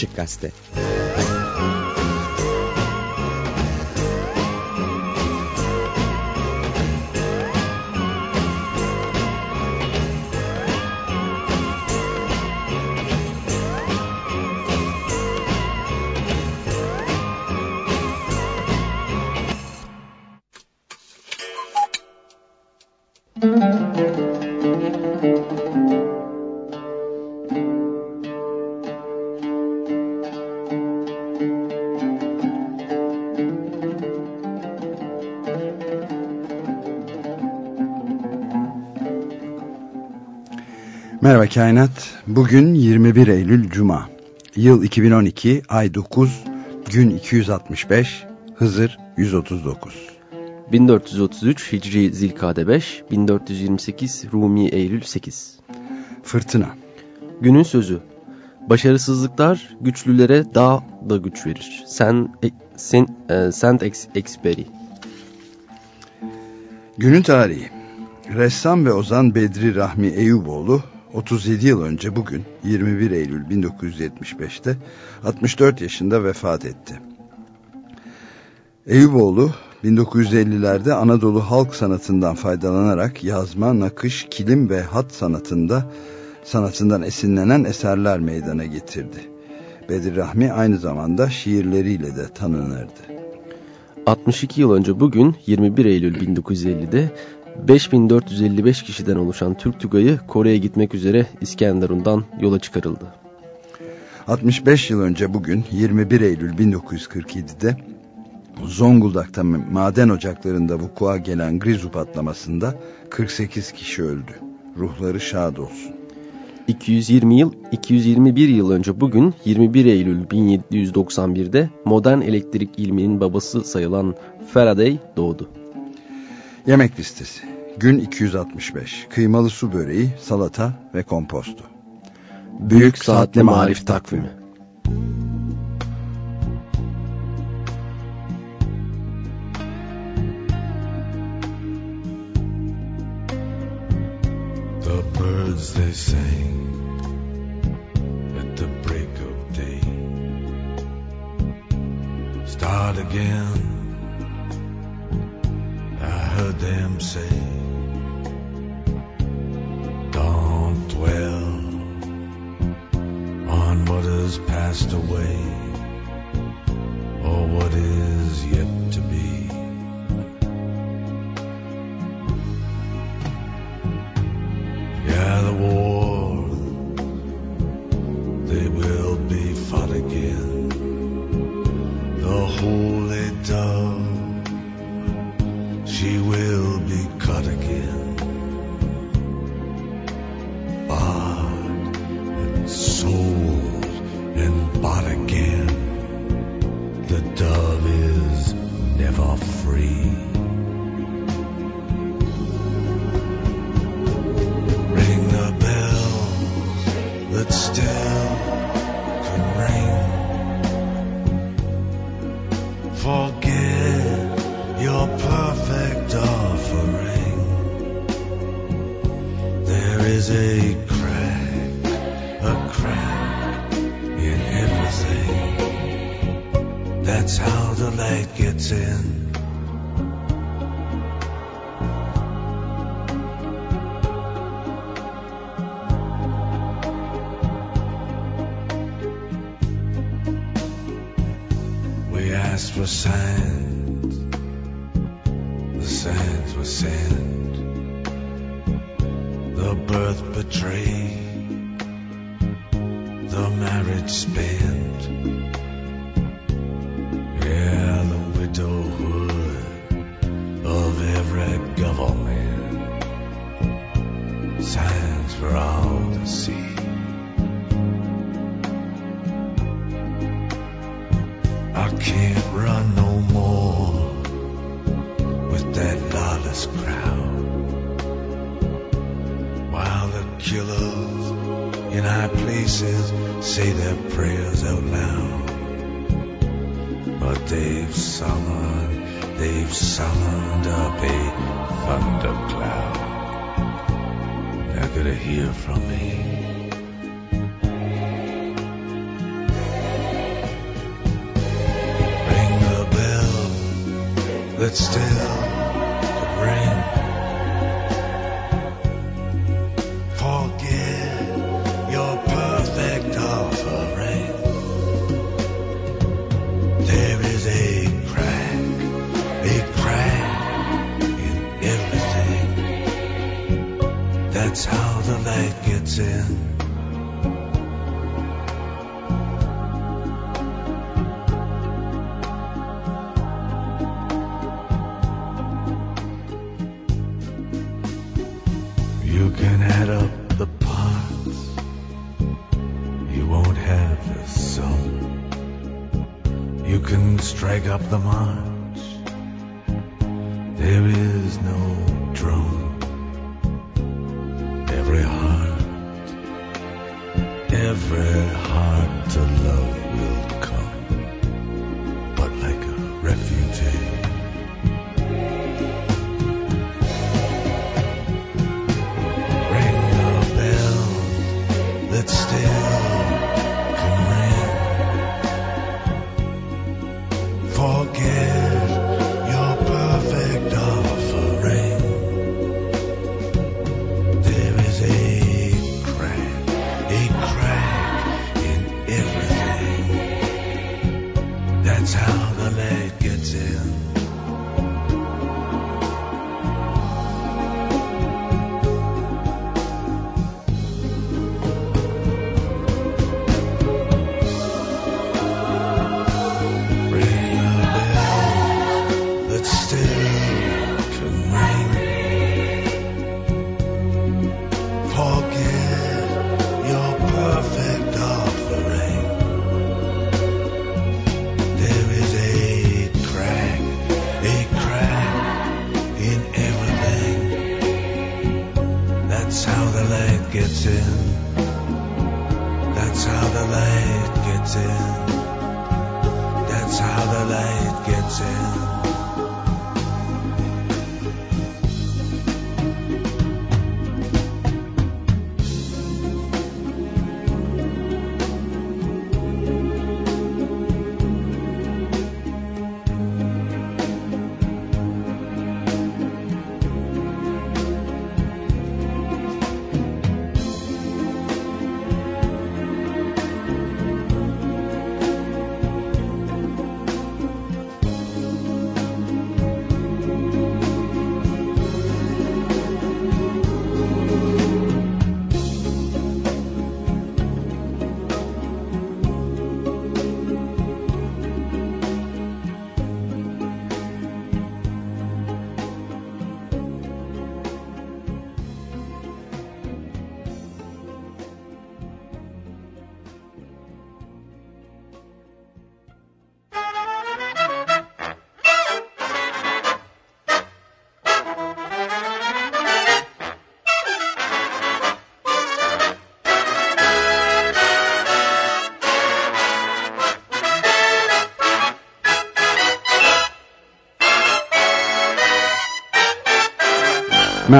Açık Gazete Merhaba Kainat. Bugün 21 Eylül Cuma. Yıl 2012, ay 9, gün 265, Hızır 139. 1433 Hicri Zilkade 5, 1428 Rumi Eylül 8. Fırtına. Günün sözü. Başarısızlıklar güçlülere daha da güç verir. Sen, e, sen, e, Saint Exupéry. Günün tarihi. Ressam ve ozan Bedri Rahmi Eyüboğlu 37 yıl önce bugün 21 Eylül 1975'te 64 yaşında vefat etti. Eyüboğlu 1950'lerde Anadolu halk sanatından faydalanarak yazma, nakış, kilim ve hat sanatında sanatından esinlenen eserler meydana getirdi. Bedir Rahmi aynı zamanda şiirleriyle de tanınırdı. 62 yıl önce bugün 21 Eylül 1950'de 5455 kişiden oluşan Türk Tugayı Kore'ye gitmek üzere İskenderun'dan yola çıkarıldı. 65 yıl önce bugün 21 Eylül 1947'de Zonguldak'ta maden ocaklarında vukua gelen Grizu patlamasında 48 kişi öldü. Ruhları şad olsun. 220 yıl 221 yıl önce bugün 21 Eylül 1791'de modern elektrik ilminin babası sayılan Faraday doğdu. Yemek listesi. Gün 265. Kıymalı su böreği, salata ve komposto. Büyük Saatli Marif Takvimi. The birds they sing at the break of day start again heard them say, Don't dwell on what has passed away or what is yet to be. Yeah, the war, they will be fought again. The holy dove she will be cut again.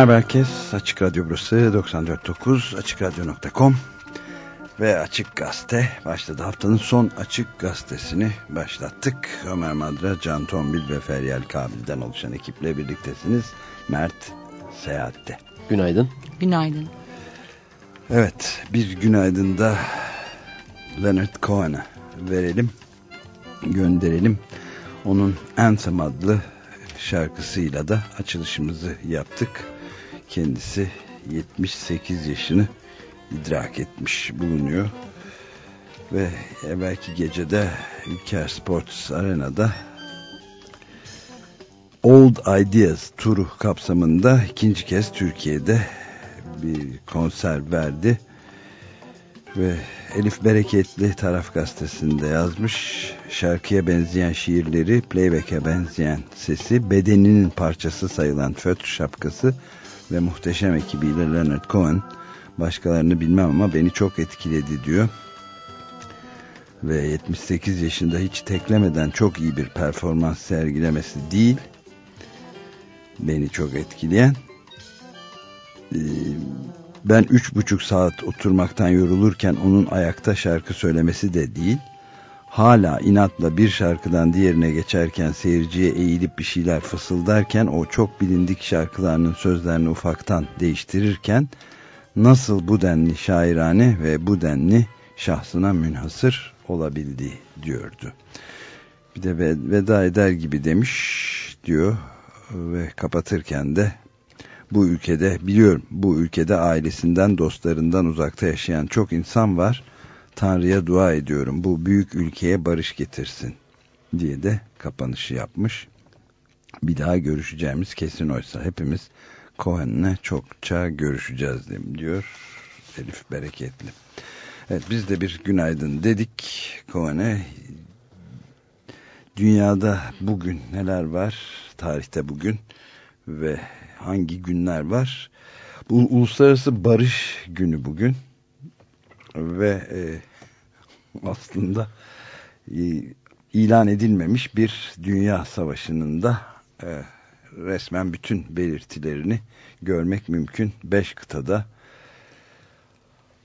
Merhaba herkes. Açık Radyo burası 94.9 AçıkRadyo.com ve Açık Gazete başladı. Haftanın son Açık Gazetesini başlattık. Ömer Madra, Can Tombil ve Feryal Kabil'den oluşan ekiple birliktesiniz. Mert Seyahat'te. Günaydın. Günaydın. Evet bir günaydın da Leonard Cohen'a verelim. Gönderelim. Onun Anthem adlı şarkısıyla da açılışımızı yaptık. Kendisi 78 yaşını idrak etmiş bulunuyor. Ve belki gecede Ülker Sports Arena'da Old Ideas turu kapsamında ikinci kez Türkiye'de bir konser verdi. Ve Elif Bereketli Taraf Gazetesi'nde yazmış. Şarkıya benzeyen şiirleri, playback'e benzeyen sesi, bedeninin parçası sayılan fötr şapkası ve muhteşem ekibiyle Leonard Cohen başkalarını bilmem ama beni çok etkiledi diyor. Ve 78 yaşında hiç teklemeden çok iyi bir performans sergilemesi değil, beni çok etkileyen ben üç buçuk saat oturmaktan yorulurken onun ayakta şarkı söylemesi de değil hala inatla bir şarkıdan diğerine geçerken seyirciye eğilip bir şeyler fısıldarken o çok bilindik şarkılarının sözlerini ufaktan değiştirirken nasıl bu denli şairane ve bu denli şahsına münhasır olabildi diyordu. Bir de veda eder gibi demiş diyor ve kapatırken de bu ülkede biliyorum bu ülkede ailesinden dostlarından uzakta yaşayan çok insan var. Tanrı'ya dua ediyorum bu büyük ülkeye barış getirsin diye de kapanışı yapmış. Bir daha görüşeceğimiz kesin oysa hepimiz Cohen'le çokça görüşeceğiz diyor Elif Bereketli. Evet biz de bir günaydın dedik Cohen'e. Dünyada bugün neler var? Tarihte bugün ve hangi günler var? Bu Uluslararası Barış Günü bugün ve e, aslında e, ilan edilmemiş bir dünya savaşının da e, resmen bütün belirtilerini görmek mümkün. Beş kıtada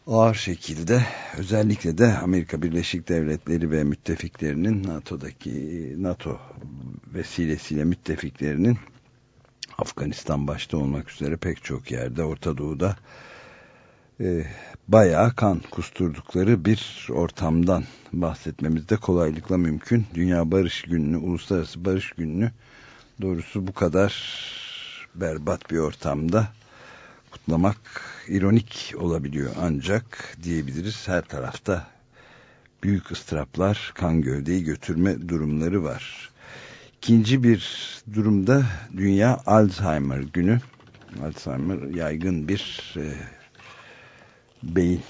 ağır şekilde özellikle de Amerika Birleşik Devletleri ve müttefiklerinin NATO'daki NATO vesilesiyle müttefiklerinin Afganistan başta olmak üzere pek çok yerde Orta Doğu'da e, bayağı kan kusturdukları bir ortamdan bahsetmemiz de kolaylıkla mümkün. Dünya Barış Günü'nü, Uluslararası Barış Günü'nü doğrusu bu kadar berbat bir ortamda kutlamak ironik olabiliyor ancak diyebiliriz her tarafta büyük ıstıraplar kan gövdeyi götürme durumları var. İkinci bir durumda Dünya Alzheimer günü. Alzheimer yaygın bir e, beyin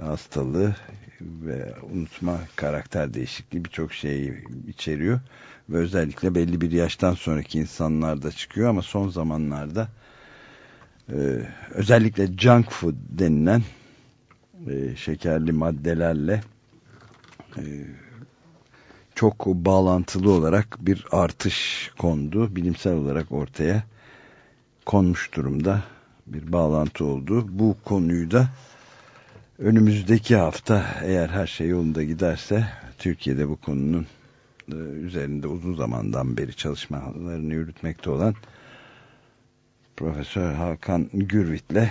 hastalığı ve unutma karakter değişikliği birçok şeyi içeriyor. Ve özellikle belli bir yaştan sonraki insanlarda çıkıyor. Ama son zamanlarda e, özellikle junk food denilen e, şekerli maddelerle e, çok bağlantılı olarak bir artış kondu. Bilimsel olarak ortaya konmuş durumda bir bağlantı oldu. Bu konuyu da önümüzdeki hafta eğer her şey yolunda giderse Türkiye'de bu konunun e, üzerinde uzun zamandan beri çalışmalarını yürütmekte olan Profesör Hakan Gürvit'le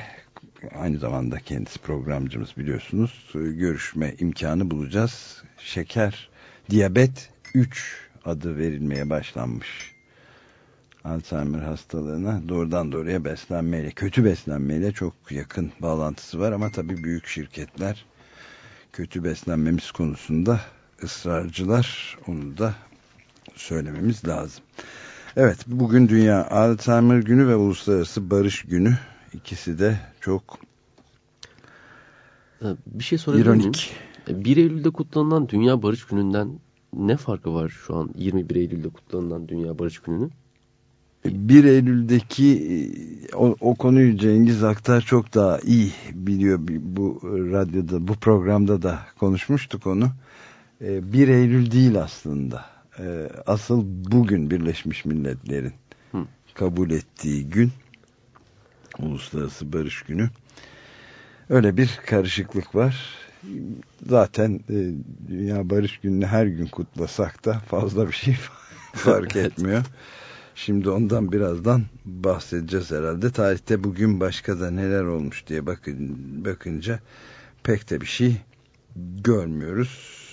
aynı zamanda kendisi programcımız biliyorsunuz görüşme imkanı bulacağız. Şeker, diyabet 3 adı verilmeye başlanmış. Alzheimer hastalığına doğrudan doğruya beslenmeyle, kötü beslenmeyle çok yakın bağlantısı var ama tabii büyük şirketler kötü beslenmemiz konusunda ısrarcılar onu da söylememiz lazım. Evet bugün Dünya Alzheimer Günü ve Uluslararası Barış Günü ikisi de çok ee, bir şey sorabilir ironik. miyim? 1 Eylül'de kutlanılan Dünya Barış Günü'nden ne farkı var şu an 21 Eylül'de kutlanılan Dünya Barış Günü'nün? 1 Eylül'deki e, o, o konuyu Cengiz Aktar çok daha iyi biliyor. Bu radyoda bu programda da konuşmuştuk onu. 1 e, Eylül değil aslında. E, asıl bugün Birleşmiş Milletler'in kabul ettiği gün Uluslararası Barış Günü. Öyle bir karışıklık var. Zaten Dünya Barış Günü'nü her gün kutlasak da fazla bir şey fark etmiyor Şimdi ondan birazdan bahsedeceğiz herhalde. Tarihte bugün başka da neler olmuş diye bakın, bakınca pek de bir şey görmüyoruz.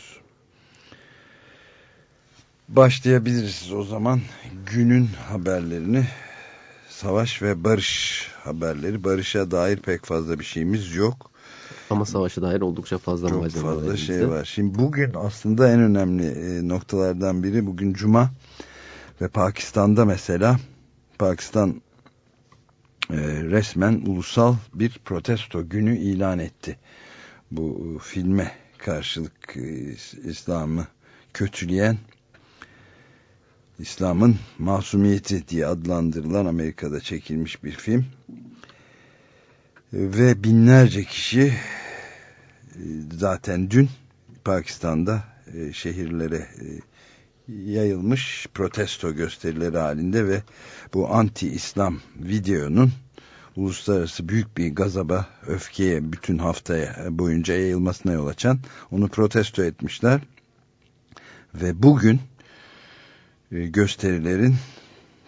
Başlayabiliriz o zaman günün haberlerini. Savaş ve barış haberleri. Barışa dair pek fazla bir şeyimiz yok. Ama savaşa dair oldukça fazla Çok malzeme fazla var. şey var. Şimdi bugün aslında en önemli e, noktalardan biri bugün Cuma. Ve Pakistan'da mesela Pakistan e, resmen ulusal bir protesto günü ilan etti. Bu filme karşılık e, İslam'ı kötüleyen İslam'ın masumiyeti diye adlandırılan Amerika'da çekilmiş bir film. Ve binlerce kişi e, zaten dün Pakistan'da e, şehirlere e, yayılmış protesto gösterileri halinde ve bu anti-İslam videonun uluslararası büyük bir gazaba, öfkeye bütün haftaya boyunca yayılmasına yol açan onu protesto etmişler. Ve bugün e, gösterilerin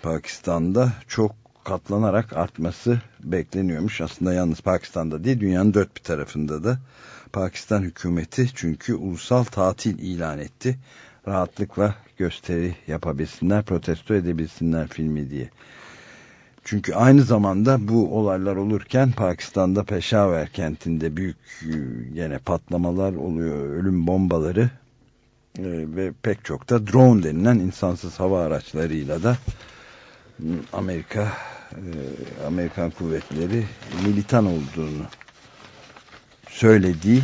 Pakistan'da çok katlanarak artması bekleniyormuş. Aslında yalnız Pakistan'da değil dünyanın dört bir tarafında da Pakistan hükümeti çünkü ulusal tatil ilan etti. Rahatlıkla gösteri yapabilsinler, protesto edebilsinler filmi diye. Çünkü aynı zamanda bu olaylar olurken Pakistan'da Peşaver kentinde büyük yine patlamalar oluyor, ölüm bombaları e, ve pek çok da drone denilen insansız hava araçlarıyla da Amerika e, Amerikan kuvvetleri militan olduğunu söylediği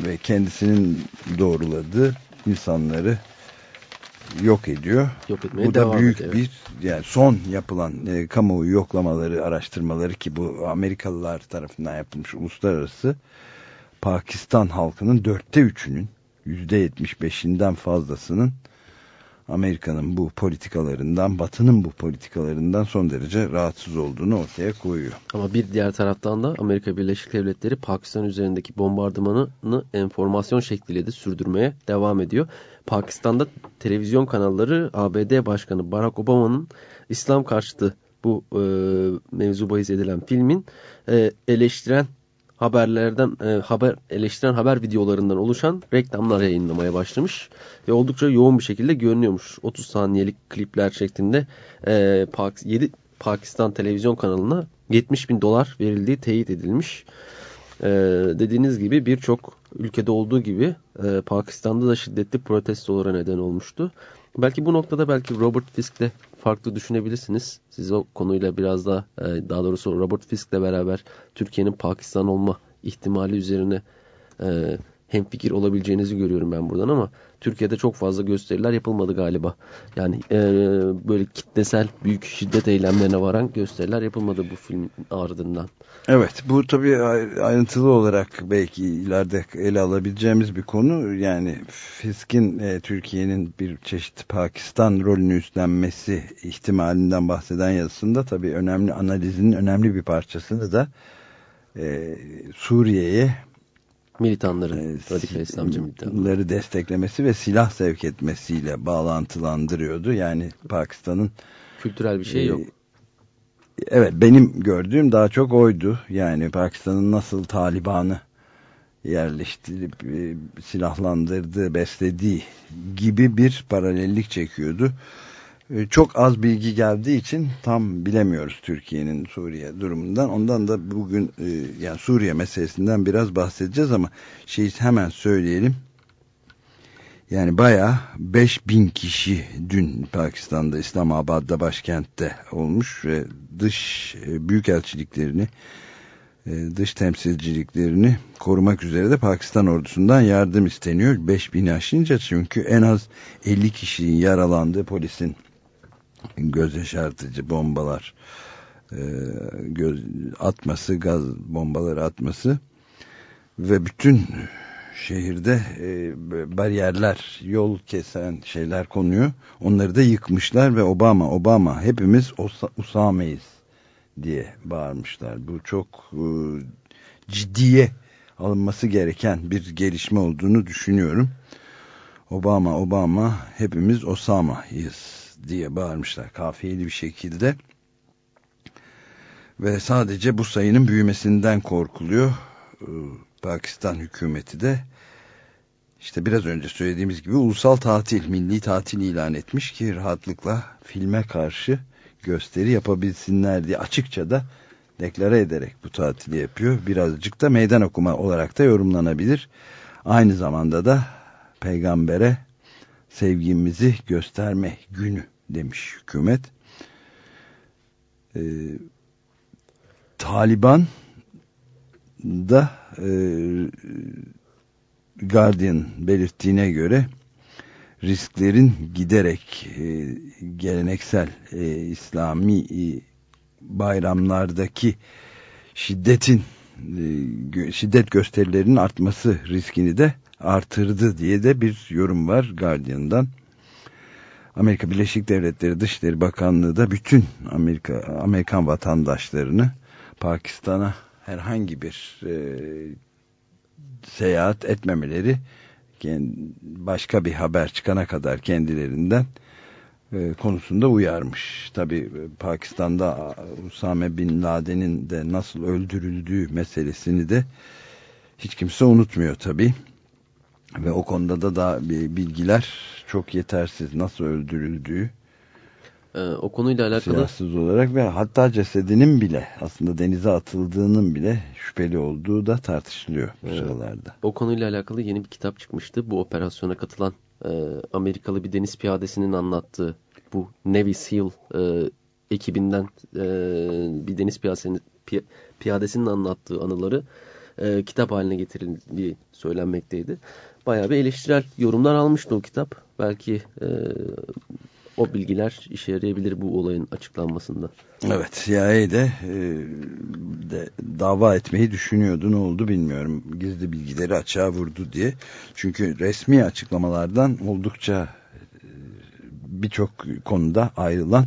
ve kendisinin doğruladığı insanları yok ediyor. Yok etmeye bu da büyük ediyor. bir yani son yapılan e, kamuoyu yoklamaları, araştırmaları ki bu Amerikalılar tarafından yapılmış uluslararası Pakistan halkının dörtte üçünün yüzde yetmiş beşinden fazlasının Amerika'nın bu politikalarından, Batı'nın bu politikalarından son derece rahatsız olduğunu ortaya koyuyor. Ama bir diğer taraftan da Amerika Birleşik Devletleri Pakistan üzerindeki bombardımanını enformasyon şekliyle de sürdürmeye devam ediyor. Pakistan'da televizyon kanalları ABD Başkanı Barack Obama'nın İslam karşıtı bu e, mevzu bahis edilen filmin e, eleştiren haberlerden e, haber eleştiren haber videolarından oluşan reklamlar yayınlamaya başlamış ve oldukça yoğun bir şekilde görünüyormuş. 30 saniyelik klipler şeklinde e, Pak 7 Pakistan televizyon kanalına 70 bin dolar verildiği teyit edilmiş. E, dediğiniz gibi birçok ülkede olduğu gibi e, Pakistan'da da şiddetli protestolara neden olmuştu. Belki bu noktada belki Robert Fisk'le farklı düşünebilirsiniz. Siz o konuyla biraz daha e, daha doğrusu Robert Fisk'le beraber Türkiye'nin Pakistan olma ihtimali üzerine e, hemfikir olabileceğinizi görüyorum ben buradan ama Türkiye'de çok fazla gösteriler yapılmadı galiba. Yani e, böyle kitlesel büyük şiddet eylemlerine varan gösteriler yapılmadı bu film ardından. Evet bu tabii ayrıntılı olarak belki ileride ele alabileceğimiz bir konu. Yani Fisk'in e, Türkiye'nin bir çeşit Pakistan rolünü üstlenmesi ihtimalinden bahseden yazısında tabii önemli analizinin önemli bir parçasını da e, Suriye'ye militanları, e, radikal İslamcı militanları desteklemesi ve silah sevk etmesiyle bağlantılandırıyordu. Yani Pakistan'ın kültürel bir şey yok. E, evet benim gördüğüm daha çok oydu. Yani Pakistan'ın nasıl Taliban'ı yerleştirip e, silahlandırdığı, beslediği gibi bir paralellik çekiyordu. E, çok az bilgi geldiği için tam bilemiyoruz Türkiye'nin Suriye durumundan. Ondan da bugün e, yani Suriye meselesinden biraz bahsedeceğiz ama şeyi hemen söyleyelim. Yani baya 5000 kişi dün Pakistan'da İslamabad'da başkentte olmuş ve dış e, büyükelçiliklerini dış temsilciliklerini korumak üzere de Pakistan ordusundan yardım isteniyor. 5000 aşınca çünkü en az 50 kişinin yaralandığı polisin göz yaşartıcı bombalar e, göz atması, gaz bombaları atması ve bütün şehirde e, bariyerler, yol kesen şeyler konuyor. Onları da yıkmışlar ve Obama, Obama hepimiz Usame'yiz diye bağırmışlar. Bu çok e, ciddiye alınması gereken bir gelişme olduğunu düşünüyorum. Obama, Obama hepimiz Osama'yız diye bağırmışlar kafiyeli bir şekilde. Ve sadece bu sayının büyümesinden korkuluyor. Ee, Pakistan hükümeti de işte biraz önce söylediğimiz gibi ulusal tatil, milli tatil ilan etmiş ki rahatlıkla filme karşı gösteri yapabilsinler diye açıkça da deklare ederek bu tatili yapıyor. Birazcık da meydan okuma olarak da yorumlanabilir. Aynı zamanda da peygambere sevgimizi gösterme günü demiş hükümet. Ee, Taliban da e, Guardian belirttiğine göre risklerin giderek e, geleneksel e, İslami e, bayramlardaki şiddetin e, şiddet gösterilerinin artması riskini de artırdı diye de bir yorum var Guardian'dan. Amerika Birleşik Devletleri Dışişleri Bakanlığı da bütün Amerika Amerikan vatandaşlarını Pakistan'a herhangi bir e, seyahat etmemeleri başka bir haber çıkana kadar kendilerinden e, konusunda uyarmış. Tabi e, Pakistan'da Usame Bin Laden'in de nasıl öldürüldüğü meselesini de hiç kimse unutmuyor tabi. Ve o konuda da daha bilgiler çok yetersiz nasıl öldürüldüğü. Ee, o konuyla alakalı silahsız olarak ve hatta cesedinin bile aslında denize atıldığının bile şüpheli olduğu da tartışılıyor bu evet. sıralarda. O konuyla alakalı yeni bir kitap çıkmıştı. Bu operasyona katılan e, Amerikalı bir deniz piyadesinin anlattığı bu Navy SEAL e, ekibinden e, bir deniz piyadesinin, pi, piyadesinin anlattığı anıları e, kitap haline getirildiği söylenmekteydi. Bayağı bir eleştirel yorumlar almıştı o kitap. Belki e, o bilgiler işe yarayabilir bu olayın açıklanmasında. Evet CIA de, e, de dava etmeyi düşünüyordu ne oldu bilmiyorum. Gizli bilgileri açığa vurdu diye. Çünkü resmi açıklamalardan oldukça e, birçok konuda ayrılan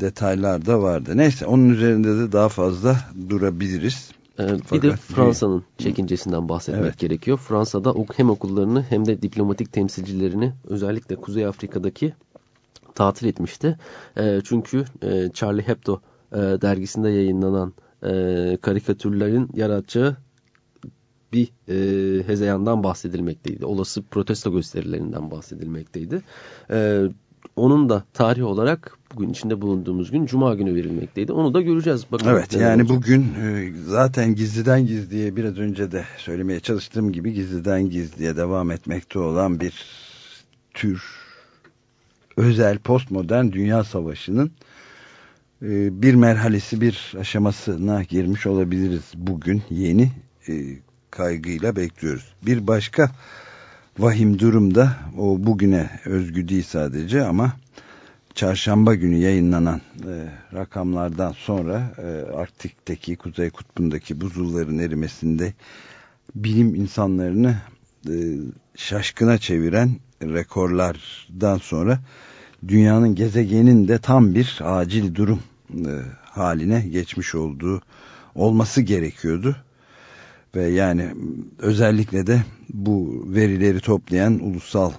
detaylar da vardı. Neyse onun üzerinde de daha fazla durabiliriz. Ee, bir de Fransa'nın çekincesinden bahsetmek evet. gerekiyor. Fransa'da hem okullarını hem de diplomatik temsilcilerini özellikle Kuzey Afrika'daki tatil etmişti. E, çünkü e, Charlie Hebdo e, dergisinde yayınlanan e, karikatürlerin yaratacağı bir e, hezeyandan bahsedilmekteydi. Olası protesto gösterilerinden bahsedilmekteydi. E, onun da tarih olarak bugün içinde bulunduğumuz gün Cuma günü verilmekteydi. Onu da göreceğiz. Bakın evet yani olacak. bugün e, zaten gizliden gizliye biraz önce de söylemeye çalıştığım gibi gizliden gizliye devam etmekte olan bir tür özel postmodern dünya savaşının e, bir merhalesi bir aşamasına girmiş olabiliriz bugün yeni e, kaygıyla bekliyoruz. Bir başka vahim durumda o bugüne özgü değil sadece ama çarşamba günü yayınlanan e, rakamlardan sonra e, Arktik'teki Kuzey Kutbu'ndaki buzulların erimesinde bilim insanlarını e, şaşkına çeviren rekorlardan sonra dünyanın gezegenin de tam bir acil durum e, haline geçmiş olduğu olması gerekiyordu. Ve yani özellikle de bu verileri toplayan ulusal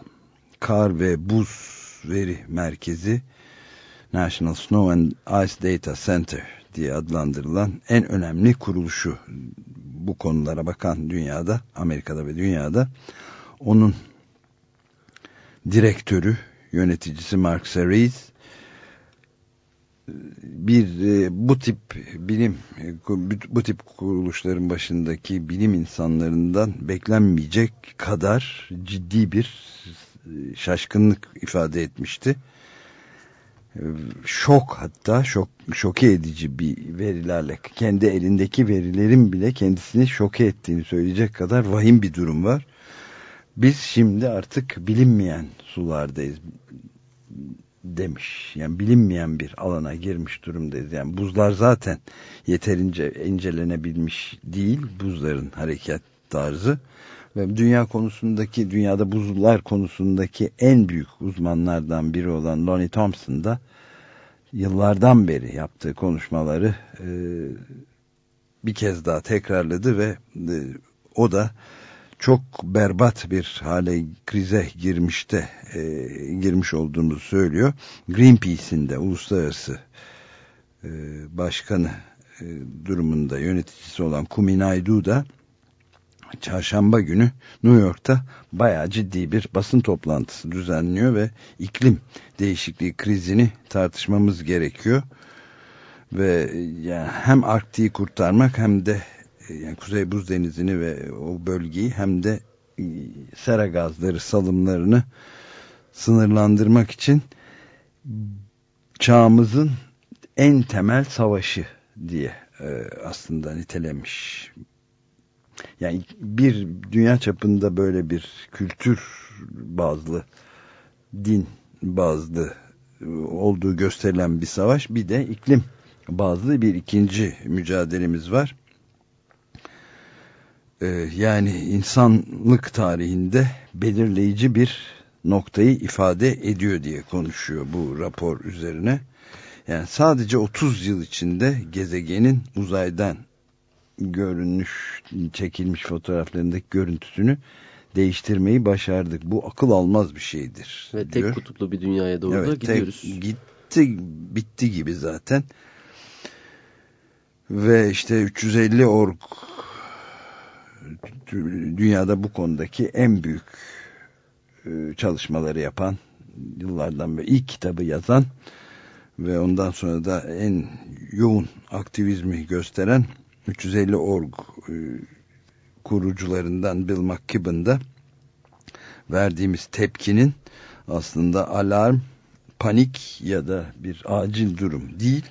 kar ve buz veri merkezi National Snow and Ice Data Center diye adlandırılan en önemli kuruluşu bu konulara bakan dünyada Amerika'da ve dünyada. Onun direktörü yöneticisi Mark Series bir e, bu tip bilim bu tip kuruluşların başındaki bilim insanlarından beklenmeyecek kadar ciddi bir e, şaşkınlık ifade etmişti. Şok hatta şok şoke edici bir verilerle kendi elindeki verilerin bile kendisini şoke ettiğini söyleyecek kadar vahim bir durum var. Biz şimdi artık bilinmeyen sulardayız demiş. Yani bilinmeyen bir alana girmiş durumdayız. Yani buzlar zaten yeterince incelenebilmiş değil. Buzların hareket tarzı. Ve dünya konusundaki, dünyada buzlar konusundaki en büyük uzmanlardan biri olan Lonnie Thompson da yıllardan beri yaptığı konuşmaları e, bir kez daha tekrarladı ve e, o da çok berbat bir hale krize girmişte e, girmiş olduğumuzu söylüyor. Greenpeace'in de uluslararası e, başkanı e, durumunda yöneticisi olan Kuminaidu da çarşamba günü New York'ta bayağı ciddi bir basın toplantısı düzenliyor ve iklim değişikliği krizini tartışmamız gerekiyor. Ve yani hem Arktik'i kurtarmak hem de yani Kuzey Buz Denizi'ni ve o bölgeyi hem de e, sera gazları salımlarını sınırlandırmak için çağımızın en temel savaşı diye e, aslında nitelemiş. Yani bir dünya çapında böyle bir kültür bazlı, din bazlı e, olduğu gösterilen bir savaş. Bir de iklim bazlı bir ikinci mücadelemiz var. Ee, yani insanlık tarihinde belirleyici bir noktayı ifade ediyor diye konuşuyor bu rapor üzerine. Yani sadece 30 yıl içinde gezegenin uzaydan görünmüş çekilmiş fotoğraflarındaki görüntüsünü değiştirmeyi başardık. Bu akıl almaz bir şeydir. Ve diyor. tek kutuplu bir dünyaya doğru evet, da gidiyoruz. Tek, gitti, bitti gibi zaten. Ve işte 350 org dünyada bu konudaki en büyük e, çalışmaları yapan yıllardan beri ilk kitabı yazan ve ondan sonra da en yoğun aktivizmi gösteren 350 org e, kurucularından Bill McKibben da verdiğimiz tepkinin aslında alarm, panik ya da bir acil durum değil.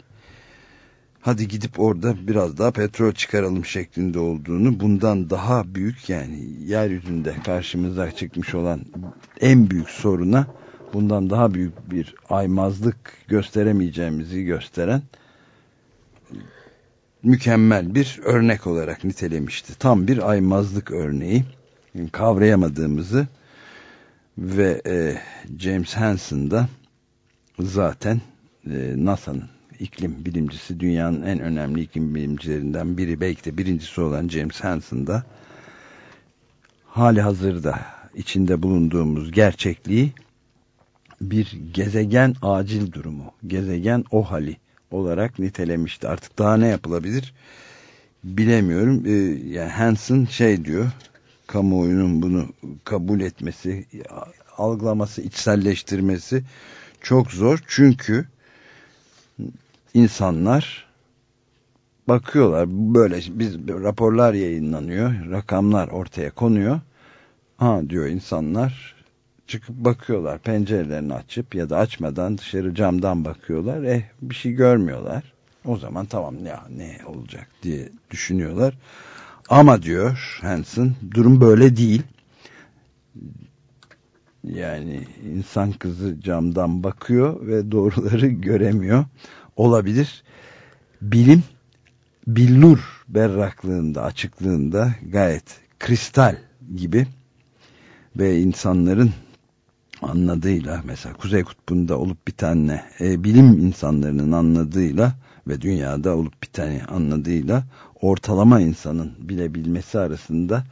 Hadi gidip orada biraz daha petrol çıkaralım şeklinde olduğunu, bundan daha büyük yani yeryüzünde karşımıza çıkmış olan en büyük soruna bundan daha büyük bir aymazlık gösteremeyeceğimizi gösteren mükemmel bir örnek olarak nitelemişti. Tam bir aymazlık örneği. Kavrayamadığımızı ve e, James Hansen da zaten e, NASA'nın iklim bilimcisi, dünyanın en önemli iklim bilimcilerinden biri, belki de birincisi olan James Hansen da hali hazırda içinde bulunduğumuz gerçekliği bir gezegen acil durumu, gezegen o hali olarak nitelemişti. Artık daha ne yapılabilir bilemiyorum. Ee, yani Hansen şey diyor, kamuoyunun bunu kabul etmesi, algılaması, içselleştirmesi çok zor. Çünkü insanlar bakıyorlar böyle biz raporlar yayınlanıyor, rakamlar ortaya konuyor. Ha diyor insanlar çıkıp bakıyorlar pencerelerini açıp ya da açmadan dışarı camdan bakıyorlar. Eh bir şey görmüyorlar. O zaman tamam ya ne olacak diye düşünüyorlar. Ama diyor Hansen durum böyle değil. Yani insan kızı camdan bakıyor ve doğruları göremiyor. Olabilir. Bilim billur berraklığında, açıklığında gayet kristal gibi ve insanların anladığıyla mesela Kuzey Kutbu'nda olup bitenle e, bilim insanlarının anladığıyla ve dünyada olup biteni anladığıyla ortalama insanın bilebilmesi arasında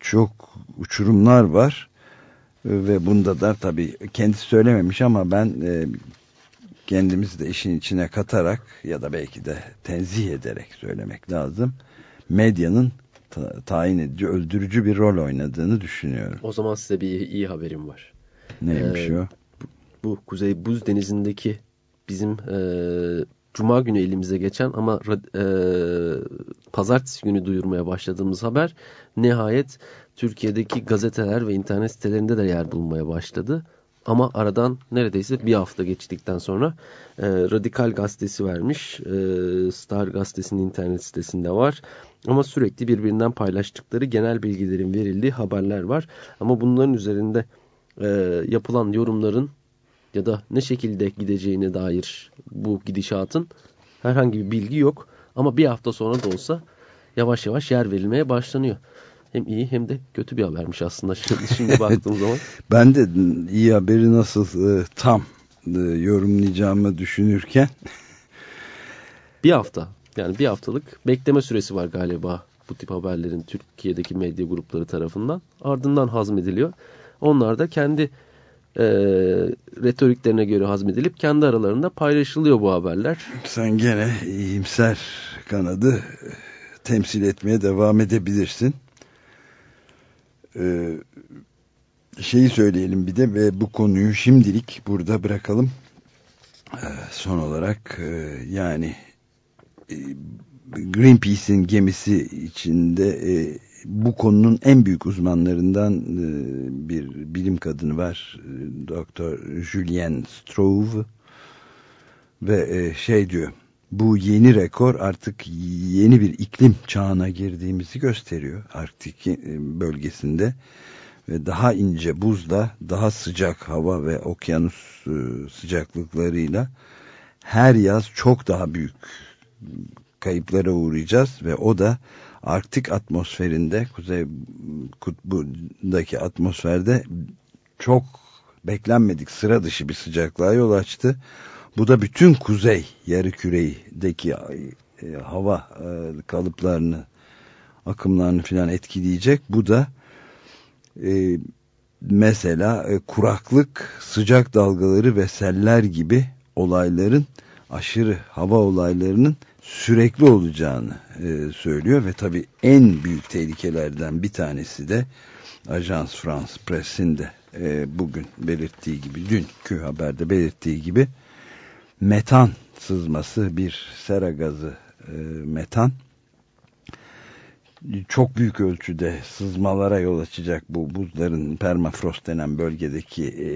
çok uçurumlar var ve bunda da tabii kendisi söylememiş ama ben e, kendimizi de işin içine katarak ya da belki de tenzih ederek söylemek lazım. Medyanın ta tayin edici, öldürücü bir rol oynadığını düşünüyorum. O zaman size bir iyi, haberim var. Neymiş ee, o? Bu, bu Kuzey Buz Denizi'ndeki bizim e, Cuma günü elimize geçen ama e, pazartesi günü duyurmaya başladığımız haber nihayet Türkiye'deki gazeteler ve internet sitelerinde de yer bulmaya başladı. Ama aradan neredeyse bir hafta geçtikten sonra e, Radikal Gazetesi vermiş. E, Star Gazetesi'nin internet sitesinde var. Ama sürekli birbirinden paylaştıkları genel bilgilerin verildiği haberler var. Ama bunların üzerinde e, yapılan yorumların ya da ne şekilde gideceğine dair bu gidişatın herhangi bir bilgi yok. Ama bir hafta sonra da olsa yavaş yavaş yer verilmeye başlanıyor. Hem iyi hem de kötü bir habermiş aslında şimdi, şimdi baktığım zaman. Ben de iyi haberi nasıl e, tam e, yorumlayacağımı düşünürken. bir hafta yani bir haftalık bekleme süresi var galiba bu tip haberlerin Türkiye'deki medya grupları tarafından. Ardından hazmediliyor. Onlar da kendi e, retoriklerine göre hazmedilip kendi aralarında paylaşılıyor bu haberler. Sen gene iyimser kanadı temsil etmeye devam edebilirsin. Ee, şeyi söyleyelim bir de ve bu konuyu şimdilik burada bırakalım. Ee, son olarak e, yani e, Greenpeace'in gemisi içinde e, bu konunun en büyük uzmanlarından bir bilim kadını var. Doktor Julien Strove ve şey diyor bu yeni rekor artık yeni bir iklim çağına girdiğimizi gösteriyor Arktik bölgesinde ve daha ince buzla daha sıcak hava ve okyanus sıcaklıklarıyla her yaz çok daha büyük kayıplara uğrayacağız ve o da Arktik atmosferinde Kuzey Kutbu'daki atmosferde çok beklenmedik sıra dışı bir sıcaklığa yol açtı. Bu da bütün kuzey yarı küreydeki e, hava e, kalıplarını akımlarını filan etkileyecek. Bu da e, mesela e, kuraklık, sıcak dalgaları ve seller gibi olayların aşırı hava olaylarının sürekli olacağını e, söylüyor ve tabii en büyük tehlikelerden bir tanesi de Ajans France Press'in de e, bugün belirttiği gibi dünkü haberde belirttiği gibi metan sızması bir sera gazı e, metan. Çok büyük ölçüde sızmalara yol açacak bu buzların permafrost denen bölgedeki e,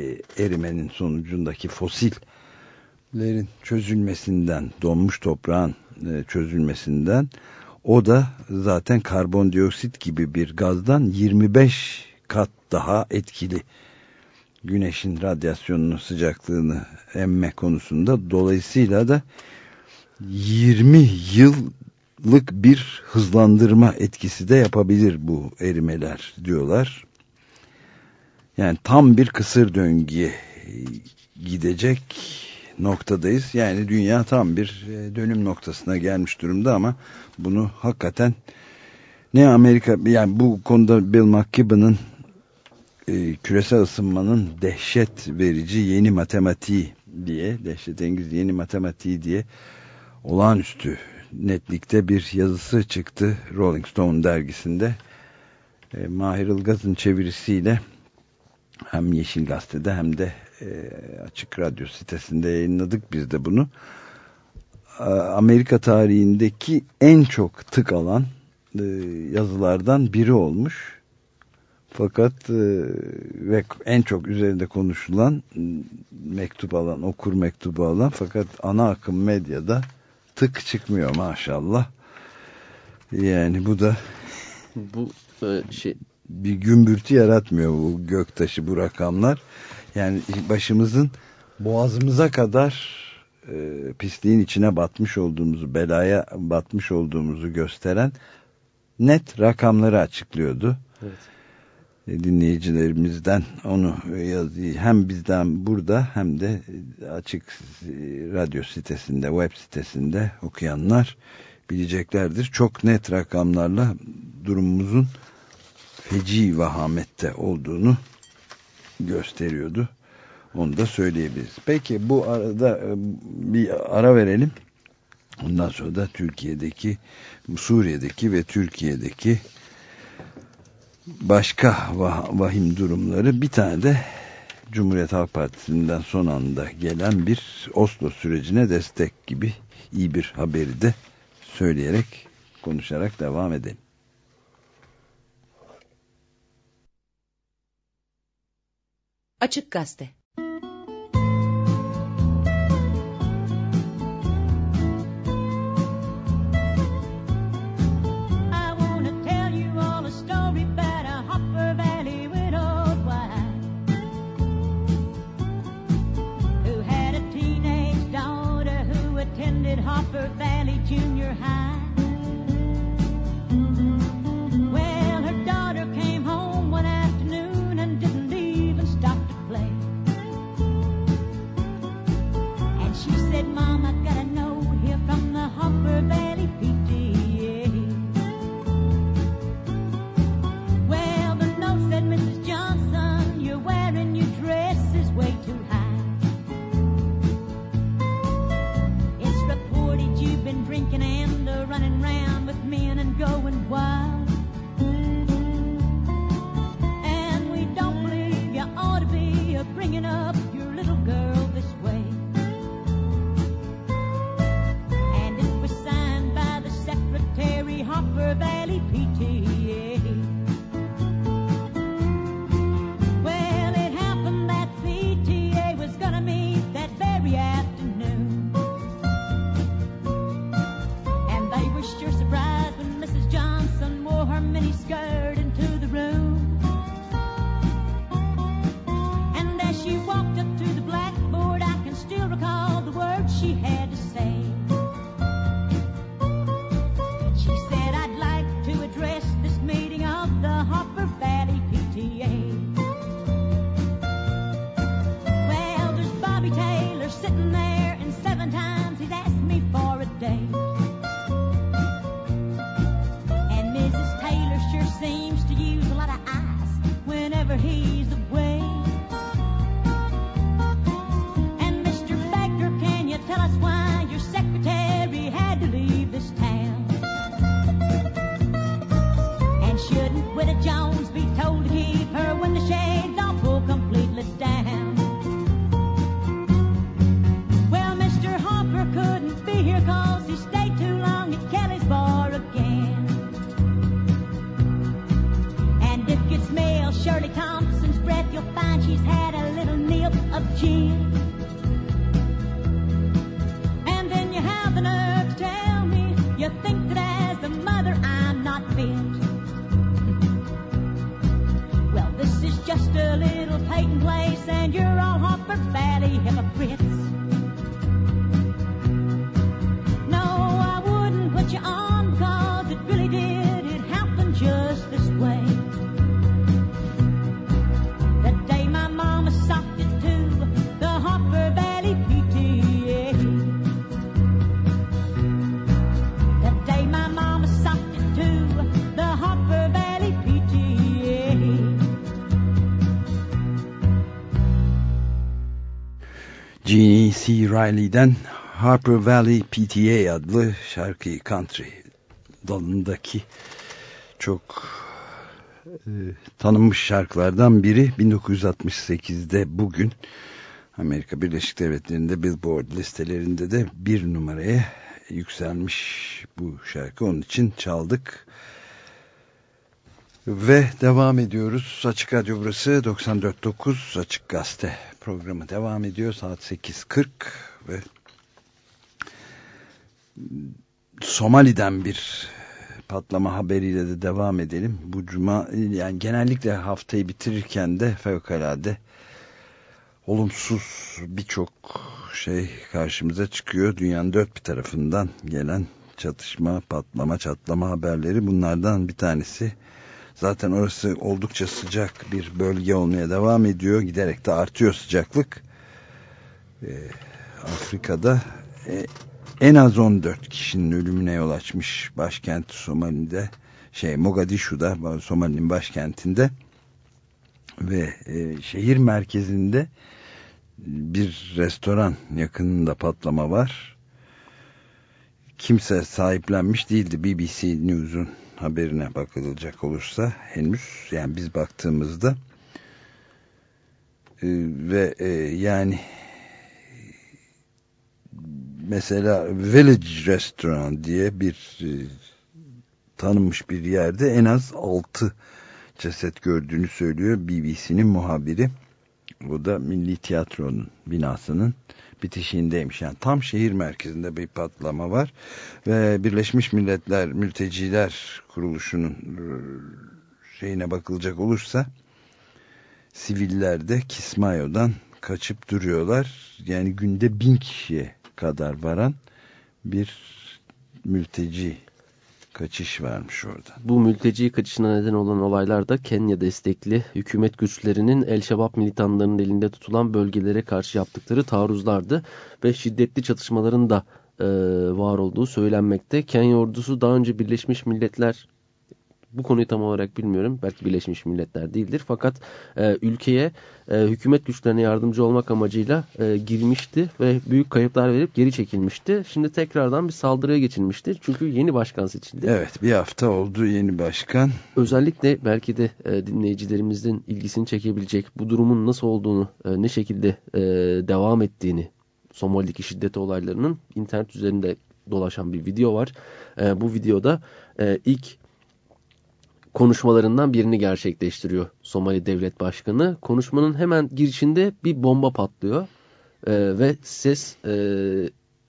erimenin sonucundaki fosillerin çözülmesinden donmuş toprağın e, çözülmesinden o da zaten karbondioksit gibi bir gazdan 25 kat daha etkili güneşin radyasyonunu sıcaklığını emme konusunda dolayısıyla da 20 yıllık bir hızlandırma etkisi de yapabilir bu erimeler diyorlar. Yani tam bir kısır döngüye gidecek noktadayız. Yani dünya tam bir e, dönüm noktasına gelmiş durumda ama bunu hakikaten ne Amerika yani bu konuda Bill McKibben'ın e, küresel ısınmanın dehşet verici yeni matematiği diye dehşet engiz yeni matematiği diye olağanüstü netlikte bir yazısı çıktı Rolling Stone dergisinde e, Mahir Ilgaz'ın çevirisiyle hem Yeşil Gazete'de hem de e, Açık Radyo sitesinde yayınladık biz de bunu. Amerika tarihindeki en çok tık alan e, yazılardan biri olmuş. Fakat e, ve en çok üzerinde konuşulan mektup alan, okur mektubu alan fakat ana akım medyada tık çıkmıyor maşallah. Yani bu da bu şey bir gümbürtü yaratmıyor bu göktaşı bu rakamlar. Yani başımızın boğazımıza kadar e, pisliğin içine batmış olduğumuzu, belaya batmış olduğumuzu gösteren net rakamları açıklıyordu. Evet. E, dinleyicilerimizden onu yazıyor. Hem bizden burada hem de açık radyo sitesinde, web sitesinde okuyanlar bileceklerdir. Çok net rakamlarla durumumuzun feci vahamette olduğunu gösteriyordu. Onu da söyleyebiliriz. Peki bu arada e, bir ara verelim. Ondan sonra da Türkiye'deki, Suriye'deki ve Türkiye'deki başka vahim durumları bir tane de Cumhuriyet Halk Partisi'nden son anda gelen bir Oslo sürecine destek gibi iyi bir haberi de söyleyerek konuşarak devam edelim. Açık Gazete C. Riley'den Harper Valley PTA adlı şarkıyı country dalındaki çok e, tanınmış şarkılardan biri 1968'de bugün Amerika Birleşik Devletleri'nde Billboard listelerinde de bir numaraya yükselmiş bu şarkı onun için çaldık. Ve devam ediyoruz. Açık Radyo burası 94.9 Açık Gazete programı devam ediyor. Saat 8.40 ve Somali'den bir patlama haberiyle de devam edelim. Bu cuma yani genellikle haftayı bitirirken de fevkalade olumsuz birçok şey karşımıza çıkıyor. Dünyanın dört bir tarafından gelen çatışma, patlama, çatlama haberleri bunlardan bir tanesi. Zaten orası oldukça sıcak bir bölge olmaya devam ediyor. Giderek de artıyor sıcaklık. Ee, Afrika'da e, en az 14 kişinin ölümüne yol açmış başkent Somali'de şey Mogadishu'da Somali'nin başkentinde ve e, şehir merkezinde bir restoran yakınında patlama var. Kimse sahiplenmiş değildi BBC News'un haberine bakılacak olursa henüz yani biz baktığımızda e, ve e, yani mesela Village Restaurant diye bir e, tanınmış bir yerde en az 6 ceset gördüğünü söylüyor BBC'nin muhabiri. Bu da Milli Tiyatro'nun binasının bitişiğindeymiş. Yani tam şehir merkezinde bir patlama var. Ve Birleşmiş Milletler Mülteciler Kuruluşu'nun e, şeyine bakılacak olursa siviller de Kismayo'dan kaçıp duruyorlar. Yani günde bin kişiye kadar varan bir mülteci kaçış varmış orada. Bu mülteci kaçışına neden olan olaylar da Kenya destekli hükümet güçlerinin El Şebab militanlarının elinde tutulan bölgelere karşı yaptıkları taarruzlardı ve şiddetli çatışmaların da e, var olduğu söylenmekte. Kenya ordusu daha önce Birleşmiş Milletler bu konuyu tam olarak bilmiyorum. Belki Birleşmiş Milletler değildir. Fakat e, ülkeye e, hükümet güçlerine yardımcı olmak amacıyla e, girmişti ve büyük kayıplar verip geri çekilmişti. Şimdi tekrardan bir saldırıya geçilmiştir. Çünkü yeni başkan seçildi. Evet bir hafta oldu yeni başkan. Özellikle belki de e, dinleyicilerimizin ilgisini çekebilecek bu durumun nasıl olduğunu, e, ne şekilde e, devam ettiğini Somali'deki şiddet olaylarının internet üzerinde dolaşan bir video var. E, bu videoda e, ilk konuşmalarından birini gerçekleştiriyor Somali Devlet Başkanı. Konuşmanın hemen girişinde bir bomba patlıyor e, ve ses e,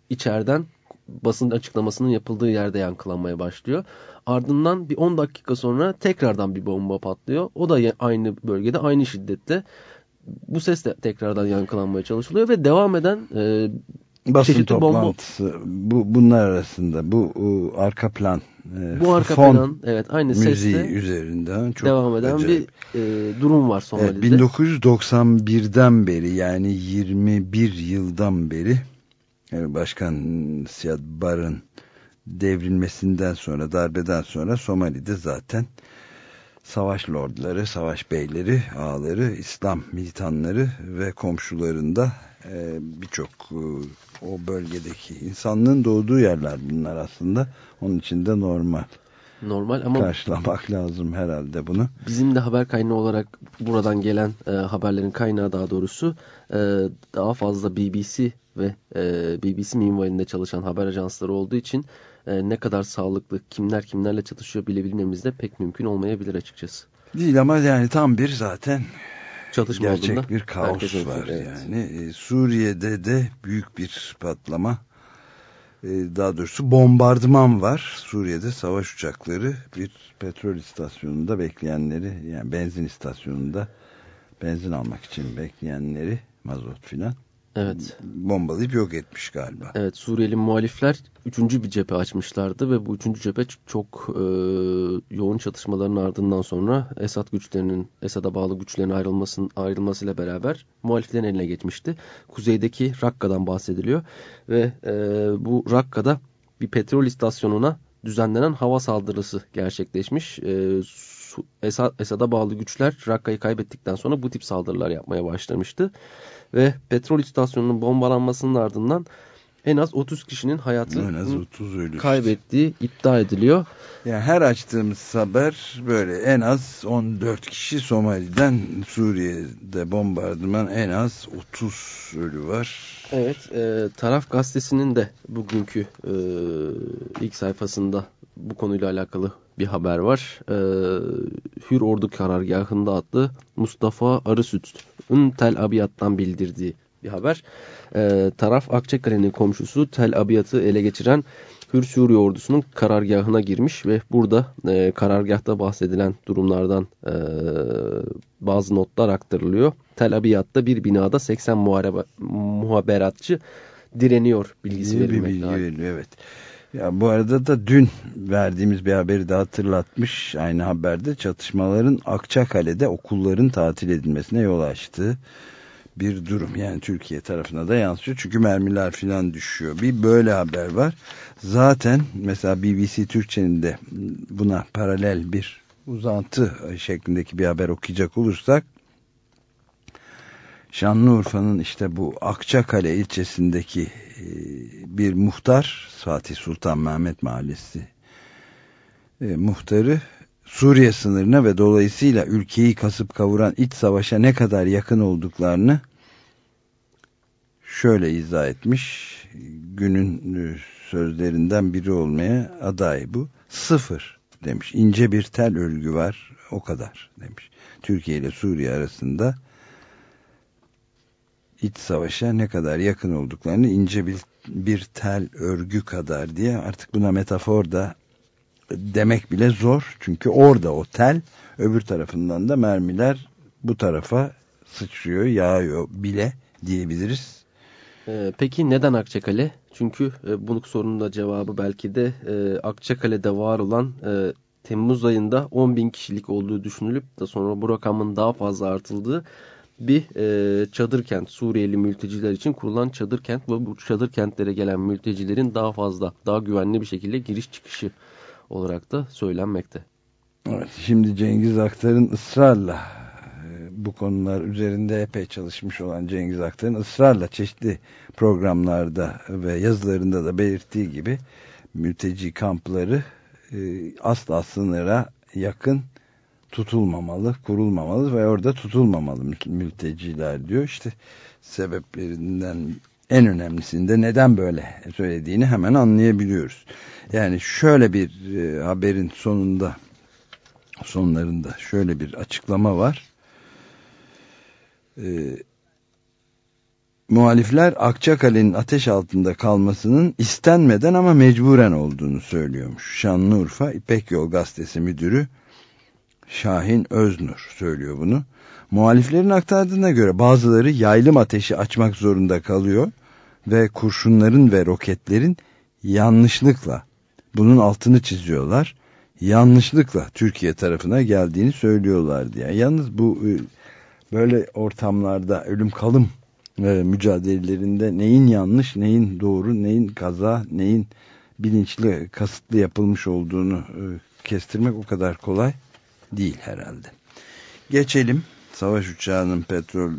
içeriden basın açıklamasının yapıldığı yerde yankılanmaya başlıyor. Ardından bir 10 dakika sonra tekrardan bir bomba patlıyor. O da aynı bölgede aynı şiddette. Bu ses de tekrardan yankılanmaya çalışılıyor ve devam eden e, basın toplantısı bomba... bu bunlar arasında bu o, arka plan e, bu arka fon plan evet aynı sesle üzerinden çok devam eden acayip. bir e, durum var Somali'de. Evet, 1991'den beri yani 21 yıldan beri yani Başkan Siyad Bar'ın devrilmesinden sonra darbeden sonra Somali'de zaten savaş lordları, savaş beyleri, ağaları, İslam militanları ve komşularında e, birçok e, o bölgedeki insanlığın doğduğu yerler bunlar aslında. Onun için de normal. Normal ama karşılamak lazım herhalde bunu. Bizim de haber kaynağı olarak buradan gelen e, haberlerin kaynağı daha doğrusu e, daha fazla BBC ve e, BBC minvalinde çalışan haber ajansları olduğu için e, ne kadar sağlıklı, kimler kimlerle çatışıyor bilebilmemiz de pek mümkün olmayabilir açıkçası. Değil ama yani tam bir zaten çatışma gerçek olduğunda bir kaos var evet. yani. E, Suriye'de de büyük bir patlama e, daha doğrusu bombardıman var. Suriye'de savaş uçakları bir petrol istasyonunda bekleyenleri yani benzin istasyonunda benzin almak için bekleyenleri mazot filan Evet. bombalayıp yok etmiş galiba. Evet Suriyeli muhalifler üçüncü bir cephe açmışlardı ve bu üçüncü cephe çok e, yoğun çatışmaların ardından sonra Esad güçlerinin Esad'a bağlı güçlerin ayrılmasının ayrılmasıyla beraber muhaliflerin eline geçmişti. Kuzeydeki Rakka'dan bahsediliyor ve e, bu Rakka'da bir petrol istasyonuna düzenlenen hava saldırısı gerçekleşmiş. E, Esad'a bağlı güçler Rakka'yı kaybettikten sonra bu tip saldırılar yapmaya başlamıştı. Ve petrol istasyonunun bombalanmasının ardından en az 30 kişinin hayatını En az 30 ölü. kaybettiği iddia ediliyor. Yani her açtığımız haber böyle en az 14 kişi Somali'den Suriye'de bombardıman en az 30 ölü var. Evet, e, Taraf Gazetesi'nin de bugünkü e, ilk sayfasında bu konuyla alakalı bir haber var. E, Hür Ordu Karargahı'nda adlı Mustafa Arısüt'ün Tel Abiyat'tan bildirdiği bir haber. E, taraf Akçakale'nin komşusu Tel Abiyat'ı ele geçiren Hür Suriye ordusunun karargahına girmiş ve burada e, karargahta bahsedilen durumlardan e, bazı notlar aktarılıyor. Tel Abiyat'ta bir binada 80 muharebe, muhaberatçı direniyor bilgisi verilmekte. bilgi veriliyor evet. Ya bu arada da dün verdiğimiz bir haberi de hatırlatmış aynı haberde çatışmaların Akçakale'de okulların tatil edilmesine yol açtığı bir durum. Yani Türkiye tarafına da yansıyor. Çünkü mermiler filan düşüyor. Bir böyle haber var. Zaten mesela BBC Türkçe'nin de buna paralel bir uzantı şeklindeki bir haber okuyacak olursak Şanlıurfa'nın işte bu Akçakale ilçesindeki bir muhtar Fatih Sultan Mehmet Mahallesi e, muhtarı Suriye sınırına ve dolayısıyla ülkeyi kasıp kavuran iç savaşa ne kadar yakın olduklarını şöyle izah etmiş. Günün e, sözlerinden biri olmaya aday bu. Sıfır demiş. İnce bir tel örgü var. O kadar demiş. Türkiye ile Suriye arasında iç savaşa ne kadar yakın olduklarını ince bir, bir tel örgü kadar diye artık buna metafor da demek bile zor. Çünkü orada o tel öbür tarafından da mermiler bu tarafa sıçrıyor, yağıyor bile diyebiliriz. Ee, peki neden Akçakale? Çünkü e, bunun sorunun da cevabı belki de e, Akçakale'de var olan e, Temmuz ayında 10 bin kişilik olduğu düşünülüp de sonra bu rakamın daha fazla artıldığı bir e, çadır kent. Suriyeli mülteciler için kurulan çadır kent ve bu çadır kentlere gelen mültecilerin daha fazla, daha güvenli bir şekilde giriş çıkışı olarak da söylenmekte. Evet, şimdi Cengiz Aktar'ın ısrarla e, bu konular üzerinde epey çalışmış olan Cengiz Aktar'ın ısrarla çeşitli programlarda ve yazılarında da belirttiği gibi mülteci kampları e, asla sınıra yakın tutulmamalı, kurulmamalı ve orada tutulmamalı mül- mülteciler diyor. İşte sebeplerinden en önemlisinde neden böyle söylediğini hemen anlayabiliyoruz. Yani şöyle bir e, haberin sonunda sonlarında şöyle bir açıklama var. E, muhalifler Akçakale'nin ateş altında kalmasının istenmeden ama mecburen olduğunu söylüyormuş. Şanlıurfa İpek Yol Gazetesi müdürü Şahin Öznur söylüyor bunu. Muhaliflerin aktardığına göre bazıları yaylım ateşi açmak zorunda kalıyor ve kurşunların ve roketlerin yanlışlıkla bunun altını çiziyorlar. Yanlışlıkla Türkiye tarafına geldiğini söylüyorlar diye. Yalnız bu e, böyle ortamlarda ölüm kalım e, mücadelelerinde neyin yanlış, neyin doğru, neyin kaza, neyin bilinçli, kasıtlı yapılmış olduğunu e, kestirmek o kadar kolay değil herhalde. Geçelim. Savaş uçağının petrol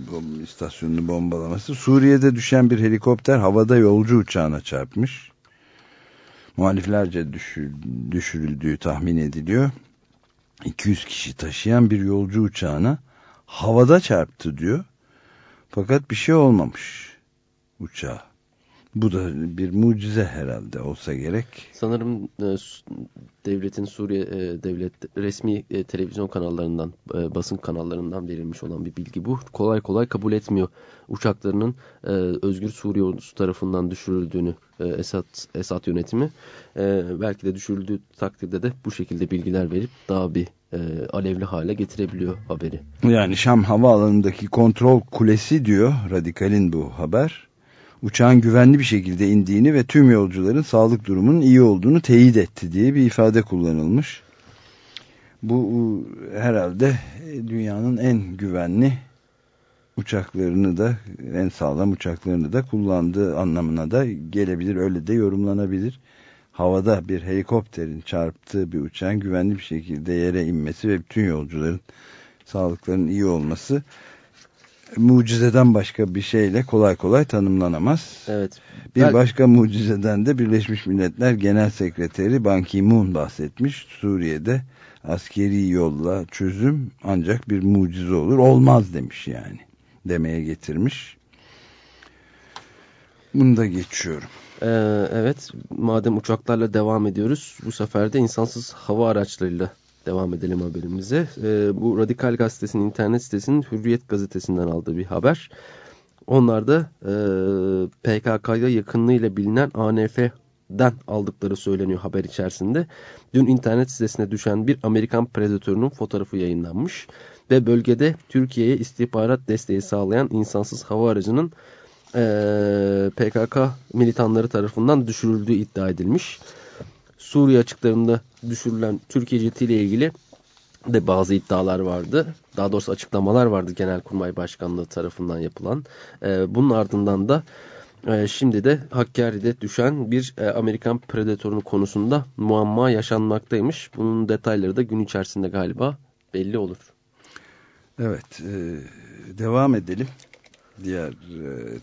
istasyonunu bombalaması. Suriye'de düşen bir helikopter havada yolcu uçağına çarpmış. Muhaliflerce düşür, düşürüldüğü tahmin ediliyor. 200 kişi taşıyan bir yolcu uçağına havada çarptı diyor. Fakat bir şey olmamış uçağa. Bu da bir mucize herhalde olsa gerek. Sanırım e, devletin Suriye e, devlet resmi e, televizyon kanallarından, e, basın kanallarından verilmiş olan bir bilgi bu. Kolay kolay kabul etmiyor uçaklarının e, Özgür Suriye ordusu tarafından düşürüldüğünü e, Esad Esad yönetimi. E, belki de düşürüldüğü takdirde de bu şekilde bilgiler verip daha bir e, alevli hale getirebiliyor haberi. Yani Şam havaalanındaki kontrol kulesi diyor radikalin bu haber. Uçağın güvenli bir şekilde indiğini ve tüm yolcuların sağlık durumunun iyi olduğunu teyit etti diye bir ifade kullanılmış. Bu herhalde dünyanın en güvenli uçaklarını da en sağlam uçaklarını da kullandığı anlamına da gelebilir. Öyle de yorumlanabilir. Havada bir helikopterin çarptığı bir uçağın güvenli bir şekilde yere inmesi ve bütün yolcuların sağlıklarının iyi olması mucizeden başka bir şeyle kolay kolay tanımlanamaz. Evet. Bir Bel- başka mucizeden de Birleşmiş Milletler Genel Sekreteri Ban Ki-moon bahsetmiş. Suriye'de askeri yolla çözüm ancak bir mucize olur. Olmaz demiş yani. Demeye getirmiş. Bunu da geçiyorum. Ee, evet, madem uçaklarla devam ediyoruz, bu sefer de insansız hava araçlarıyla devam edelim haberimize. Ee, bu Radikal Gazetesi'nin internet sitesinin Hürriyet Gazetesi'nden aldığı bir haber. Onlar da e, PKK'ya yakınlığıyla bilinen ANF'den aldıkları söyleniyor haber içerisinde. Dün internet sitesine düşen bir Amerikan predatörünün fotoğrafı yayınlanmış. Ve bölgede Türkiye'ye istihbarat desteği sağlayan insansız hava aracının e, PKK militanları tarafından düşürüldüğü iddia edilmiş. Suriye açıklarında düşürülen Türkiye jetiyle ilgili de bazı iddialar vardı. Daha doğrusu açıklamalar vardı Genelkurmay Başkanlığı tarafından yapılan. E, bunun ardından da e, şimdi de Hakkari'de düşen bir e, Amerikan predatörünün konusunda muamma yaşanmaktaymış. Bunun detayları da gün içerisinde galiba belli olur. Evet, e, devam edelim. Diğer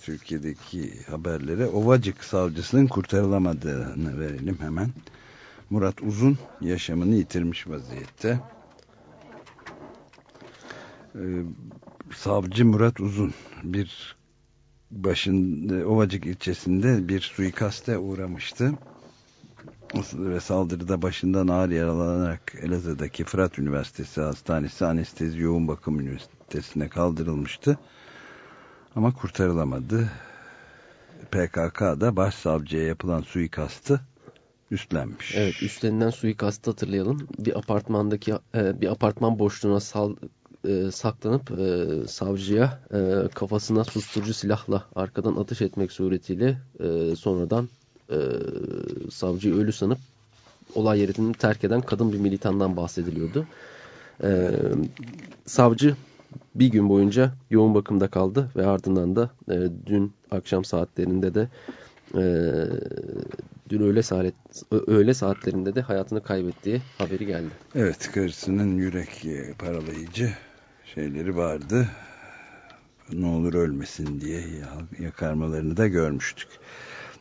Türkiye'deki haberlere Ovacık savcısının kurtarılamadığını verelim hemen. Murat Uzun yaşamını yitirmiş vaziyette. E, savcı Murat Uzun bir başın Ovacık ilçesinde bir suikaste uğramıştı. Ve saldırıda başından ağır yaralanarak Elazığ'daki Fırat Üniversitesi Hastanesi Anestezi Yoğun Bakım Ünitesi'ne kaldırılmıştı. Ama kurtarılamadı. PKK'da başsavcıya yapılan suikastı üstlenmiş. Evet, üstlenilen suikastı hatırlayalım. Bir apartmandaki e, bir apartman boşluğuna sal, e, saklanıp e, savcıya e, kafasına susturucu silahla arkadan atış etmek suretiyle e, sonradan e, savcıyı ölü sanıp olay yerini terk eden kadın bir militandan bahsediliyordu. E, savcı bir gün boyunca yoğun bakımda kaldı ve ardından da e, dün akşam saatlerinde de e, dün öğle, saat, öğle saatlerinde de hayatını kaybettiği haberi geldi. Evet karısının yürek paralayıcı şeyleri vardı. Ne olur ölmesin diye yakarmalarını da görmüştük.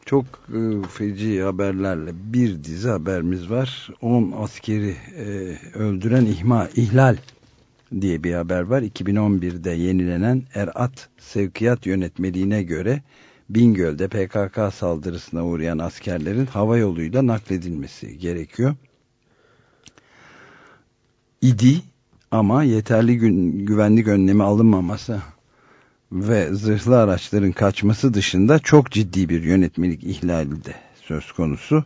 Çok e, feci haberlerle bir dizi haberimiz var. 10 askeri e, öldüren ihma, ihlal diye bir haber var. 2011'de yenilenen Erat Sevkiyat Yönetmeliğine göre Bingöl'de PKK saldırısına uğrayan askerlerin hava yoluyla nakledilmesi gerekiyor. İdi ama yeterli gün, güvenlik önlemi alınmaması ve zırhlı araçların kaçması dışında çok ciddi bir yönetmelik ihlali de söz konusu.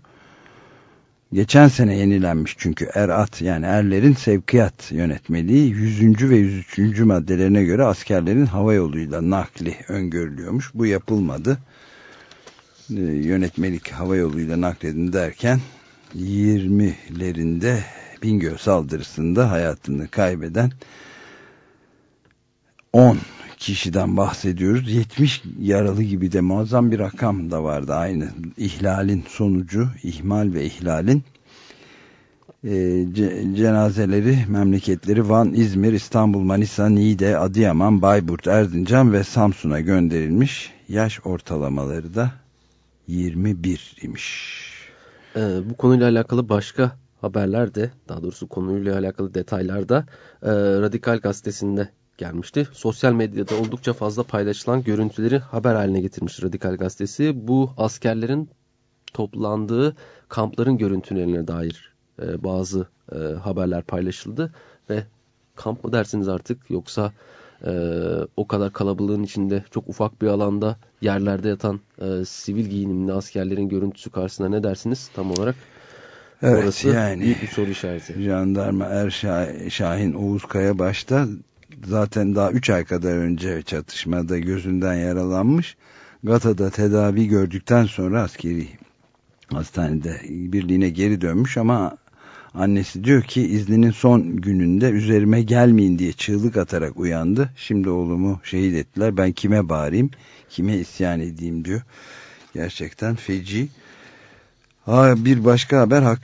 Geçen sene yenilenmiş çünkü erat yani erlerin sevkiyat yönetmeliği 100. ve 103. maddelerine göre askerlerin hava yoluyla nakli öngörülüyormuş. Bu yapılmadı. Ee, yönetmelik hava yoluyla nakledin derken 20'lerinde Bingöl saldırısında hayatını kaybeden 10 kişiden bahsediyoruz. 70 yaralı gibi de muazzam bir rakam da vardı aynı ihlalin sonucu, ihmal ve ihlalin e, cenazeleri, memleketleri Van, İzmir, İstanbul, Manisa, Niğde, Adıyaman, Bayburt, Erzincan ve Samsun'a gönderilmiş. Yaş ortalamaları da 21 imiş. Ee, bu konuyla alakalı başka haberler de daha doğrusu konuyla alakalı detaylar da e, Radikal Gazetesi'nde gelmişti. Sosyal medyada oldukça fazla paylaşılan görüntüleri haber haline getirmiş Radikal Gazetesi. Bu askerlerin toplandığı kampların görüntülerine dair e, bazı e, haberler paylaşıldı ve kamp mı dersiniz artık yoksa e, o kadar kalabalığın içinde çok ufak bir alanda yerlerde yatan e, sivil giyinimli askerlerin görüntüsü karşısında ne dersiniz tam olarak? Evet Orası yani büyük bir soru işareti. jandarma Er Şah- Şahin Oğuz Kaya başta zaten daha 3 ay kadar önce çatışmada gözünden yaralanmış. Gata'da tedavi gördükten sonra askeri hastanede birliğine geri dönmüş ama annesi diyor ki izninin son gününde üzerime gelmeyin diye çığlık atarak uyandı. Şimdi oğlumu şehit ettiler ben kime bağırayım kime isyan edeyim diyor. Gerçekten feci. Ha, bir başka haber Hak,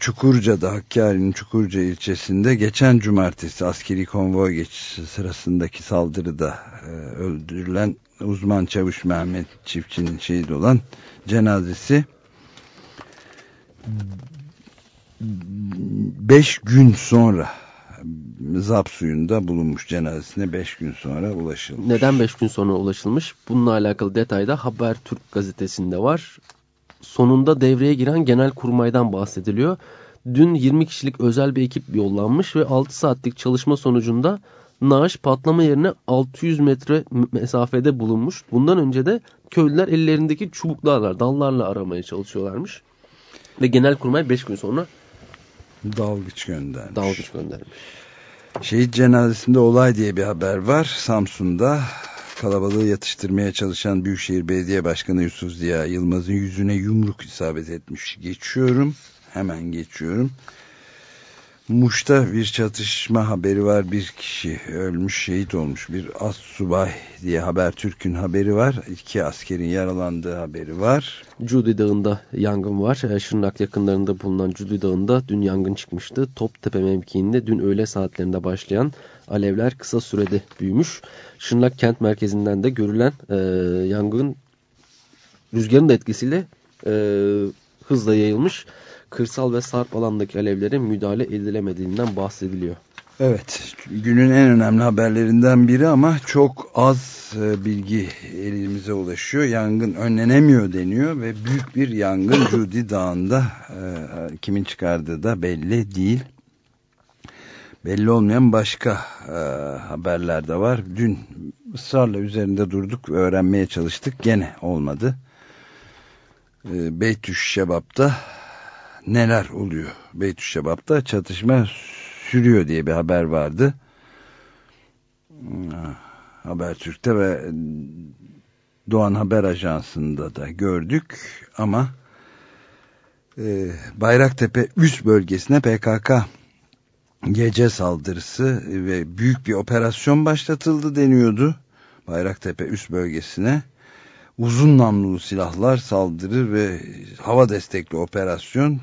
Çukurca'da Hakkari'nin Çukurca ilçesinde geçen cumartesi askeri konvoy geçişi sırasındaki saldırıda e, öldürülen uzman çavuş Mehmet Çiftçi'nin şehit olan cenazesi 5 gün sonra Zap suyunda bulunmuş cenazesine 5 gün sonra ulaşılmış. Neden 5 gün sonra ulaşılmış? Bununla alakalı detayda Habertürk gazetesinde var. Sonunda devreye giren genel kurmaydan bahsediliyor. Dün 20 kişilik özel bir ekip yollanmış ve 6 saatlik çalışma sonucunda naaş patlama yerine 600 metre mesafede bulunmuş. Bundan önce de köylüler ellerindeki çubuklarla, dallarla aramaya çalışıyorlarmış. Ve genel kurmay 5 gün sonra Dalgıç göndermiş. dalgıç göndermiş. Şehit cenazesinde olay diye bir haber var. Samsun'da kalabalığı yatıştırmaya çalışan Büyükşehir Belediye Başkanı Yusuf Ziya Yılmaz'ın yüzüne yumruk isabet etmiş. Geçiyorum. Hemen geçiyorum. Muş'ta bir çatışma haberi var. Bir kişi ölmüş, şehit olmuş. Bir as subay diye Habertürk'ün haberi var. İki askerin yaralandığı haberi var. Cudi Dağı'nda yangın var. E, Şırnak yakınlarında bulunan Cudi Dağı'nda dün yangın çıkmıştı. Toptepe mevkiinde dün öğle saatlerinde başlayan alevler kısa sürede büyümüş. Şırnak kent merkezinden de görülen e, yangın rüzgarın da etkisiyle e, hızla yayılmış. Kırsal ve sarp alandaki alevlere müdahale edilemediğinden bahsediliyor. Evet, günün en önemli haberlerinden biri ama çok az e, bilgi elimize ulaşıyor. Yangın önlenemiyor deniyor ve büyük bir yangın Cudi Dağı'nda e, kimin çıkardığı da belli değil. Belli olmayan başka e, haberler de var. Dün ısrarla üzerinde durduk ve öğrenmeye çalıştık. Gene olmadı. E, Beytüş Şebap'ta neler oluyor? Beytüş Şebap'ta çatışma sürüyor diye bir haber vardı. Habertürk'te ve Doğan Haber Ajansı'nda da gördük ama e, Bayraktepe üst bölgesine PKK gece saldırısı ve büyük bir operasyon başlatıldı deniyordu. Bayraktepe üst bölgesine uzun namlulu silahlar saldırı ve hava destekli operasyon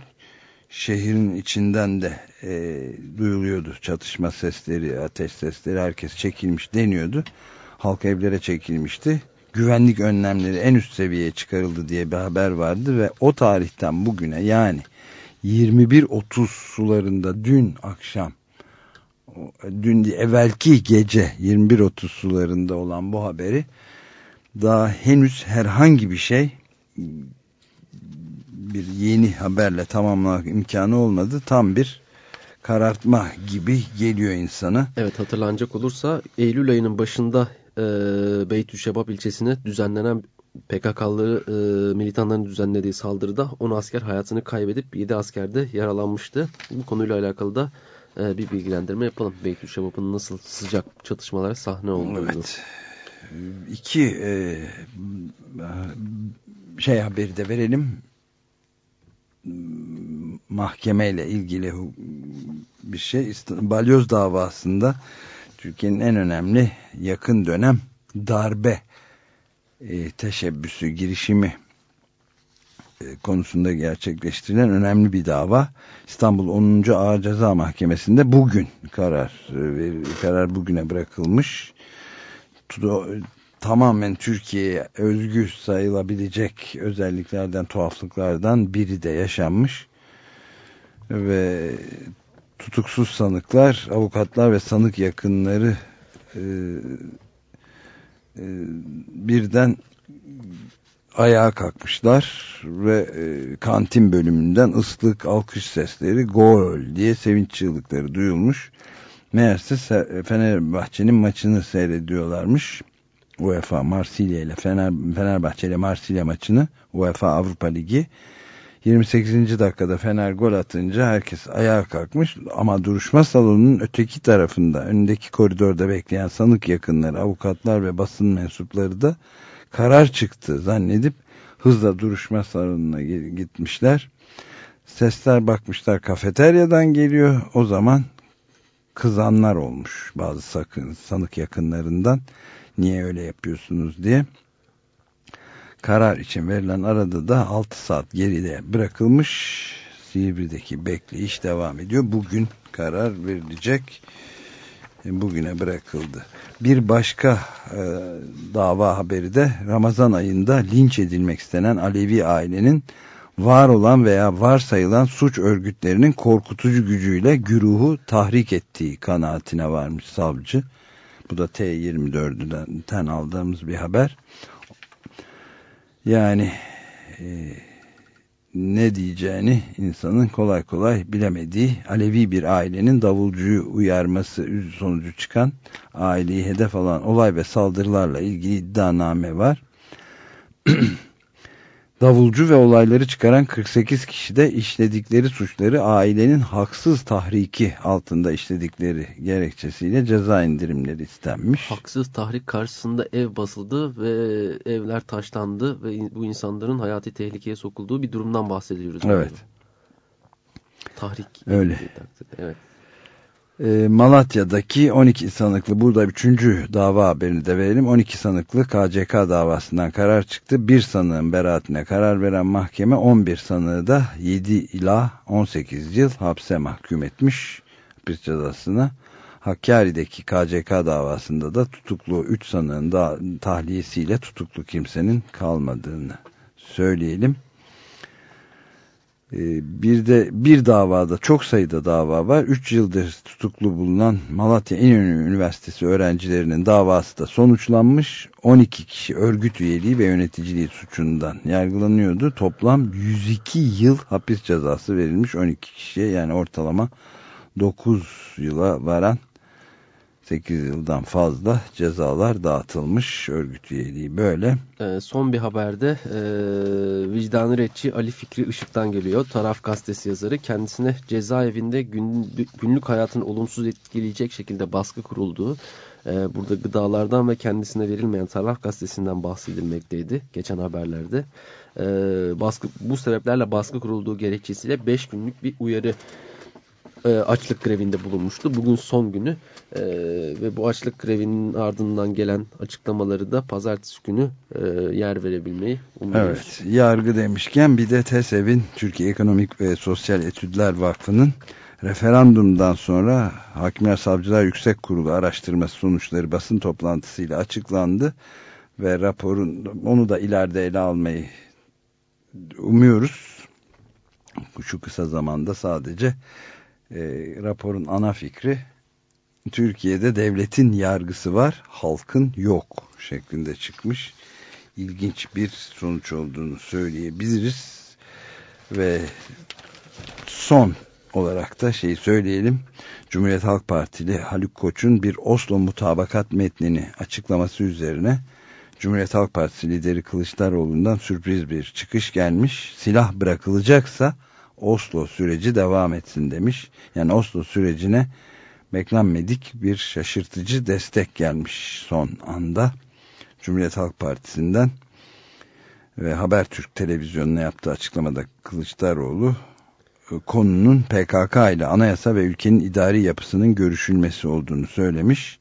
şehrin içinden de e, duyuluyordu çatışma sesleri, ateş sesleri herkes çekilmiş deniyordu. Halk evlere çekilmişti. Güvenlik önlemleri en üst seviyeye çıkarıldı diye bir haber vardı ve o tarihten bugüne yani 21.30 sularında dün akşam dün evvelki gece 21.30 sularında olan bu haberi daha henüz herhangi bir şey bir yeni haberle tamamlamak imkanı olmadı. Tam bir karartma gibi geliyor insana. Evet hatırlanacak olursa Eylül ayının başında e, Beytüşşebap ilçesine düzenlenen PKK'lı e, militanların düzenlediği saldırıda 10 asker hayatını kaybedip 7 asker de yaralanmıştı. Bu konuyla alakalı da e, bir bilgilendirme yapalım. Beytüşşebap'ın nasıl sıcak çatışmalara sahne olduğunu. Evet. İki e, şey haberi de verelim. Mahkemeyle ilgili bir şey. Balyoz davasında Türkiye'nin en önemli yakın dönem darbe e, teşebbüsü, girişimi e, konusunda gerçekleştirilen önemli bir dava. İstanbul 10. Ağır Ceza Mahkemesi'nde bugün karar e, karar bugüne bırakılmış. Tamamen Türkiye'ye özgü sayılabilecek özelliklerden, tuhaflıklardan biri de yaşanmış. Ve tutuksuz sanıklar, avukatlar ve sanık yakınları e, e, birden ayağa kalkmışlar ve e, kantin bölümünden ıslık alkış sesleri gol diye sevinç çığlıkları duyulmuş. Meğerse Fenerbahçe'nin maçını seyrediyorlarmış. UEFA Marsilya ile Fener, Fenerbahçe ile Marsilya maçını UEFA Avrupa Ligi 28. dakikada Fener gol atınca herkes ayağa kalkmış ama duruşma salonunun öteki tarafında önündeki koridorda bekleyen sanık yakınları avukatlar ve basın mensupları da karar çıktı zannedip hızla duruşma salonuna gitmişler. Sesler bakmışlar kafeteryadan geliyor. O zaman kızanlar olmuş bazı sakın, sanık yakınlarından. Niye öyle yapıyorsunuz? diye karar için verilen arada da 6 saat geride bırakılmış Silivri'deki bekleyiş devam ediyor bugün karar verilecek e, bugüne bırakıldı bir başka e, dava haberi de Ramazan ayında linç edilmek istenen Alevi ailenin var olan veya varsayılan suç örgütlerinin korkutucu gücüyle güruhu tahrik ettiği kanaatine varmış savcı. Bu da T24'den aldığımız bir haber. Yani e, ne diyeceğini insanın kolay kolay bilemediği Alevi bir ailenin davulcuyu uyarması sonucu çıkan aileyi hedef alan olay ve saldırılarla ilgili iddianame var. Davulcu ve olayları çıkaran 48 kişi de işledikleri suçları ailenin haksız tahriki altında işledikleri gerekçesiyle ceza indirimleri istenmiş. Haksız tahrik karşısında ev basıldı ve evler taşlandı ve bu insanların hayati tehlikeye sokulduğu bir durumdan bahsediyoruz. Evet. Tahrik. Öyle. Evet e, Malatya'daki 12 sanıklı burada üçüncü dava haberini de verelim. 12 sanıklı KCK davasından karar çıktı. Bir sanığın beraatine karar veren mahkeme 11 sanığı da 7 ila 18 yıl hapse mahkum etmiş hapis cezasına. Hakkari'deki KCK davasında da tutuklu 3 sanığın da tahliyesiyle tutuklu kimsenin kalmadığını söyleyelim. Ee, bir de bir davada çok sayıda dava var. 3 yıldır tutuklu bulunan Malatya İnönü Üniversitesi öğrencilerinin davası da sonuçlanmış. 12 kişi örgüt üyeliği ve yöneticiliği suçundan yargılanıyordu. Toplam 102 yıl hapis cezası verilmiş 12 kişiye yani ortalama 9 yıla varan 8 yıldan fazla cezalar dağıtılmış örgüt üyeliği böyle. E, son bir haberde e, vicdanı retçi Ali Fikri Işık'tan geliyor. Taraf gazetesi yazarı kendisine cezaevinde gün, günlük hayatını olumsuz etkileyecek şekilde baskı kurulduğu e, burada gıdalardan ve kendisine verilmeyen Taraf gazetesinden bahsedilmekteydi geçen haberlerde. E, baskı, bu sebeplerle baskı kurulduğu gerekçesiyle 5 günlük bir uyarı e, açlık grevinde bulunmuştu. Bugün son günü e, ve bu açlık grevinin ardından gelen açıklamaları da pazartesi günü e, yer verebilmeyi umuyoruz. Evet, yargı demişken bir de TESEV'in Türkiye Ekonomik ve Sosyal Etüdler Vakfı'nın referandumdan sonra Hakimler Savcılar Yüksek Kurulu araştırması sonuçları basın toplantısıyla açıklandı ve raporun onu da ileride ele almayı umuyoruz. Şu kısa zamanda sadece e, raporun ana fikri Türkiye'de devletin yargısı var, halkın yok şeklinde çıkmış. İlginç bir sonuç olduğunu söyleyebiliriz. Ve son olarak da şey söyleyelim. Cumhuriyet Halk Partili Haluk Koç'un bir Oslo mutabakat metnini açıklaması üzerine Cumhuriyet Halk Partisi lideri Kılıçdaroğlu'ndan sürpriz bir çıkış gelmiş. Silah bırakılacaksa Oslo süreci devam etsin demiş. Yani Oslo sürecine beklenmedik bir şaşırtıcı destek gelmiş son anda. Cumhuriyet Halk Partisi'nden ve Habertürk televizyonuna yaptığı açıklamada Kılıçdaroğlu e, konunun PKK ile anayasa ve ülkenin idari yapısının görüşülmesi olduğunu söylemiş.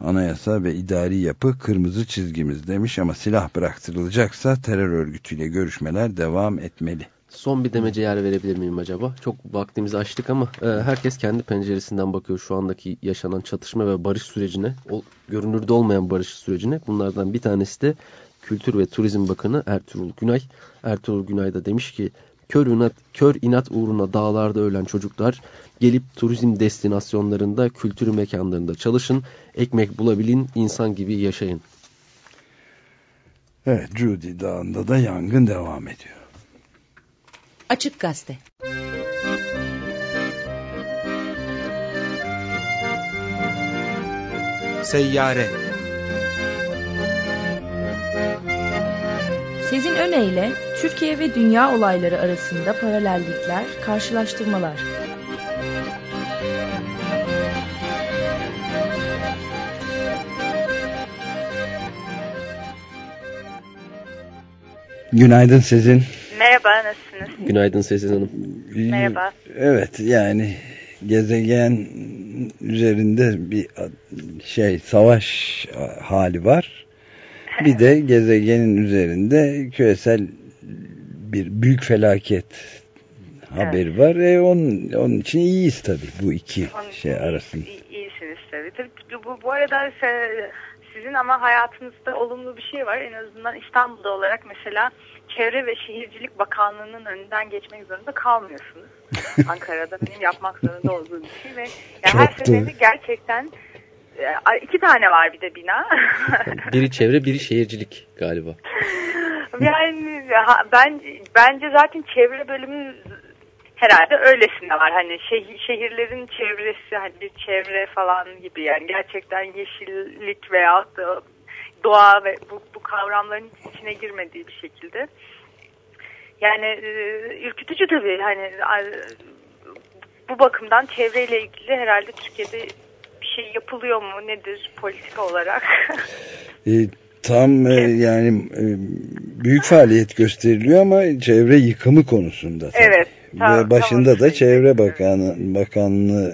Anayasa ve idari yapı kırmızı çizgimiz demiş ama silah bıraktırılacaksa terör örgütüyle görüşmeler devam etmeli. Son bir demece yer verebilir miyim acaba? Çok vaktimizi açtık ama e, herkes kendi penceresinden bakıyor şu andaki yaşanan çatışma ve barış sürecine. O, görünürde olmayan barış sürecine. Bunlardan bir tanesi de Kültür ve Turizm Bakanı Ertuğrul Günay. Ertuğrul Günay da demiş ki Kör inat, kör inat uğruna dağlarda ölen çocuklar gelip turizm destinasyonlarında, kültür mekanlarında çalışın, ekmek bulabilin, insan gibi yaşayın. Evet, Judy Dağı'nda da yangın devam ediyor. Açık Gazete Seyyare Sezin Öne Türkiye ve dünya olayları arasında paralellikler, karşılaştırmalar. Günaydın Sezin. Merhaba, nasılsınız? Günaydın Sezin Hanım. Merhaba. Evet, yani gezegen üzerinde bir şey savaş hali var. Bir de gezegenin üzerinde küresel bir büyük felaket haberi evet. var. E onun, onun için iyiyiz tabii bu iki onun şey arasında. İyisiniz tabii. tabii bu, bu arada sizin ama hayatınızda olumlu bir şey var. En azından İstanbul'da olarak mesela Çevre ve Şehircilik Bakanlığı'nın önünden geçmek zorunda kalmıyorsunuz. Ankara'da benim yapmak zorunda olduğum bir şey ve yani her seferinde gerçekten e, iki tane var bir de bina. biri çevre, biri şehircilik galiba. Yani ben bence zaten çevre bölümü herhalde öylesine var. Hani şehir, şehirlerin çevresi hani bir çevre falan gibi yani gerçekten yeşillik veya da doğa ve bu, bu kavramların içine girmediği bir şekilde. Yani e, ürkütücü tabii hani bu bakımdan çevreyle ilgili herhalde Türkiye'de bir şey yapılıyor mu nedir politika olarak? e, tam e, yani e, büyük faaliyet gösteriliyor ama çevre yıkımı konusunda. Tabii. Evet. Tam, Ve başında tam da Çevre Bakanı Bakanlığı'na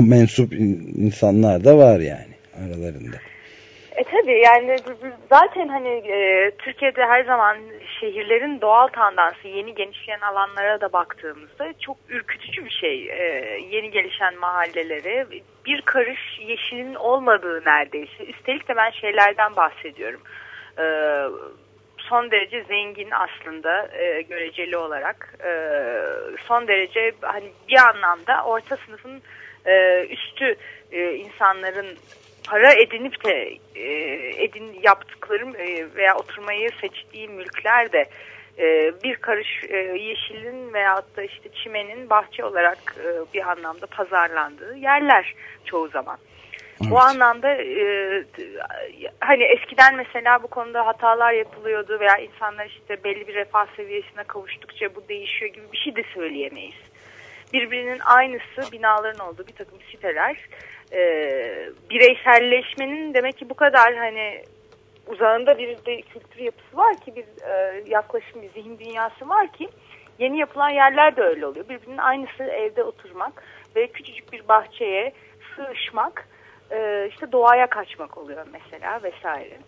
mensup insanlar da var yani aralarında. E tabii yani zaten hani e, Türkiye'de her zaman şehirlerin doğal tandansı yeni genişleyen alanlara da baktığımızda çok ürkütücü bir şey. E, yeni gelişen mahalleleri bir karış yeşilin olmadığı neredeyse. Üstelik de ben şeylerden bahsediyorum. E, son derece zengin aslında e, göreceli olarak. E, son derece hani bir anlamda orta sınıfın e, üstü e, insanların para edinip de e, edin yaptıklarım e, veya oturmayı seçtiği mülkler de e, bir karış e, yeşilin veyahut da işte çimenin bahçe olarak e, bir anlamda pazarlandığı yerler çoğu zaman. Evet. Bu anlamda e, hani eskiden mesela bu konuda hatalar yapılıyordu veya insanlar işte belli bir refah seviyesine kavuştukça bu değişiyor gibi bir şey de söyleyemeyiz. Birbirinin aynısı binaların olduğu bir takım siteler e, bireyselleşmenin demek ki bu kadar hani uzağında bir de kültür yapısı var ki bir e, yaklaşım, bir zihin dünyası var ki yeni yapılan yerler de öyle oluyor. Birbirinin aynısı evde oturmak ve küçücük bir bahçeye sığışmak e, işte doğaya kaçmak oluyor mesela vesaire.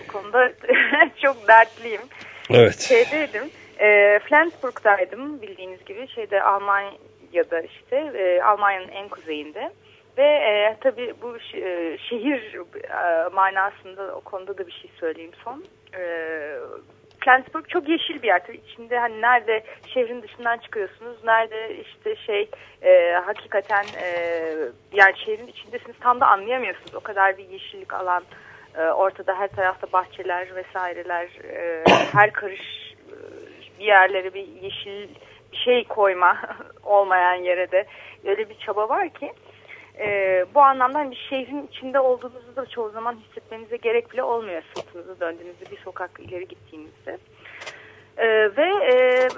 Bu konuda çok dertliyim. Evet. Şeydeydim, e, Flensburg'daydım bildiğiniz gibi şeyde Almanya'da işte e, Almanya'nın en kuzeyinde. Ve e, tabii bu e, şehir e, manasında o konuda da bir şey söyleyeyim son. E, Flensburg çok yeşil bir yer. Tabii içinde hani nerede şehrin dışından çıkıyorsunuz, nerede işte şey e, hakikaten e, yani şehrin içindesiniz tam da anlayamıyorsunuz. O kadar bir yeşillik alan e, ortada her tarafta bahçeler vesaireler e, her karış e, bir yerlere bir yeşil bir şey koyma olmayan yere de öyle bir çaba var ki e, bu anlamda hani şehrin içinde olduğunuzu da çoğu zaman hissetmenize gerek bile olmuyor sırtınızı döndüğünüzde bir sokak ileri gittiğinizde. E, ve e,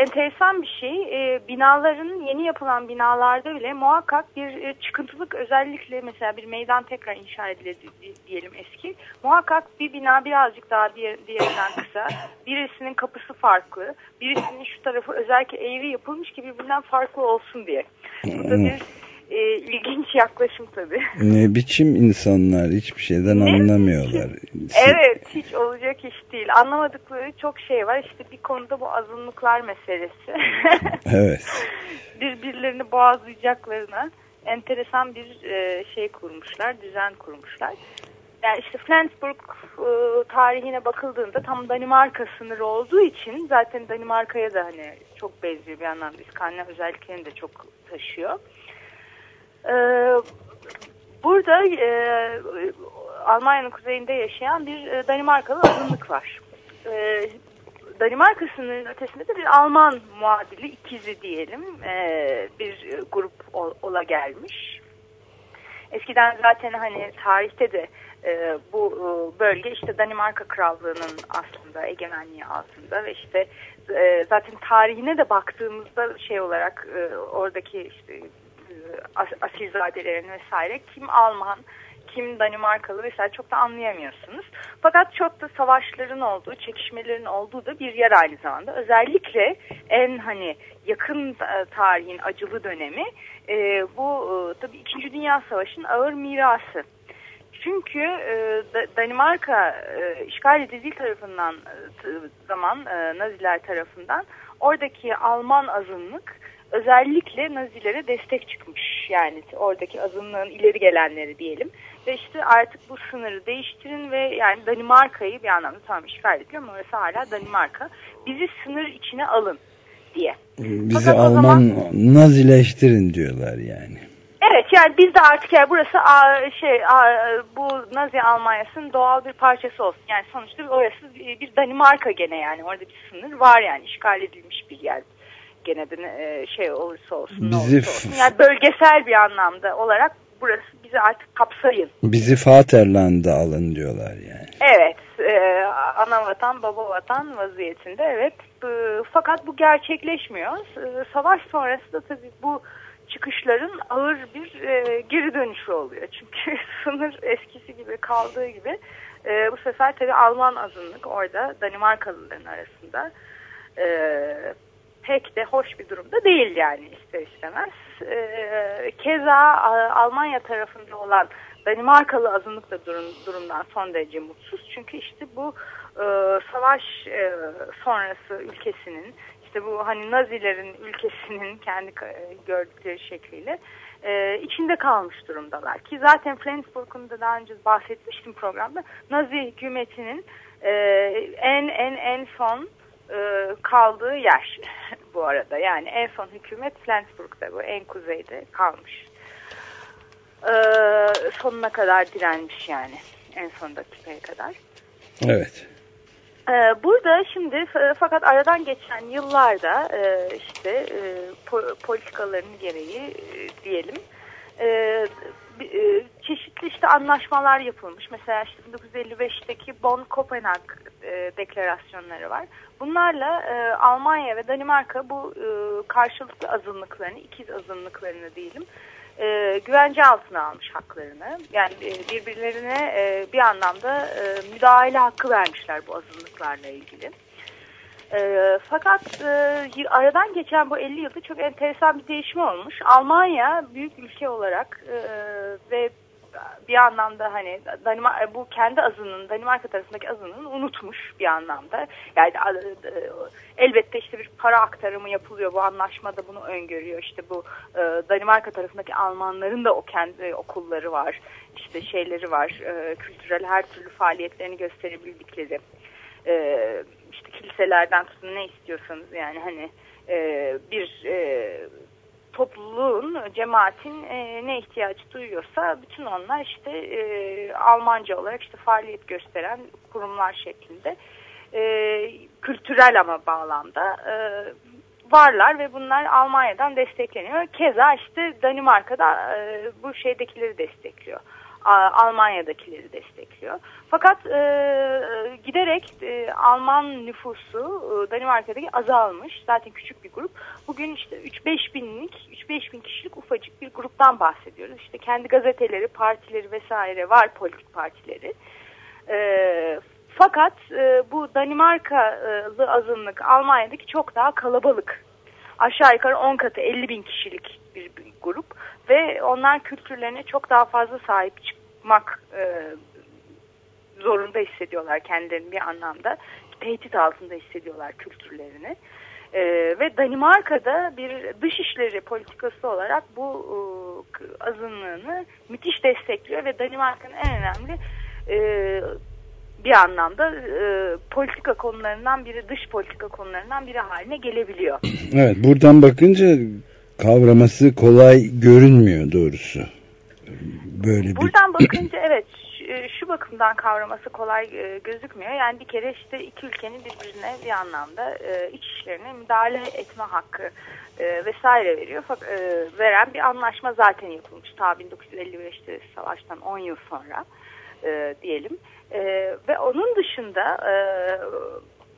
enteresan bir şey e, binaların yeni yapılan binalarda bile muhakkak bir e, çıkıntılık özellikle mesela bir meydan tekrar inşa edildi diyelim eski muhakkak bir bina birazcık daha diğer, diğerinden kısa birisinin kapısı farklı birisinin şu tarafı özellikle eğri yapılmış ki birbirinden farklı olsun diye. Bu da bir e, ilginç yaklaşım tabii. Ne biçim insanlar hiçbir şeyden ne anlamıyorlar. Evet hiç olacak iş değil. Anlamadıkları çok şey var. İşte bir konuda bu azınlıklar meselesi. evet. Birbirlerini boğazlayacaklarına enteresan bir e, şey kurmuşlar, düzen kurmuşlar. yani işte Flensburg e, tarihine bakıldığında tam Danimarka sınırı olduğu için zaten Danimarka'ya da hani çok benziyor bir anlamda İskandinav özelliklerini de çok taşıyor. E, burada e, Almanya'nın kuzeyinde yaşayan bir e, Danimarkalı azınlık var. E, Danimarka sınırının ötesinde de bir Alman muadili ikizi diyelim e, bir grup ol, ola gelmiş. Eskiden zaten hani tarihte de e, bu e, bölge işte Danimarka Krallığı'nın aslında egemenliği altında ve işte e, zaten tarihine de baktığımızda şey olarak e, oradaki işte asilzadelerin vesaire kim Alman kim Danimarkalı vesaire çok da anlayamıyorsunuz. Fakat çok da savaşların olduğu, çekişmelerin olduğu da bir yer aynı zamanda. Özellikle en hani yakın e, tarihin acılı dönemi e, bu e, tabii 2. Dünya Savaşı'nın ağır mirası. Çünkü e, Danimarka e, işgal edildiği tarafından e, zaman e, Naziler tarafından oradaki Alman azınlık özellikle Nazilere destek çıkmış. Yani oradaki azınlığın ileri gelenleri diyelim. Ve işte artık bu sınırı değiştirin ve yani Danimarka'yı bir anlamda tamam işgal ediliyor ama orası hala Danimarka. Bizi sınır içine alın diye. Bizi Fakat Alman zaman, Nazileştirin diyorlar yani. Evet yani biz de artık yani burası a, şey a, bu Nazi Almanya'sının doğal bir parçası olsun. Yani sonuçta orası bir Danimarka gene yani orada bir sınır var yani işgal edilmiş bir yer gene de e, şey olursa olsun. Bizi olsun. Yani bölgesel bir anlamda olarak burası bizi artık kapsayın. Bizi Vaterland'a alın diyorlar yani. Evet. E, ana vatan baba vatan vaziyetinde evet. E, fakat bu gerçekleşmiyor. E, savaş sonrası da tabii bu çıkışların ağır bir e, geri dönüşü oluyor. Çünkü sınır eskisi gibi kaldığı gibi e, bu sefer tabii Alman azınlık orada Danimarkalıların arasında e, pek de hoş bir durumda değil yani ister istemez. E, keza Almanya tarafında olan Danimarkalı azınlık da durum, durumdan son derece mutsuz. Çünkü işte bu e, savaş e, sonrası ülkesinin işte bu hani Nazilerin ülkesinin kendi gördükleri şekliyle e, içinde kalmış durumdalar. Ki zaten Flensburg'un da daha önce bahsetmiştim programda. Nazi hükümetinin e, en en en son e, kaldığı yer bu arada. Yani en son hükümet Flensburg'da bu en kuzeyde kalmış. E, sonuna kadar direnmiş yani. En son dakikaya kadar. Evet. E, burada şimdi fakat aradan geçen yıllarda e, işte politikalarının gereği diyelim çeşitli işte anlaşmalar yapılmış. Mesela işte 1955'teki Bonn-Kopenhag deklarasyonları var. Bunlarla Almanya ve Danimarka bu karşılıklı azınlıklarını, ikiz azınlıklarını diyelim e, güvence altına almış haklarını. Yani e, birbirlerine e, bir anlamda e, müdahale hakkı vermişler bu azınlıklarla ilgili. E, fakat e, aradan geçen bu 50 yılda çok enteresan bir değişim olmuş. Almanya büyük ülke olarak e, ve bir anlamda hani Danimarka bu kendi azının Danimarka tarafındaki azının unutmuş bir anlamda. Yani e, elbette işte bir para aktarımı yapılıyor. Bu anlaşmada bunu öngörüyor. İşte bu e, Danimarka tarafındaki Almanların da o kendi okulları var. İşte şeyleri var. E, kültürel her türlü faaliyetlerini gösterebildikleri. İşte kiliselerden tutun ne istiyorsanız yani hani bir topluluğun, cemaatin e, ne ihtiyacı duyuyorsa bütün onlar işte e, Almanca olarak işte faaliyet gösteren kurumlar şeklinde e, kültürel ama bağlamda e, varlar ve bunlar Almanya'dan destekleniyor. Keza işte Danimarka'da e, bu şeydekileri destekliyor. Almanya'dakileri destekliyor. Fakat e, giderek e, Alman nüfusu e, Danimarka'daki azalmış. Zaten küçük bir grup. Bugün işte 3-5 binlik, 3-5 bin kişilik ufacık bir gruptan bahsediyoruz. İşte kendi gazeteleri, partileri vesaire var politik partileri. E, fakat e, bu Danimarkalı azınlık Almanya'daki çok daha kalabalık. Aşağı yukarı 10 katı 50 bin kişilik bir, grup ve onlar kültürlerine çok daha fazla sahip çıkmak e, zorunda hissediyorlar kendilerini bir anlamda. Tehdit altında hissediyorlar kültürlerini. E, ve Danimarka'da bir dışişleri politikası olarak bu e, azınlığını müthiş destekliyor ve Danimarka'nın en önemli e, bir anlamda e, politika konularından biri, dış politika konularından biri haline gelebiliyor. Evet buradan bakınca kavraması kolay görünmüyor doğrusu. Böyle bir... Buradan bakınca evet şu, şu bakımdan kavraması kolay e, gözükmüyor. Yani bir kere işte iki ülkenin birbirine bir anlamda e, iç işlerine müdahale etme hakkı e, vesaire veriyor. E, veren bir anlaşma zaten yapılmış. Ta 1955'te savaştan 10 yıl sonra e, diyelim. E, ve onun dışında e,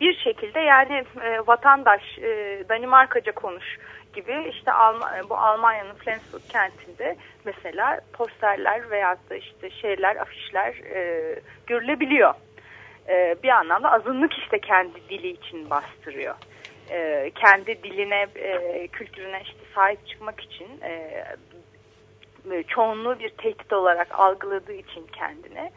bir şekilde yani e, vatandaş e, Danimarkaca konuş gibi işte Alm bu Almanya'nın Flensburg kentinde mesela posterler veyahut da işte şeyler, afişler e, görülebiliyor. E, bir anlamda azınlık işte kendi dili için bastırıyor. E, kendi diline, e, kültürüne işte sahip çıkmak için e, çoğunluğu bir tehdit olarak algıladığı için kendine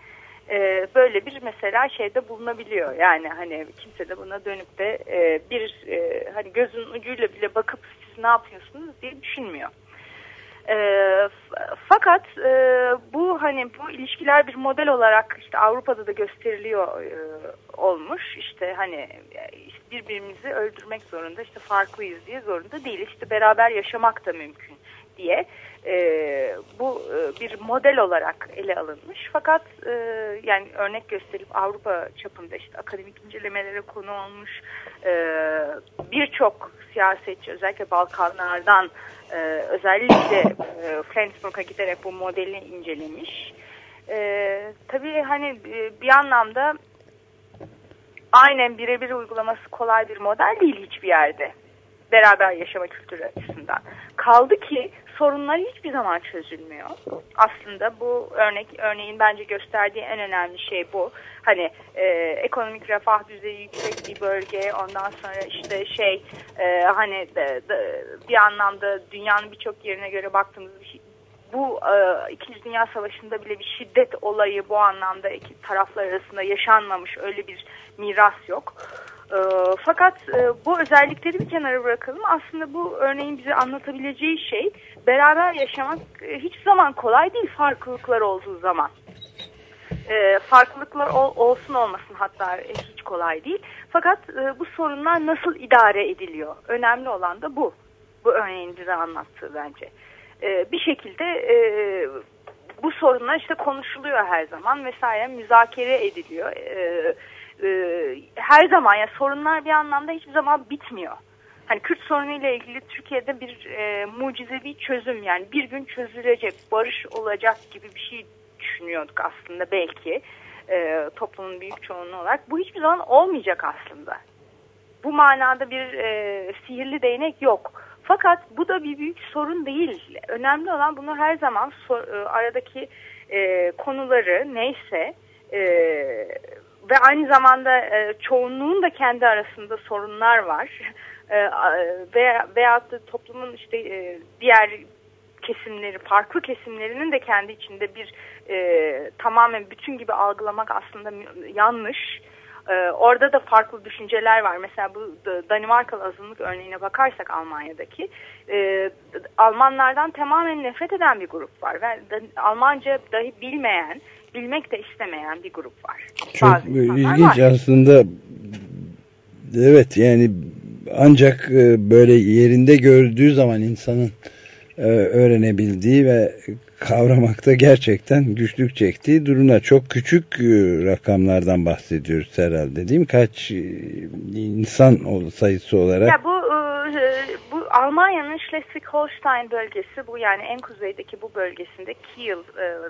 e, böyle bir mesela şeyde bulunabiliyor. Yani hani kimse de buna dönüp de e, bir e, hani gözün ucuyla bile bakıp siz ne yapıyorsunuz diye düşünmüyor. E, fakat e, bu hani bu ilişkiler bir model olarak işte Avrupa'da da gösteriliyor e, olmuş. İşte hani işte birbirimizi öldürmek zorunda işte farklıyız diye zorunda değil. İşte beraber yaşamak da mümkün diye e, bu e, bir model olarak ele alınmış. Fakat e, yani örnek gösterip Avrupa çapında işte akademik incelemelere konu olmuş e, birçok siyasetçi özellikle Balkanlardan e, özellikle e, Flensburg'a giderek bu modeli incelemiş. E, tabii hani e, bir anlamda aynen birebir uygulaması kolay bir model değil hiçbir yerde beraber yaşama kültürü açısından. Kaldı ki sorunlar hiçbir zaman çözülmüyor. Aslında bu örnek örneğin bence gösterdiği en önemli şey bu. Hani e, ekonomik refah düzeyi yüksek bir bölge ondan sonra işte şey e, hani de, de, bir anlamda dünyanın birçok yerine göre baktığımız şey, bu e, İkinci Dünya Savaşı'nda bile bir şiddet olayı bu anlamda iki taraflar arasında yaşanmamış öyle bir miras yok. E, fakat e, bu özellikleri bir kenara bırakalım. Aslında bu örneğin bize anlatabileceği şey beraber yaşamak e, hiç zaman kolay değil farklılıklar olduğu zaman. E, farklılıklar ol, olsun olmasın hatta e, hiç kolay değil. Fakat e, bu sorunlar nasıl idare ediliyor? Önemli olan da bu. Bu örneğin bize anlattığı bence. E, bir şekilde e, bu sorunlar işte konuşuluyor her zaman vesaire müzakere ediliyor. E, e, her zaman ya yani sorunlar bir anlamda hiçbir zaman bitmiyor. Hani Kürt sorunuyla ilgili Türkiye'de bir e, mucizevi çözüm yani bir gün çözülecek, barış olacak gibi bir şey düşünüyorduk aslında belki e, toplumun büyük çoğunluğu olarak. Bu hiçbir zaman olmayacak aslında. Bu manada bir e, sihirli değnek yok. Fakat bu da bir büyük sorun değil. Önemli olan bunu her zaman so e, aradaki e, konuları neyse e, ve aynı zamanda e, çoğunluğun da kendi arasında sorunlar var. E, veya, veyahut da toplumun işte e, diğer kesimleri, farklı kesimlerinin de kendi içinde bir e, tamamen bütün gibi algılamak aslında yanlış. E, orada da farklı düşünceler var. Mesela bu Danimarkalı azınlık örneğine bakarsak Almanya'daki e, Almanlardan tamamen nefret eden bir grup var. Ve Almanca dahi bilmeyen, bilmek de istemeyen bir grup var. Çok Bazı ilginç var. aslında. Evet yani ancak e, böyle yerinde gördüğü zaman insanın e, öğrenebildiği ve kavramakta gerçekten güçlük çektiği durumlar. Çok küçük e, rakamlardan bahsediyoruz herhalde değil mi? Kaç insan sayısı olarak? Ya bu Almanya'nın Schleswig-Holstein bölgesi bu yani en kuzeydeki bu bölgesinde Kiel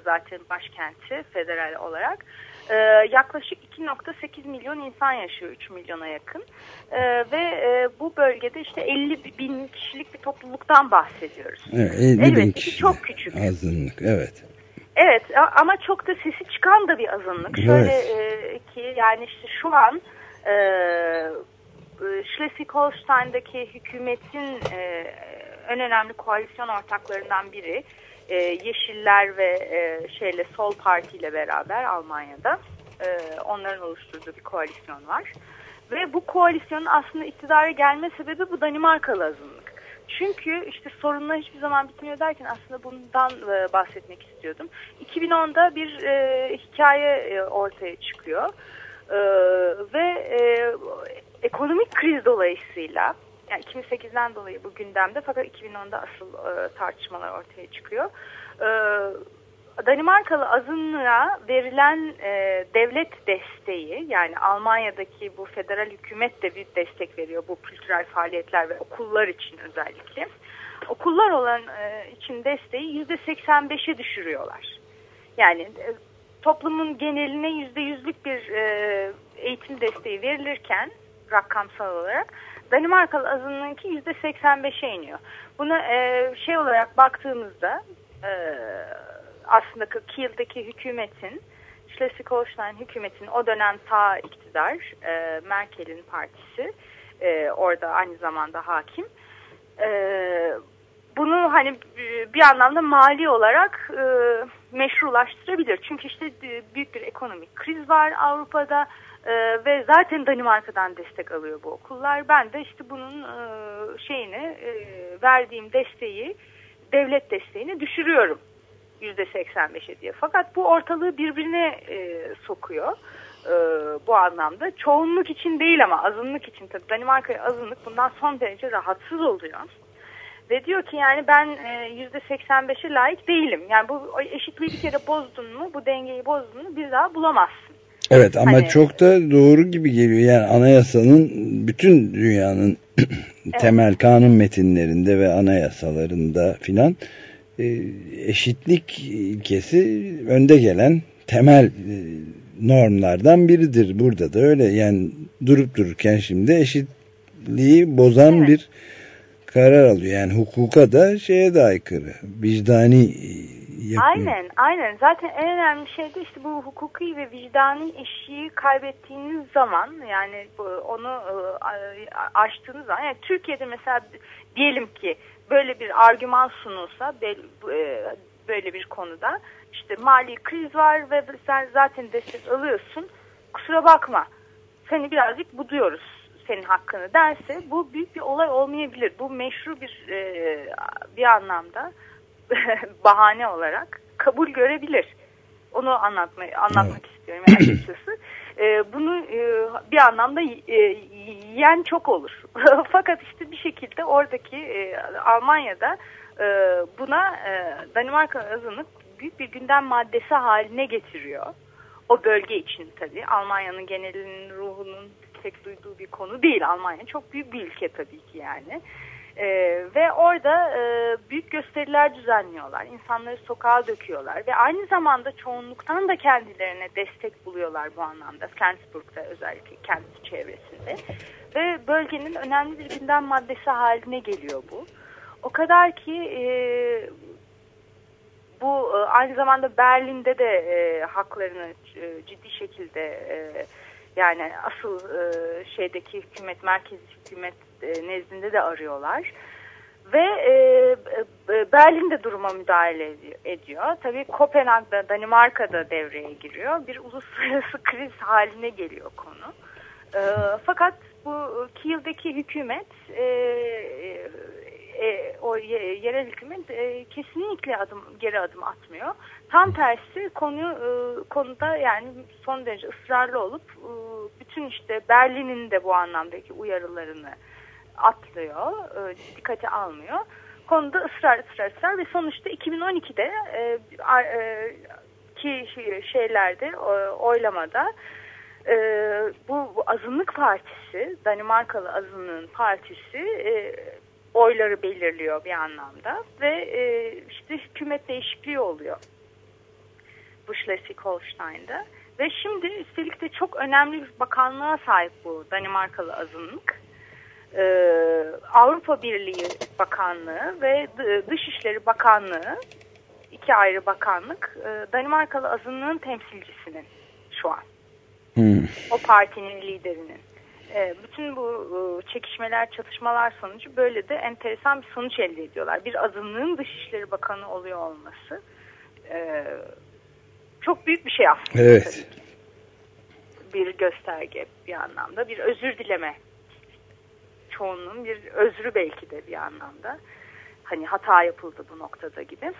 zaten başkenti federal olarak. Ee, yaklaşık 2.8 milyon insan yaşıyor 3 milyona yakın ee, ve e, bu bölgede işte 50 bin kişilik bir topluluktan bahsediyoruz. Evet, 50 bin evet, kişi. çok küçük. Azınlık evet. Evet ama çok da sesi çıkan da bir azınlık. Evet. Şöyle e, ki yani işte şu an e, Schleswig-Holstein'daki hükümetin e, en önemli koalisyon ortaklarından biri e, Yeşiller ve e, şeyle Sol Parti ile beraber Almanya'da e, onların oluşturduğu bir koalisyon var. Ve bu koalisyonun aslında iktidara gelme sebebi bu Danimarkalı azınlık. Çünkü işte sorunlar hiçbir zaman bitmiyor derken aslında bundan e, bahsetmek istiyordum. 2010'da bir e, hikaye e, ortaya çıkıyor. E, ve e, ekonomik kriz dolayısıyla yani 2008'den dolayı bu gündemde fakat 2010'da asıl e, tartışmalar ortaya çıkıyor. E, Danimarkalı azınlığa verilen e, devlet desteği yani Almanya'daki bu federal hükümet de bir destek veriyor bu kültürel faaliyetler ve okullar için özellikle. Okullar olan e, için desteği yüzde 85'e düşürüyorlar. Yani e, toplumun geneline yüzde yüzlük bir e, eğitim desteği verilirken rakamsal olarak Danimarkalı azınlığınki yüzde 85'e iniyor. Buna e, şey olarak baktığımızda e, aslında Kiel'deki hükümetin Schleswig-Holstein hükümetin o dönem sağ iktidar e, Merkel'in partisi e, orada aynı zamanda hakim. E, bunu hani bir anlamda mali olarak e, meşrulaştırabilir. Çünkü işte büyük bir ekonomik kriz var Avrupa'da e, ve zaten Danimarka'dan destek alıyor bu okullar. Ben de işte bunun e, şeyini e, verdiğim desteği devlet desteğini düşürüyorum %85'e diye. Fakat bu ortalığı birbirine e, sokuyor e, bu anlamda. Çoğunluk için değil ama azınlık için tabii Danimarka azınlık bundan son derece rahatsız oluyor. Ve diyor ki yani ben e, %85'e layık değilim. Yani bu eşitliği bir kere bozdun mu, bu dengeyi bozdun mu bir daha bulamazsın. Evet ama hani, çok da doğru gibi geliyor. Yani anayasanın bütün dünyanın temel evet. kanun metinlerinde ve anayasalarında filan e, eşitlik ilkesi önde gelen temel e, normlardan biridir. Burada da öyle yani durup dururken şimdi eşitliği bozan evet. bir karar alıyor. Yani hukuka da şeye de aykırı. Vicdani yapıyor. Aynen, aynen. Zaten en önemli şey de işte bu hukuki ve vicdani eşiği kaybettiğiniz zaman yani onu aştığınız zaman yani Türkiye'de mesela diyelim ki böyle bir argüman sunulsa e, böyle bir konuda işte mali kriz var ve sen zaten destek alıyorsun kusura bakma seni birazcık buduyoruz senin hakkını derse bu büyük bir olay olmayabilir. Bu meşru bir e, bir anlamda bahane olarak kabul görebilir. Onu anlatmayı anlatmak evet. istiyorum açıkçası. E, bunu e, bir anlamda e, yiyen çok olur. Fakat işte bir şekilde oradaki e, Almanya'da e, buna e, Danimarka azınlık büyük bir gündem maddesi haline getiriyor. O bölge için tabii. Almanya'nın genelinin ruhunun pek duyduğu bir konu değil. Almanya çok büyük bir ülke tabii ki yani. E, ve orada e, büyük gösteriler düzenliyorlar. İnsanları sokağa döküyorlar ve aynı zamanda çoğunluktan da kendilerine destek buluyorlar bu anlamda. Flensburg'da özellikle kendi çevresinde. Ve bölgenin önemli bir gündem maddesi haline geliyor bu. O kadar ki e, bu e, aynı zamanda Berlin'de de e, haklarını e, ciddi şekilde e, yani asıl e, şeydeki hükümet, merkezi hükümet e, nezdinde de arıyorlar. Ve e, e, Berlin'de duruma müdahale ediyor. Tabii Kopenhag'da, Danimarka'da devreye giriyor. Bir uluslararası kriz haline geliyor konu. E, fakat bu Kiel'deki hükümet e, e, o yerel hükümet e, kesinlikle adım geri adım atmıyor. Tam tersi konu e, konuda yani son derece ısrarlı olup e, bütün işte Berlin'in de bu anlamdaki uyarılarını atlıyor, e, dikkate almıyor. Konuda ısrar ısrar ısrar ve sonuçta 2012'de e, e, ki şeylerde e, oylamada e, bu, bu azınlık partisi, Danimarkalı azınlığın partisi e, oyları belirliyor bir anlamda ve e, işte hükümet değişikliği oluyor bu Schleswig-Holstein'da. Ve şimdi üstelik de çok önemli bir bakanlığa sahip bu Danimarkalı azınlık. Ee, Avrupa Birliği Bakanlığı ve Dışişleri Bakanlığı iki ayrı bakanlık e, Danimarkalı azınlığın temsilcisinin şu an. Hmm. O partinin liderinin. E, bütün bu e, çekişmeler, çatışmalar sonucu böyle de enteresan bir sonuç elde ediyorlar. Bir azınlığın Dışişleri Bakanı oluyor olması e, çok büyük bir şey aslında. Evet. Bir gösterge bir anlamda, bir özür dileme çoğunluğun bir özrü belki de bir anlamda. Hani hata yapıldı bu noktada gibi.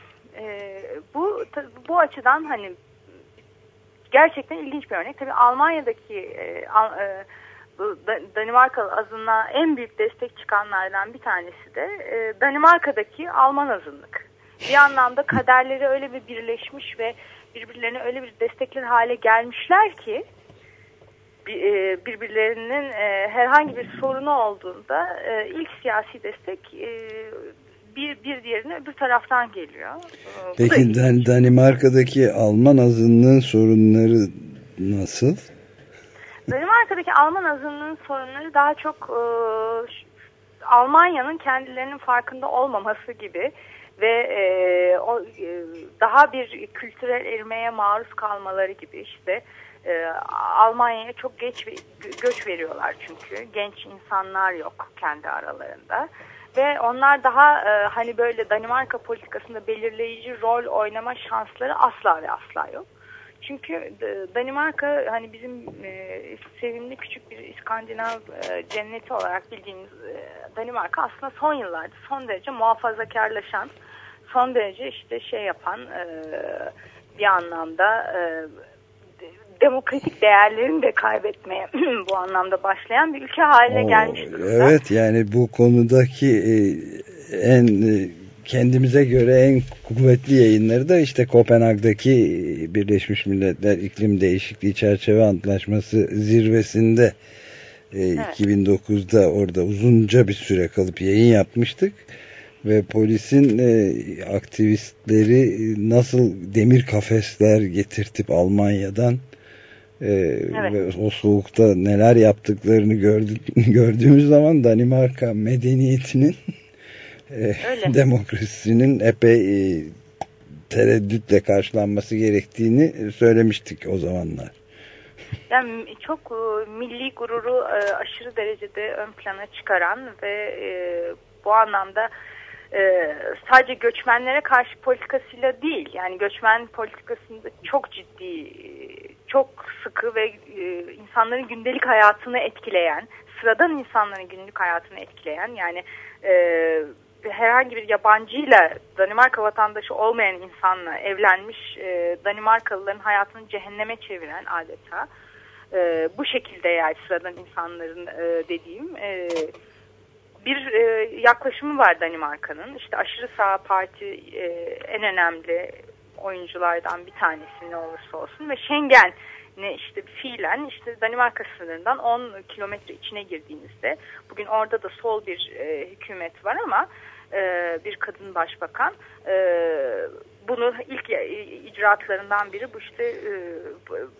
Bu bu açıdan hani gerçekten ilginç bir örnek. Tabii Almanya'daki e, Al- e, bu Da- Danimarkalı azınlığa en büyük destek çıkanlardan bir tanesi de e, Danimarka'daki Alman azınlık. Bir anlamda kaderleri öyle bir birleşmiş ve birbirlerine öyle bir destekler hale gelmişler ki e, birbirlerinin e, herhangi bir sorunu olduğunda ilk siyasi destek bir bir diğerine öbür taraftan geliyor. Peki. Dan Danimarka'daki Alman azınlığın sorunları nasıl? Danimarka'daki Alman azınlığının sorunları daha çok e, Almanya'nın kendilerinin farkında olmaması gibi ve e, o, e, daha bir kültürel erimeye maruz kalmaları gibi işte e, Almanya'ya çok geç göç veriyorlar çünkü genç insanlar yok kendi aralarında ve onlar daha e, hani böyle Danimarka politikasında belirleyici rol oynama şansları asla ve asla yok. Çünkü D- Danimarka hani bizim e, sevimli küçük bir İskandinav e, cenneti olarak bildiğimiz e, Danimarka aslında son yıllarda son derece muhafazakarlaşan, son derece işte şey yapan e, bir anlamda e, de- demokratik değerlerini de kaybetmeye bu anlamda başlayan bir ülke haline Oo, gelmiş durumda. Evet yani bu konudaki e, en e, kendimize göre en kuvvetli yayınları da işte Kopenhag'daki Birleşmiş Milletler İklim Değişikliği Çerçeve Antlaşması zirvesinde e, Evet. 2009'da orada uzunca bir süre kalıp yayın yapmıştık ve polisin e, aktivistleri nasıl demir kafesler getirtip Almanya'dan e, ve o soğukta neler yaptıklarını gördük, gördüğümüz zaman Danimarka medeniyetinin Öyle. demokrasisinin epey e, tereddütle karşılanması gerektiğini söylemiştik o zamanlar. Yani çok e, milli gururu e, aşırı derecede ön plana çıkaran ve e, bu anlamda e, sadece göçmenlere karşı politikasıyla değil yani göçmen politikasında çok ciddi çok sıkı ve e, insanların gündelik hayatını etkileyen sıradan insanların günlük hayatını etkileyen yani e, herhangi bir yabancıyla Danimarka vatandaşı olmayan insanla evlenmiş e, Danimarkalıların hayatını cehenneme çeviren adeta e, bu şekilde yani sıradan insanların e, dediğim e, bir e, yaklaşımı var Danimarka'nın. İşte aşırı sağ parti e, en önemli oyunculardan bir tanesi ne olursa olsun ve Schengen ne işte fiilen işte Danimarka sınırından 10 kilometre içine girdiğinizde bugün orada da sol bir e, hükümet var ama e, bir kadın başbakan e, bunu ilk icraatlarından biri bu işte e,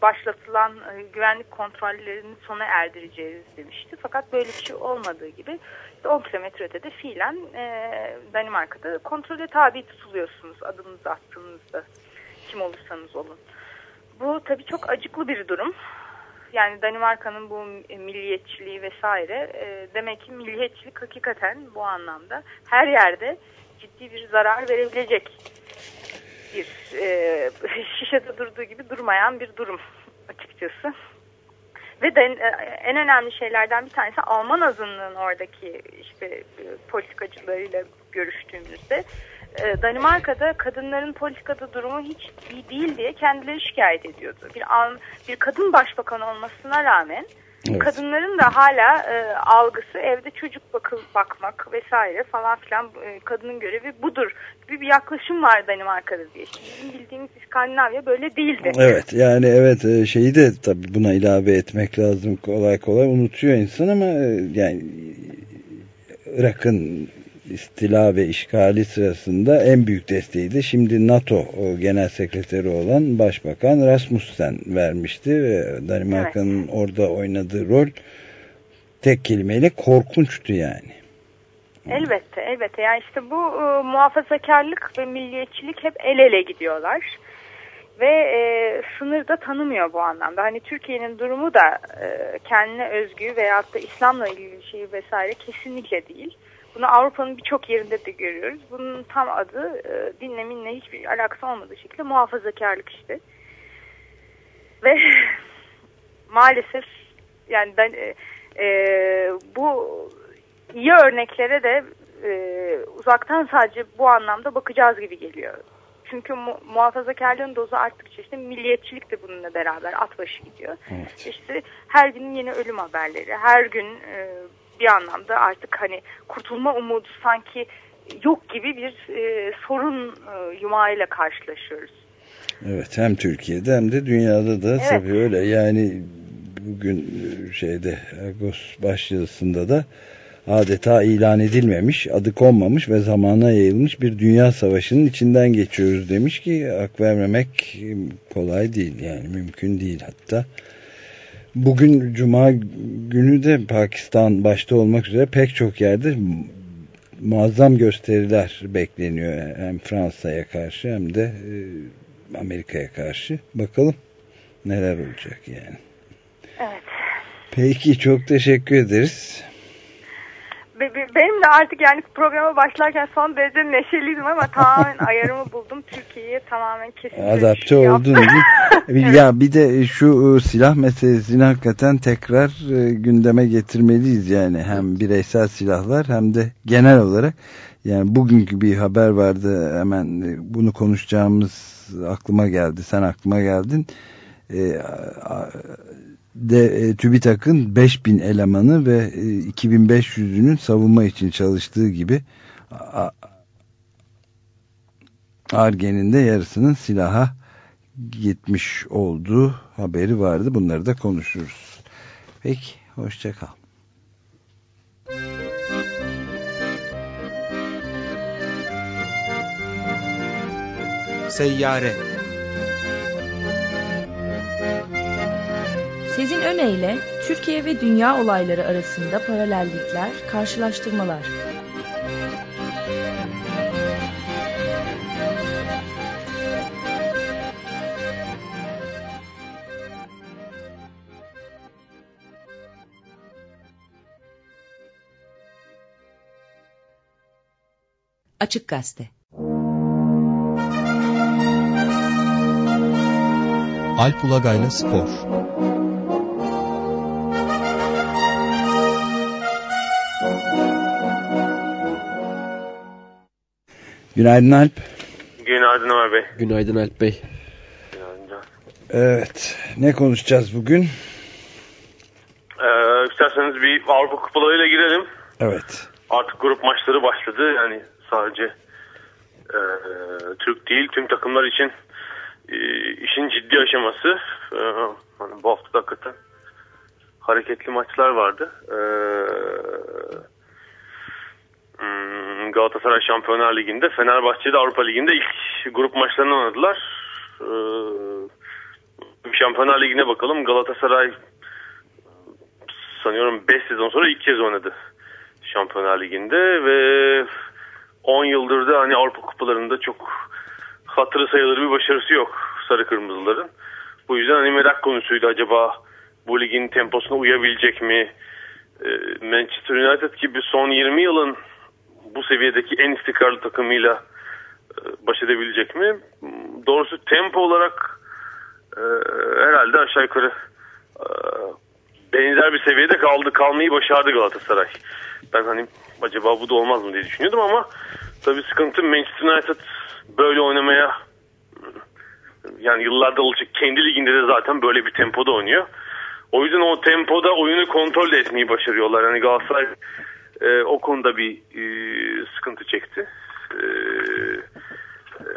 başlatılan e, güvenlik kontrollerini sona erdireceğiz demişti. Fakat böyle bir şey olmadığı gibi işte 10 kilometre ötede fiilen e, Danimarka'da kontrole tabi tutuluyorsunuz adımınızı attığınızda kim olursanız olun. Bu tabii çok acıklı bir durum. Yani Danimarka'nın bu milliyetçiliği vesaire e, demek ki milliyetçilik hakikaten bu anlamda her yerde ciddi bir zarar verebilecek bir e, şişede durduğu gibi durmayan bir durum açıkçası. Ve e, en önemli şeylerden bir tanesi Alman azınlığın oradaki işte e, politikacılarıyla görüştüğümüzde e, Danimarka'da kadınların politikada durumu hiç iyi değil diye kendileri şikayet ediyordu. Bir bir kadın başbakan olmasına rağmen Evet. kadınların da hala e, algısı evde çocuk bakıl bakmak vesaire falan filan e, kadının görevi budur gibi bir yaklaşım var Danimarka'da diye. Şimdi bildiğimiz İskandinavya böyle değildi. Evet yani evet e, şeyi de tabii buna ilave etmek lazım kolay kolay unutuyor insan ama e, yani Irak'ın istila ve işgali sırasında en büyük desteği de şimdi NATO o genel sekreteri olan Başbakan Rasmussen vermişti ve Danimarka'nın orada oynadığı rol tek kelimeyle korkunçtu yani. Elbette, elbette. Yani işte bu e, muhafazakarlık ve milliyetçilik hep el ele gidiyorlar. Ve e, sınır da tanımıyor bu anlamda. Hani Türkiye'nin durumu da e, kendine özgü veyahut da İslam'la ilgili şey vesaire kesinlikle değil. Bunu Avrupa'nın birçok yerinde de görüyoruz. Bunun tam adı e, dinle minle hiçbir alakası olmadığı şekilde muhafazakarlık işte. Ve maalesef yani ben, e, e, bu iyi örneklere de e, uzaktan sadece bu anlamda bakacağız gibi geliyor. Çünkü mu muhafazakarlığın dozu arttıkça işte milliyetçilik de bununla beraber at başı gidiyor. Evet. İşte her gün yeni ölüm haberleri, her gün e, bir anlamda artık hani kurtulma umudu sanki yok gibi bir e, sorun e, yumağıyla karşılaşıyoruz. Evet hem Türkiye'de hem de dünyada da Evet. tabii öyle yani bugün şeyde Ağustos başyazısında da adeta ilan edilmemiş, adı konmamış ve zamana yayılmış bir dünya savaşının içinden geçiyoruz demiş ki hak vermemek kolay değil yani mümkün değil hatta. Bugün Cuma günü de Pakistan başta olmak üzere pek çok yerde muazzam gösteriler bekleniyor. Hem Fransa'ya karşı hem de e, Amerika'ya karşı. Bakalım neler olacak yani. Evet. Peki çok teşekkür ederiz. Be- be- Benim de artık yani programa başlarken son derece neşeliydim ama tamamen ayarımı buldum. Türkiye'ye tamamen kesin Adapte oldun. Ya bir de şu e, silah meselesini hakikaten tekrar e, gündeme getirmeliyiz yani. Hem bireysel silahlar hem de genel olarak. Yani bugünkü bir haber vardı hemen e, bunu konuşacağımız aklıma geldi. Sen aklıma geldin. E, a- de e, TÜBİTAK'ın 5000 elemanı ve e, 2500'ünün savunma için çalıştığı gibi Arge'nin de yarısının silaha gitmiş olduğu haberi vardı. Bunları da konuşuruz. Peki, hoşça kal. Seyyare Sezin Öne Türkiye ve dünya olayları arasında paralellikler, karşılaştırmalar. Açık Gazete. Alp Ulagay'la Spor Günaydın Alp. Günaydın Ömer Bey. Günaydın Alp Bey. Günaydın. Evet, ne konuşacağız bugün? Ee, isterseniz bir Avrupa kupalarıyla girelim. Evet. Artık grup maçları başladı. Yani sadece e, Türk değil tüm takımlar için e, işin ciddi aşaması. E, hani bu hafta hakikaten hareketli maçlar vardı. E, hmm, Galatasaray Şampiyonlar Ligi'nde, Fenerbahçe de Avrupa Ligi'nde ilk grup maçlarını oynadılar. E, Şampiyonlar Ligi'ne bakalım. Galatasaray sanıyorum 5 sezon sonra ilk kez oynadı Şampiyonlar Ligi'nde ve 10 yıldır da hani Avrupa kupalarında çok hatırı sayılır bir başarısı yok sarı kırmızıların. Bu yüzden hani merak konusuydu acaba bu ligin temposuna uyabilecek mi? Ee, Manchester United gibi son 20 yılın bu seviyedeki en istikrarlı takımıyla e, baş edebilecek mi? Doğrusu tempo olarak e, herhalde aşağı yukarı e, benzer bir seviyede kaldı kalmayı başardı Galatasaray. Ben hani acaba bu da olmaz mı diye düşünüyordum ama tabii sıkıntı Manchester United böyle oynamaya yani yıllarda alışık kendi liginde de zaten böyle bir tempoda oynuyor. O yüzden o tempoda oyunu kontrol etmeyi başarıyorlar. Yani Galatasaray e, o konuda bir e, sıkıntı çekti. E, e,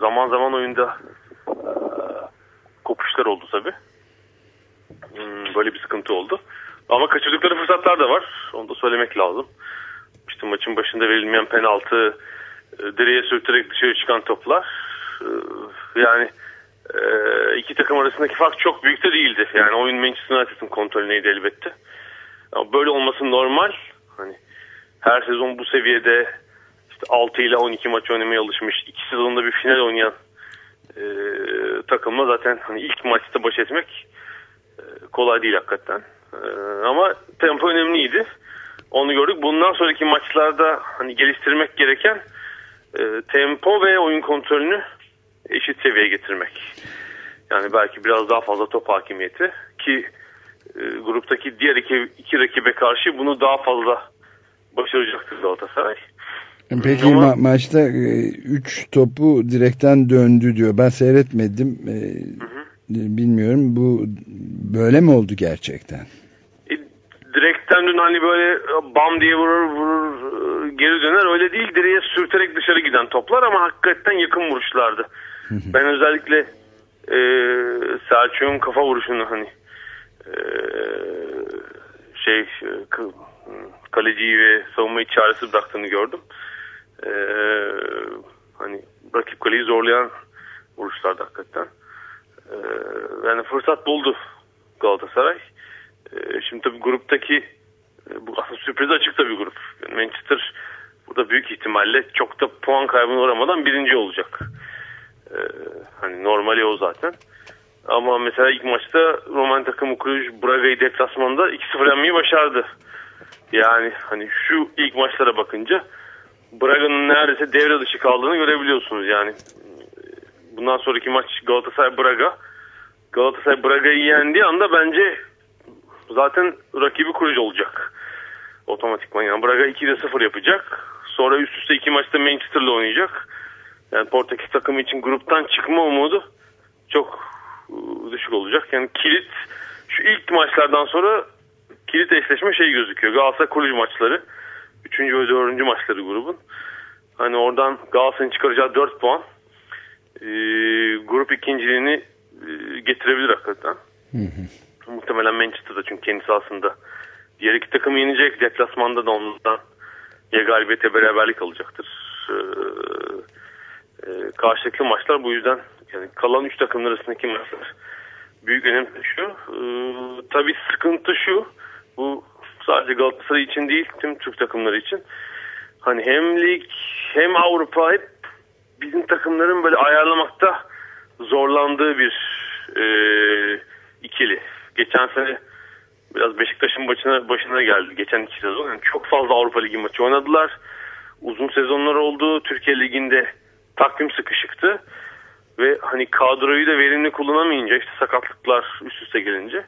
zaman zaman oyunda e, kopuşlar oldu tabii. Hmm, böyle bir sıkıntı oldu. Ama kaçırdıkları fırsatlar da var. Onu da söylemek lazım. İşte maçın başında verilmeyen penaltı, e, direğe sürterek dışarı çıkan toplar. E, Yani e, iki takım arasındaki fark çok büyük de değildi. Yani oyun Manchester United'ın kontrolüneydi elbette. Ama böyle olması normal. Hani her sezon bu seviyede işte 6 ile 12 maç oynamaya alışmış. iki sezonda bir final oynayan e, takımla zaten hani ilk maçta baş etmek e, kolay değil hakikaten. E, ama tempo önemliydi. Onu gördük. Bundan sonraki maçlarda hani geliştirmek gereken e, tempo ve oyun kontrolünü eşit seviyeye getirmek. Yani belki biraz daha fazla top hakimiyeti ki e, gruptaki diğer iki, iki rakibe karşı bunu daha fazla başaracaktır Galatasaray. Peki Ama- ma- maçta 3 topu direkten döndü diyor. Ben seyretmedim. E, bilmiyorum. Bu böyle mi oldu gerçekten? E, direkten dün hani böyle bam diye vurur vurur e, geri döner öyle değil direğe sürterek dışarı giden toplar ama hakikaten yakın vuruşlardı. ben özellikle e, Selçuk'un kafa vuruşunu hani e, şey e, kaleciyi ve savunmayı çaresiz bıraktığını gördüm. E, hani rakip kaleyi zorlayan vuruşlardı hakikaten. E, yani fırsat buldu Galatasaray. Ee, Şimdi tabii gruptaki e, bu aslında sürpriz açık da bir grup. Yani Manchester burada büyük ihtimalle çok da puan kaybına uğramadan birinci olacak. Ee, hani normali o zaten. Ama mesela ilk maçta Roman takımı Cluj Braga'yı deplasmanda 2-0 yenmeyi başardı. Yani hani şu ilk maçlara bakınca Braga'nın neredeyse devre dışı kaldığını görebiliyorsunuz yani. Bundan sonraki maç Galatasaray Braga. Galatasaray Braga'yı yendiği anda bence zaten rakibi kurucu olacak. Otomatikman yani Braga 2'de 0 yapacak. Sonra üst üste iki maçta Manchester'la oynayacak. Yani Portekiz takımı için gruptan çıkma umudu çok ıı, düşük olacak. Yani kilit şu ilk maçlardan sonra kilit eşleşme şey gözüküyor. Galatasaray Kulüc maçları. Üçüncü ve dördüncü maçları grubun. Hani oradan Galatasaray'ın çıkaracağı 4 puan e, grup ikinciliğini e, getirebilir hakikaten. Muhtemelen Manchester'da çünkü kendisi aslında diğer iki takımı yenecek. Deplasmanda da ondan ya galibiyete beraberlik alacaktır. Ee, e, karşıdaki maçlar bu yüzden yani kalan üç takımın arasındaki maçlar büyük önem taşıyor. Ee, tabii sıkıntı şu bu sadece Galatasaray için değil tüm Türk takımları için. Hani hem lig hem Avrupa hep bizim takımların böyle ayarlamakta zorlandığı bir e, ikili. Geçen sene biraz Beşiktaş'ın başına başına geldi geçen iki sezon. Yani çok fazla Avrupa Ligi maçı oynadılar. Uzun sezonlar oldu. Türkiye Ligi'nde takvim sıkışıktı. Ve hani kadroyu da verimli kullanamayınca işte sakatlıklar üst üste gelince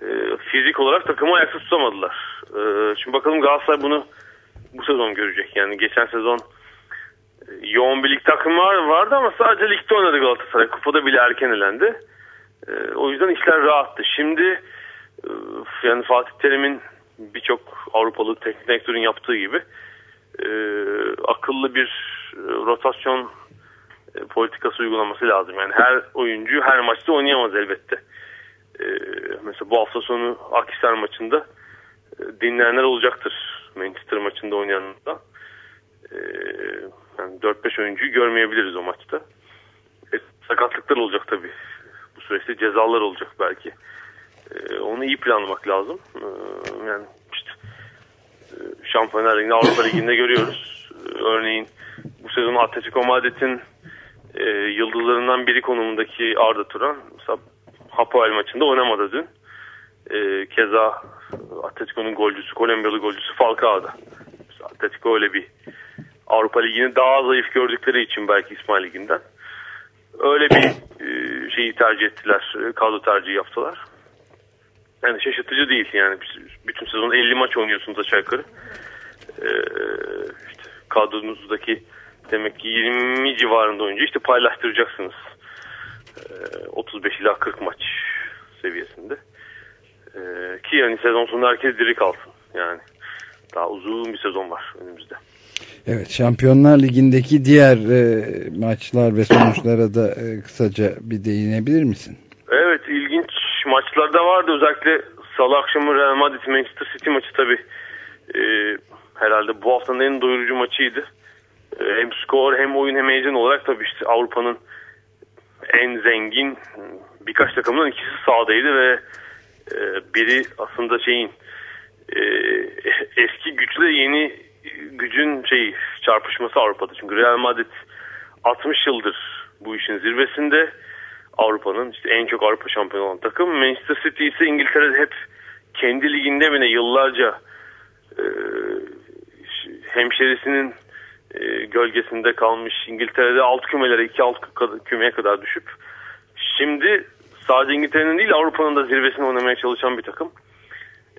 e, fizik olarak takımı ayakta tutamadılar. E, şimdi bakalım Galatasaray bunu bu sezon görecek. Yani geçen sezon e, yoğun bir lig takımı var, vardı ama sadece ligde oynadı Galatasaray. Kupada bile erken elendi. E, o yüzden işler rahattı. Şimdi e, yani Fatih Terim'in birçok Avrupalı teknik direktörün yaptığı gibi e, akıllı bir e, rotasyon e, politikası uygulaması lazım. Yani her oyuncu her maçta oynayamaz elbette. E, mesela bu hafta sonu Akhisar maçında e, dinleyenler olacaktır. Manchester maçında oynayanlar. E, yani 4-5 oyuncuyu görmeyebiliriz o maçta. E, sakatlıklar olacak tabii. Bu süreçte cezalar olacak belki. E, onu iyi planlamak lazım. E, yani işte e, Şampiyonlar Ligi'nde Avrupa Ligi'nde görüyoruz. E, örneğin bu sezon Atletico Madrid'in e, yıldızlarından biri konumundaki Arda Turan mesela Hapoel maçında oynamadı dün. E, keza Atletico'nun golcüsü, Kolombiyalı golcüsü Falcao'da. Atletico öyle bir Avrupa Ligi'ni daha zayıf gördükleri için belki İsmail Ligi'nden. Öyle bir e, şeyi tercih ettiler. e, Kadro tercihi yaptılar. Yani şaşırtıcı değil yani. Bütün sezon 50 maç oynuyorsunuz aşağı yukarı. E, işte kadronuzdaki demek ki 20 civarında oyuncu işte paylaştıracaksınız. E, 35 ila 40 maç seviyesinde. E, ki yani sezon sonunda herkes diri kalsın. Yani daha uzun bir sezon var önümüzde. Evet Şampiyonlar Ligi'ndeki diğer e, maçlar ve sonuçlara da e, kısaca bir değinebilir misin? Evet ilginç maçlar da vardı. Özellikle salı akşamı Real Madrid Manchester City maçı tabi e, herhalde bu haftanın en doyurucu maçıydı. E, hem skor hem oyun hem heyecan olarak tabi işte Avrupa'nın en zengin birkaç takımdan ikisi sahadaydı ve e, biri aslında şeyin e, eski güçle yeni gücün şey çarpışması Avrupa'da. Çünkü Real Madrid 60 yıldır bu işin zirvesinde. Avrupa'nın işte en çok Avrupa şampiyonu olan takım. Manchester City ise İngiltere'de hep kendi liginde bile yıllarca e, hemşerisinin e, gölgesinde kalmış. İngiltere'de alt kümelere, iki alt kümeye kadar düşüp şimdi sadece İngiltere'nin değil Avrupa'nın da zirvesini oynamaya çalışan bir takım.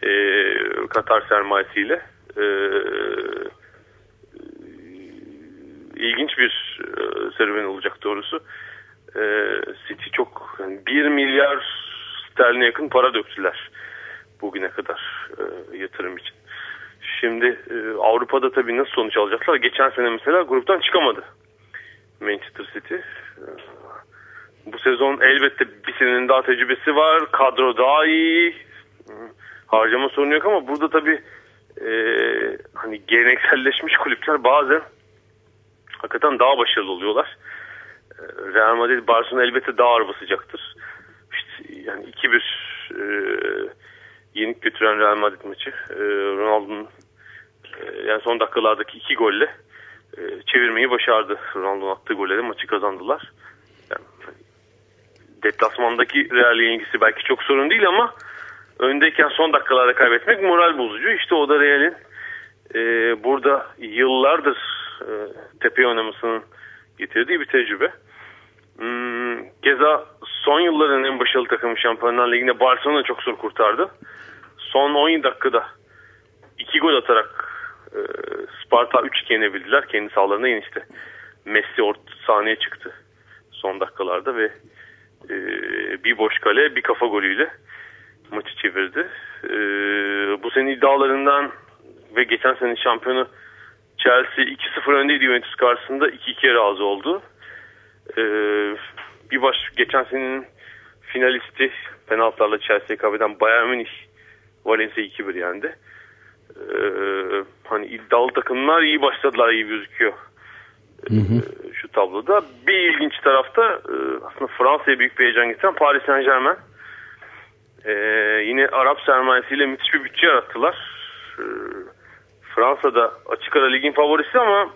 E, Katar sermayesiyle. e, ilginç bir e, serüven olacak doğrusu. E, City çok yani 1 milyar sterline yakın para döktüler bugüne kadar e, yatırım için. Şimdi e, Avrupa'da tabii nasıl sonuç alacaklar? Geçen sene mesela gruptan çıkamadı Manchester City. E, bu sezon elbette bir senenin daha tecrübesi var. Kadro daha iyi. E, harcama sorunu yok ama burada tabii e, hani gelenekselleşmiş kulüpler bazen hakikaten daha başarılı oluyorlar. Real Madrid Barcelona elbette daha ağır basacaktır. İşte yani 2-1 e, yenik götüren Real Madrid maçı e, Ronaldo'nun yani son dakikalardaki iki golle e, çevirmeyi başardı. Ronaldo'nun attığı golle de maçı kazandılar. Yani, deplasmandaki Real yenilgisi belki çok sorun değil ama öndeyken son dakikalarda kaybetmek moral bozucu. İşte o da Real'in e, burada yıllardır e, tepe oynamasının getirdiği bir tecrübe. Hmm, Geza son yılların en başarılı takımı Şampiyonlar Ligi'nde Barcelona çok zor kurtardı. Son 17 dakikada 2 gol atarak e, Sparta 3-2 yenebildiler. Kendi sahalarına yine işte Messi orta sahneye çıktı son dakikalarda ve e, bir boş kale bir kafa golüyle maçı çevirdi. E, bu senin iddialarından ve geçen sene şampiyonu Chelsea 2-0 öndeydi Juventus karşısında 2-2'ye razı oldu. E, bir baş geçen senenin finalisti penaltılarla Chelsea'yi kaybeden Bayern Münih Valencia 2-1 yendi. Ee, hani iddialı takımlar iyi başladılar iyi gözüküyor. Hı hı. Ee, şu tabloda. Bir ilginç tarafta e, aslında Fransa'ya büyük bir heyecan getiren Paris Saint Germain. Ee, yine Arap sermayesiyle müthiş bir bütçe yarattılar. Ee, Fransa'da açık ara ligin favorisi ama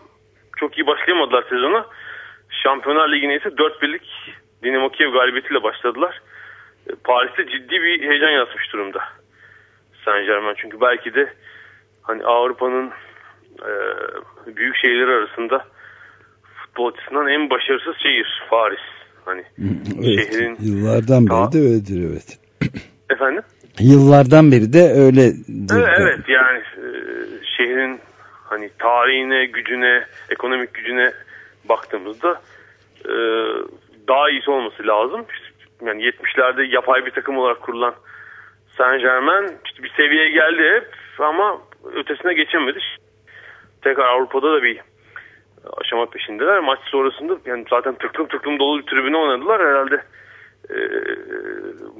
çok iyi başlayamadılar sezona. Şampiyonlar Ligi'ne ise 4 birlik Dinamo Kiev galibiyetiyle başladılar. Ee, Paris'te ciddi bir heyecan yaratmış durumda. Saint Germain çünkü belki de hani Avrupa'nın e, büyük şehirleri arasında futbol açısından en başarısız şehir Paris. Hani evet, şehrin yıllardan beri de öyledir evet. Efendim? Yıllardan beri de öyle. Evet, evet yani e, şehrin hani tarihine, gücüne, ekonomik gücüne baktığımızda e, daha iyisi olması lazım. Yani 70'lerde yapay bir takım olarak kurulan Saint Germain işte bir seviyeye geldi hep ama ötesine geçemedi. Tekrar Avrupa'da da bir aşama peşindeler. Maç sonrasında yani zaten tıklım tıklım dolu bir tribüne oynadılar. Herhalde e,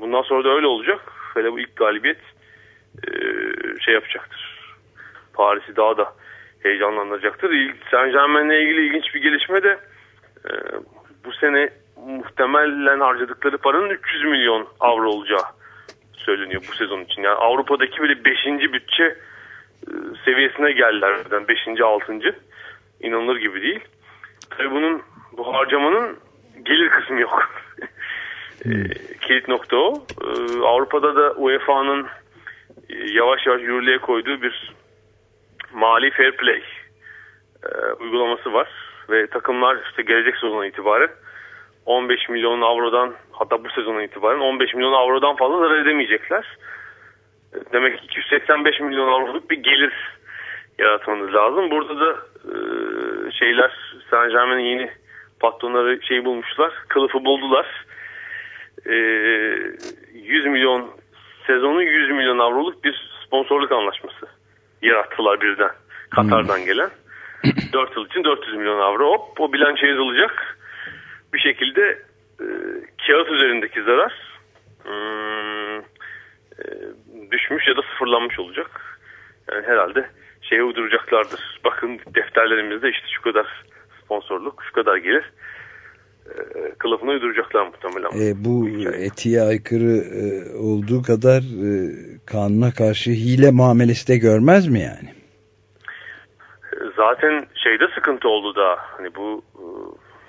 bundan sonra da öyle olacak. Hele bu ilk galibiyet e, şey yapacaktır. Paris'i daha da heyecanlandıracaktır. Saint Germain'le ilgili ilginç bir gelişme de e, bu sene muhtemelen harcadıkları paranın 300 milyon avro olacağı söyleniyor bu sezon için. Yani Avrupa'daki böyle 5. bütçe seviyesine geldiler. 5. 6. İnanılır gibi değil. Tabii bunun bu harcamanın gelir kısmı yok. e, kilit nokta o. E, Avrupa'da da UEFA'nın e, yavaş yavaş yürürlüğe koyduğu bir mali fair play uygulaması var. Ve takımlar işte gelecek sezona itibaren 15 milyon avrodan hatta bu sezonun itibaren 15 milyon avrodan fazla zarar edemeyecekler. Demek ki 285 milyon avroluk bir gelir yaratmanız lazım. Burada da e, şeyler Saint Germain'in yeni patronları şey bulmuşlar. Kılıfı buldular. E, 100 milyon sezonu 100 milyon avroluk bir sponsorluk anlaşması yarattılar birden. Katar'dan gelen. 4 yıl için 400 milyon avro. Hop o bilanço yazılacak bir şekilde e, kağıt üzerindeki zarar hmm, e, düşmüş ya da sıfırlanmış olacak. Yani herhalde şeye uyduracaklardır. Bakın defterlerimizde işte şu kadar sponsorluk, şu kadar gelir. E, kılıfını uyduracaklar muhtemelen. E, bu, etiğe aykırı e, olduğu kadar e, kanuna karşı hile muamelesi de görmez mi yani? Zaten şeyde sıkıntı oldu da hani bu e,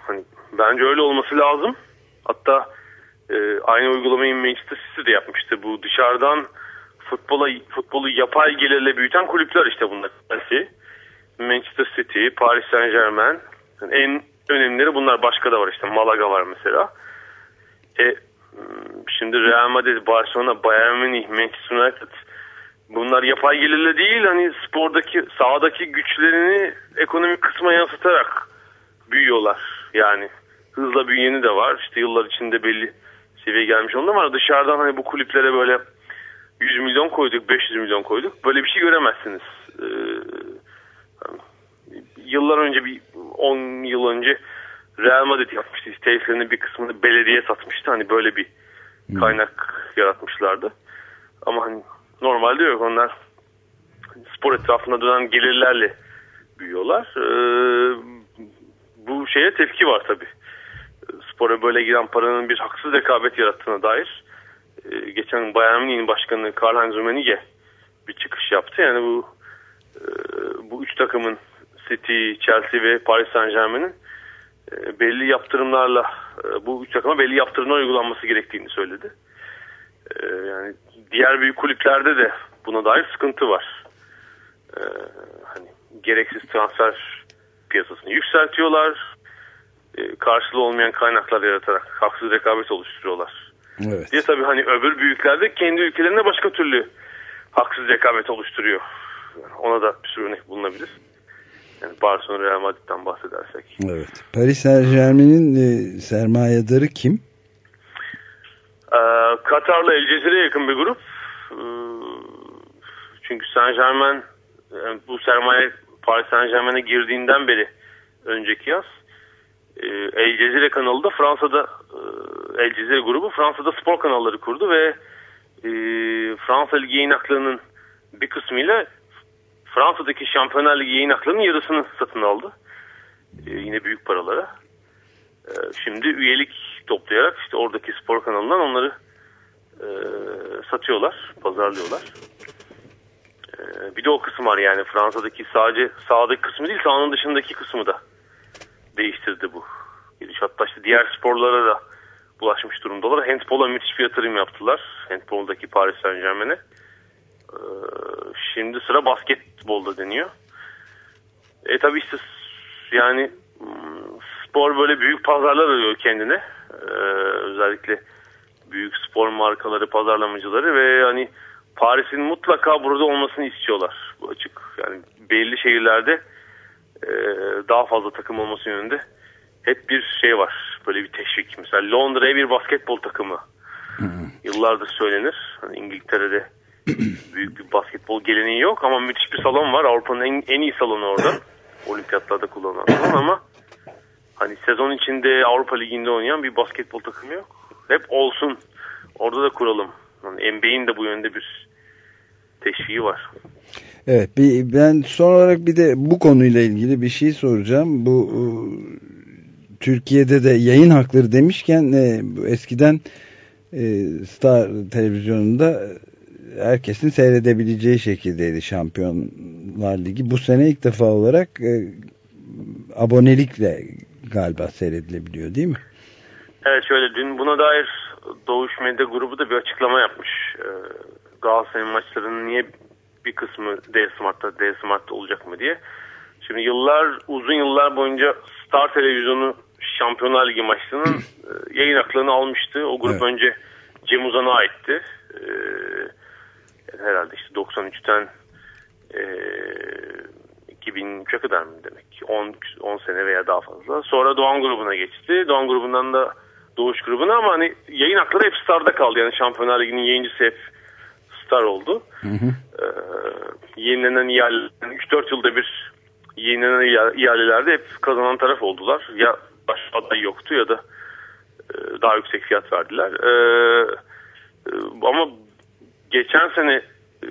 hani Bence öyle olması lazım. Hatta e, aynı uygulamayı Manchester City de yapmıştı. Bu dışarıdan futbola futbolu yapay gelirle büyüten kulüpler işte bunlar. Manchester City, Paris Saint Germain. Yani en önemlileri bunlar. Başka da var işte. Malaga var mesela. E, şimdi Real Madrid, Barcelona, Bayern Münih, Manchester United bunlar yapay gelirle değil hani spordaki sahadaki güçlerini ekonomik kısma yansıtarak büyüyorlar. Yani hızla büyüyeni de var. İşte yıllar içinde belli seviye gelmiş onlar ama dışarıdan hani bu kulüplere böyle 100 milyon koyduk, 500 milyon koyduk. Böyle bir şey göremezsiniz. Ee, yıllar önce bir 10 yıl önce Real Madrid yapmıştı. Tesislerinin bir kısmını belediye satmıştı. Hani böyle bir kaynak yaratmışlardı. Ama hani normalde yok. Onlar spor etrafında dönen gelirlerle büyüyorlar. Ee, bu şeye tepki var tabii. Spora böyle giren paranın bir haksız rekabet yarattığına dair e, geçen Bayern Münih'in başkanı Karl-Heinz Rummenigge bir çıkış yaptı. Yani bu e, bu üç takımın City, Chelsea ve Paris Saint Germain'in e, belli yaptırımlarla e, bu üç takıma belli yaptırımlar uygulanması gerektiğini söyledi. E, yani diğer büyük kulüplerde de buna dair sıkıntı var. E, hani gereksiz transfer piyasasını yükseltiyorlar. E, karşılığı olmayan kaynaklar yaratarak haksız rekabet oluşturuyorlar. Evet. Diye tabii hani öbür büyüklerde kendi ülkelerinde başka türlü haksız rekabet oluşturuyor. Yani ona da bir sürü örnek bulunabilir. Yani Barcelona Real Madrid'den bahsedersek. Evet. Paris Saint Germain'in e, sermayedarı kim? Ee, Katar'la El Cezire'ye yakın bir grup. Ee, çünkü Saint Germain yani bu sermaye Paris Saint Germain'e girdiğinden beri önceki yaz El Cezire kanalı da Fransa'da e, El Cezire grubu Fransa'da spor kanalları kurdu ve e, Fransa Ligi yayın haklarının bir kısmıyla Fransa'daki Şampiyonlar Ligi yayın haklarının yarısını satın aldı. E, yine büyük paralara. E, şimdi üyelik toplayarak işte oradaki spor kanalından onları e, satıyorlar, pazarlıyorlar. E, bir de o kısım var yani Fransa'daki sadece sağdaki kısmı değil sahanın dışındaki kısmı da değiştirdi bu. Giriş hatta işte diğer sporlara da bulaşmış durumdalar. Handball'a müthiş bir yatırım yaptılar. Handball'daki Paris Saint Germain'e. Ee, şimdi sıra basketbolda deniyor. E tabi işte yani hmm, spor böyle büyük pazarlar arıyor kendine. Ee, özellikle büyük spor markaları, pazarlamacıları ve hani Paris'in mutlaka burada olmasını istiyorlar. Bu açık. Yani belli şehirlerde e, daha fazla takım olması yönünde hep bir şey var. Böyle bir teşvik. Mesela Londra'ya bir basketbol takımı yıllardır söylenir. Hani İngiltere'de büyük bir basketbol geleneği yok ama müthiş bir salon var. Avrupa'nın en, en iyi salonu orada. Olimpiyatlarda kullanılan salon ama hani sezon içinde Avrupa Ligi'nde oynayan bir basketbol takımı yok. Hep olsun. Orada da kuralım. Yani NBA'in de bu yönde bir teşviği var. Evet bir, ben son olarak bir de bu konuyla ilgili bir şey soracağım. Bu e, Türkiye'de de yayın hakları demişken e, eskiden e, Star televizyonunda herkesin seyredebileceği şekildeydi Şampiyonlar Ligi. Bu sene ilk defa olarak e, abonelikle galiba seyredilebiliyor değil mi? Evet şöyle dün buna dair Doğuş Medya grubu da bir açıklama yapmış. Ee, Galatasaray'ın maçlarının niye bir kısmı D-Smart'ta, D-Smart'ta olacak mı diye. Şimdi yıllar, uzun yıllar boyunca Star Televizyonu Şampiyonlar Ligi maçlarının e, yayın haklarını almıştı. O grup Evet. önce Cem Uzan'a aitti. Ee, herhalde işte 93'ten e, 2003'e kadar mı demek? 10, 10 sene veya daha fazla. Sonra Doğan grubuna geçti. Doğan grubundan da Doğuş grubuna ama hani yayın hakları hep Star'da kaldı. Yani Şampiyonlar Ligi'nin yayıncısı hep Star oldu. Ee, yenilenen ihale, yani 3-4 yılda bir yenilenen iha- ihalelerde hep kazanan taraf oldular. Ya başka aday yoktu ya da e, daha yüksek fiyat verdiler. Ee, e, ama geçen sene e,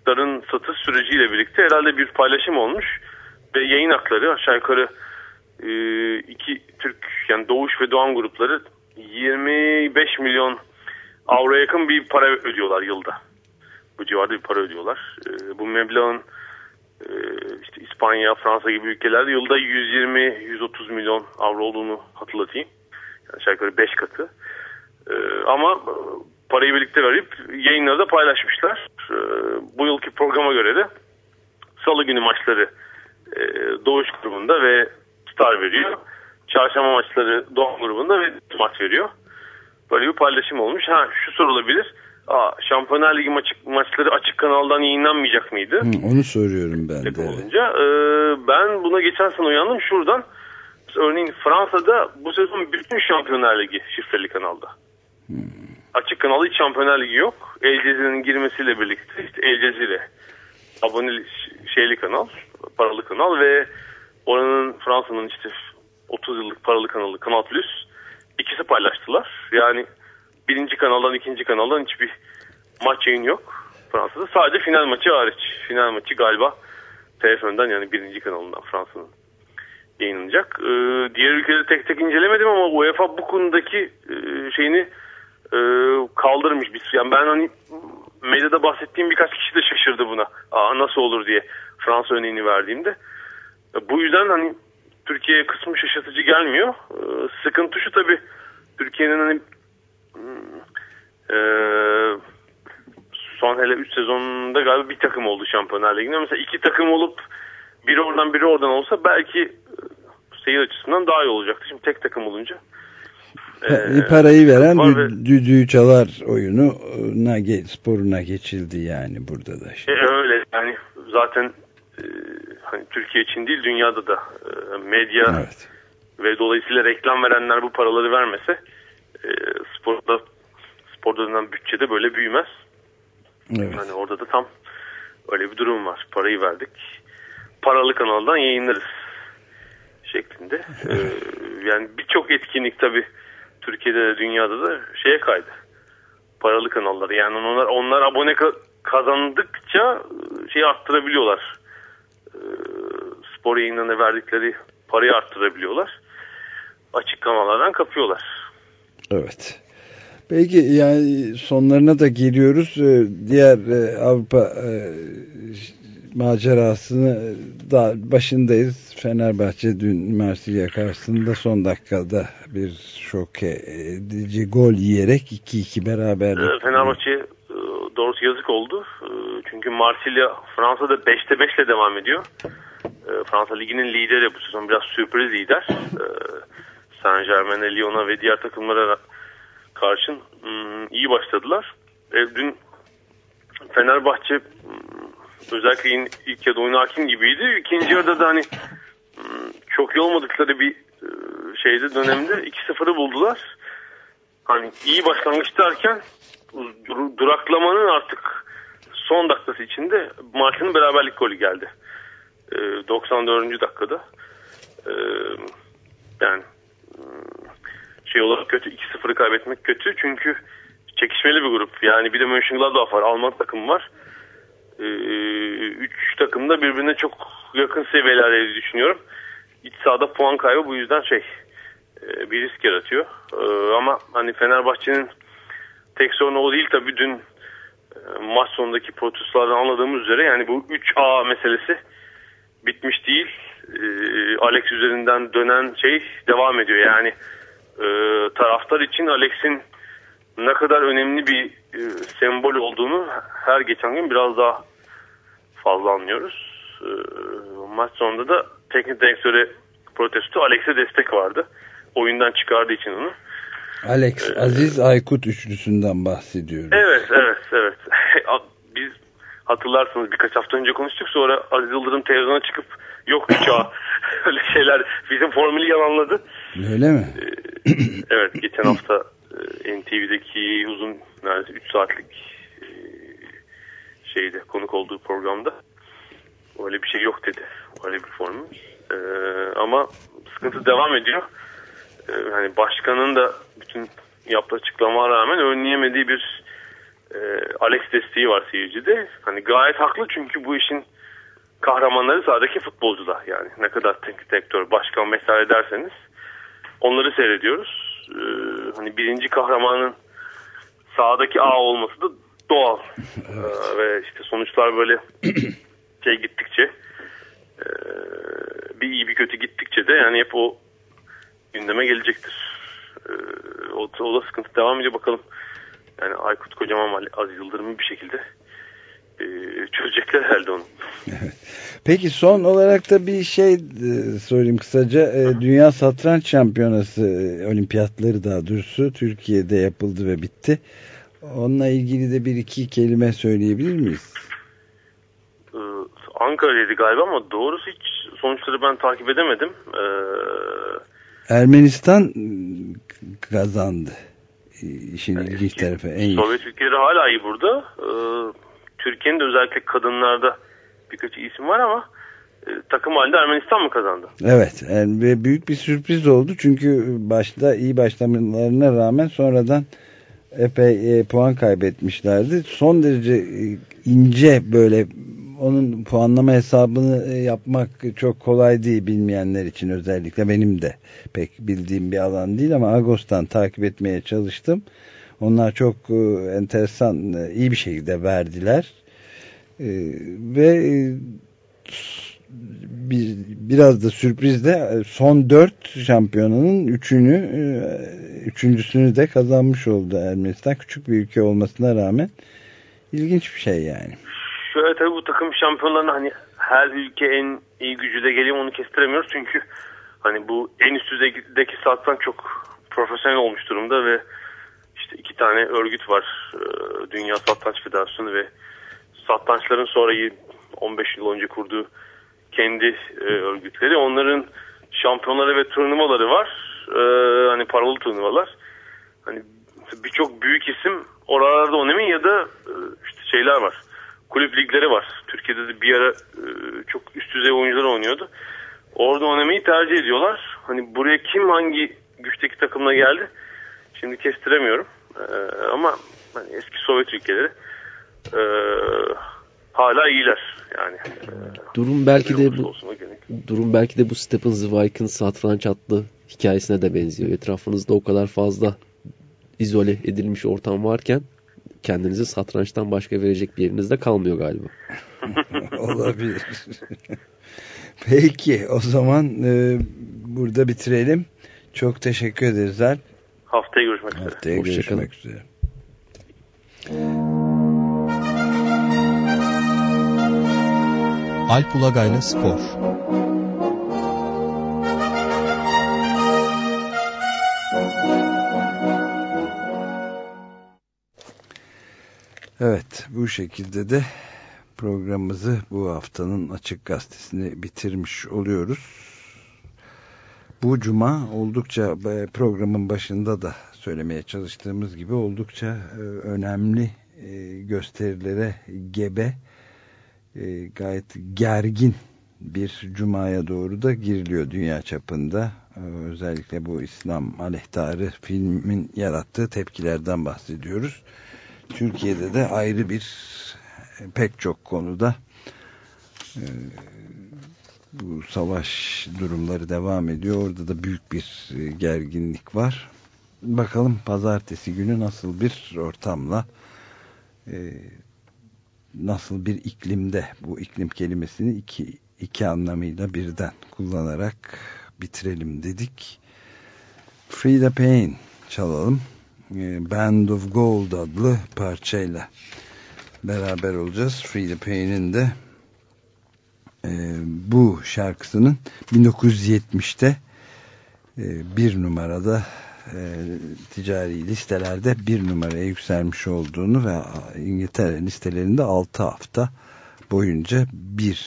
Star'ın satış süreciyle birlikte herhalde bir paylaşım olmuş ve yayın hakları aşağı yukarı e, iki Türk yani Doğuş ve Doğan grupları 25 milyon avroya yakın bir para ödüyorlar yılda. Bu civarda bir para ödüyorlar. E, bu meblağın e, işte İspanya, Fransa gibi ülkelerde yılda 120-130 milyon avro olduğunu hatırlatayım. Yani aşağı yukarı 5 katı. E, ama parayı birlikte verip yayınları da paylaşmışlar. E, bu yılki programa göre de Salı günü maçları e, Doğuş grubunda ve Star veriyor. Çarşamba maçları Doğan grubunda ve maç veriyor. Böyle bir paylaşım olmuş. Ha şu sorulabilir. Aa, Şampiyonlar Ligi maçı, maçları açık kanaldan yayınlanmayacak mıydı? Hı, onu soruyorum ben de. takım evet. olunca. Ee, ben buna geçen sene uyandım şuradan. Örneğin Fransa'da bu sezon bütün Şampiyonlar Ligi şifreli kanalda. Açık kanalda hiç Şampiyonlar Ligi yok. El Cezire'nin girmesiyle birlikte işte El Cezire aboneli şeyli kanal, paralı kanal ve oranın Fransa'nın işte 30 yıllık paralı kanalı Kanal Plus ikisi paylaştılar. Yani birinci kanaldan ikinci kanaldan hiçbir maç yayın yok Fransa'da. Sadece final maçı hariç. Final maçı galiba TFN'den yani birinci kanalından Fransa'nın yayınlanacak. Ee, diğer ülkeleri tek tek incelemedim ama UEFA bu konudaki e, şeyini e, kaldırmış. Biz, yani ben hani medyada bahsettiğim birkaç kişi de şaşırdı buna. Aa, nasıl olur diye Fransa örneğini verdiğimde. E, Bu yüzden hani Türkiye'ye kısmı şaşırtıcı gelmiyor. Ee, sıkıntı şu tabii Türkiye'nin hani e, son hele 3 sezonunda galiba bir takım oldu Şampiyonlar Ligi'nde. Mesela iki takım olup biri oradan biri oradan olsa belki e, seyir açısından daha iyi olacaktı. Şimdi tek takım olunca. Pa- e, parayı veren ve- düdüğü çalar oyununa ge- sporuna geçildi yani burada da. işte. E, öyle yani zaten e, hani Türkiye için değil dünyada da e, medya Evet. ve dolayısıyla reklam verenler bu paraları vermese e, sporda sporda dönen bütçede böyle büyümez. Evet. Hani orada da tam öyle bir durum var. Parayı verdik. Paralı kanaldan yayınlarız şeklinde. Ee, yani birçok etkinlik tabii Türkiye'de de dünyada da şeye kaydı. Paralı kanalları. Yani onlar onlar abone ka- kazandıkça e, şeyi arttırabiliyorlar. Ee, spor yayınlarına verdikleri parayı arttırabiliyorlar. Açık kanallardan kapıyorlar. Evet. Peki yani sonlarına da geliyoruz. Ee, Diğer e, Avrupa e, macerasını da başındayız. Fenerbahçe dün Marsilya karşısında son dakikada bir şok edici gol yiyerek 2-2 beraber. Ee, Fenerbahçe e, doğrusu yazık oldu. E, Çünkü Marsilya Fransa'da 5'te 5 ile devam ediyor. E, Fransa Ligi'nin lideri bu sezon biraz sürpriz lider. E, Saint Germain'e, Lyon'a ve diğer takımlara karşın mm, iyi başladılar. E, Dün Fenerbahçe mm, özellikle ilk yarıda oyuna hakim gibiydi. İkinci yarıda da hani mm, çok iyi olmadıkları bir e, şeyde dönemde 2-0'ı buldular. Hani iyi başlangıç derken dur- duraklamanın artık son dakikası içinde maçın beraberlik golü geldi. Ee, 94. dakikada. Ee, yani hmm, şey olarak kötü 2-0'ı kaybetmek kötü çünkü çekişmeli bir grup. Yani bir de Mönchengladbach var. Alman takım var. Ee, üç takım da birbirine çok yakın seviyelerde düşünüyorum. İç sahada puan kaybı bu yüzden şey e, bir risk yaratıyor. Ee, ama hani Fenerbahçe'nin tek sorunu o değil tabii dün e, maç sonundaki protestlerden anladığımız üzere yani bu 3A meselesi bitmiş değil. Ee, Alex üzerinden dönen şey devam ediyor. Yani e, taraftar için Alex'in ne kadar önemli bir e, sembol olduğunu her geçen gün biraz daha fazla anlıyoruz. Ee, maç sonunda da teknik direktöre protesto Alex'e destek vardı. Oyundan çıkardığı için onu. Alex Aziz Aykut üçlüsünden bahsediyoruz. Evet, evet, evet. Biz hatırlarsınız birkaç hafta önce konuştuk sonra Aziz Yıldırım televizyona çıkıp yok uçağı öyle şeyler bizim formülü yalanladı. Öyle mi? Ee, evet geçen hafta e, NTV'deki uzun neredeyse 3 saatlik e, şeyde konuk olduğu programda öyle bir şey yok dedi. Öyle bir formül. Ee, ama sıkıntı devam ediyor. Ee, hani başkanın da bütün yaptığı açıklamaya rağmen önleyemediği bir e, Alex desteği var seyircide. Hani gayet haklı çünkü bu işin kahramanları sahadaki futbolcular yani ne kadar teknik direktör, başkan vesaire derseniz onları seyrediyoruz. Ee, hani birinci kahramanın sahadaki A olması da doğal. Ee, ve işte sonuçlar böyle şey gittikçe e, bir iyi bir kötü gittikçe de yani hep o gündeme gelecektir. Ee, o, o da sıkıntı devam ediyor bakalım. Yani Aykut Kocaman Ali- Aziz Yıldırım'ı bir şekilde e, çözecekler herhalde onu. Peki son olarak da bir şey e, sorayım kısaca. E, Dünya Satranç Şampiyonası e, olimpiyatları daha doğrusu Türkiye'de yapıldı ve bitti. Onunla ilgili de bir iki kelime söyleyebilir miyiz? Ee, Ankara'daydı galiba ama doğrusu hiç sonuçları ben takip edemedim. Ee, Ermenistan ıı, kazandı. İşin ilginç tarafı en iyi. Sovyet ülkeleri hala iyi burada. Ee, Türkiye'nin de özellikle kadınlarda birkaç isim var ama e, takım halinde Ermenistan mı kazandı? Evet yani büyük bir sürpriz oldu çünkü başta iyi başlamalarına rağmen sonradan epey e, puan kaybetmişlerdi. Son derece e, ince böyle onun puanlama hesabını e, yapmak çok kolay değil bilmeyenler için özellikle benim de pek bildiğim bir alan değil ama Ağustos'tan takip etmeye çalıştım. Onlar çok e, enteresan, e, iyi bir şekilde verdiler. Ve bir, biraz da sürprizle son dört şampiyonanın üçünü üçüncüsünü de kazanmış oldu Ermenistan. Küçük bir ülke olmasına rağmen ilginç bir şey yani. Şöyle tabii bu takım şampiyonlarına hani her ülke en iyi gücüyle geliyor onu kestiremiyoruz. Çünkü hani bu en üst düzeydeki satranç çok profesyonel olmuş durumda ve işte iki tane örgüt var. Ee, Dünya Satranç Federasyonu ve satrançların sonra 15 yıl önce kurduğu kendi e, örgütleri. Onların şampiyonları ve turnuvaları var. Ee, hani paralı turnuvalar. Hani birçok büyük isim oralarda oynamayın ya da e, işte şeyler var. Kulüp ligleri var. Türkiye'de de bir ara e, çok üst düzey oyuncular oynuyordu. Orada oynamayı tercih ediyorlar. Hani buraya kim hangi güçteki takımla geldi? Şimdi kestiremiyorum. Ee, ama hani eski Sovyet ülkeleri e, hala iyiler yani. Durum belki de bu durum belki de bu Stephen Zweig'in satranç adlı hikayesine de benziyor. Etrafınızda o kadar fazla izole edilmiş ortam varken kendinizi satrançtan başka verecek bir yeriniz de kalmıyor galiba. Olabilir. Peki o zaman e, burada bitirelim. Çok teşekkür ederiz Alp. Haftaya görüşmek üzere. Haftaya görüşmek üzere. Alp Ulagay'la Spor. Evet bu şekilde de programımızı bu haftanın açık gazetesini bitirmiş oluyoruz. Bu cuma oldukça e, programın başında da söylemeye çalıştığımız gibi oldukça e, önemli e, gösterilere gebe gayet gergin bir cumaya doğru da giriliyor dünya çapında. Özellikle bu İslam aleyhtarı filmin yarattığı tepkilerden bahsediyoruz. Türkiye'de de ayrı bir e, pek çok konuda e, bu savaş durumları devam ediyor. Orada da büyük bir e, gerginlik var. Bakalım pazartesi günü nasıl bir ortamla nasıl bir iklimde bu iklim kelimesini iki, iki anlamıyla birden kullanarak bitirelim dedik. The Pain çalalım. E, Band of Gold adlı parçayla beraber olacağız. The Pain'in de e, bu şarkısının 1970'te e, bir numarada e, ticari listelerde bir numaraya yükselmiş olduğunu ve İngiltere listelerinde 6 hafta boyunca bir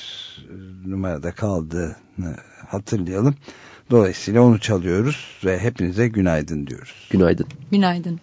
numarada kaldığını hatırlayalım. Dolayısıyla onu çalıyoruz ve hepinize günaydın diyoruz. Günaydın. Günaydın.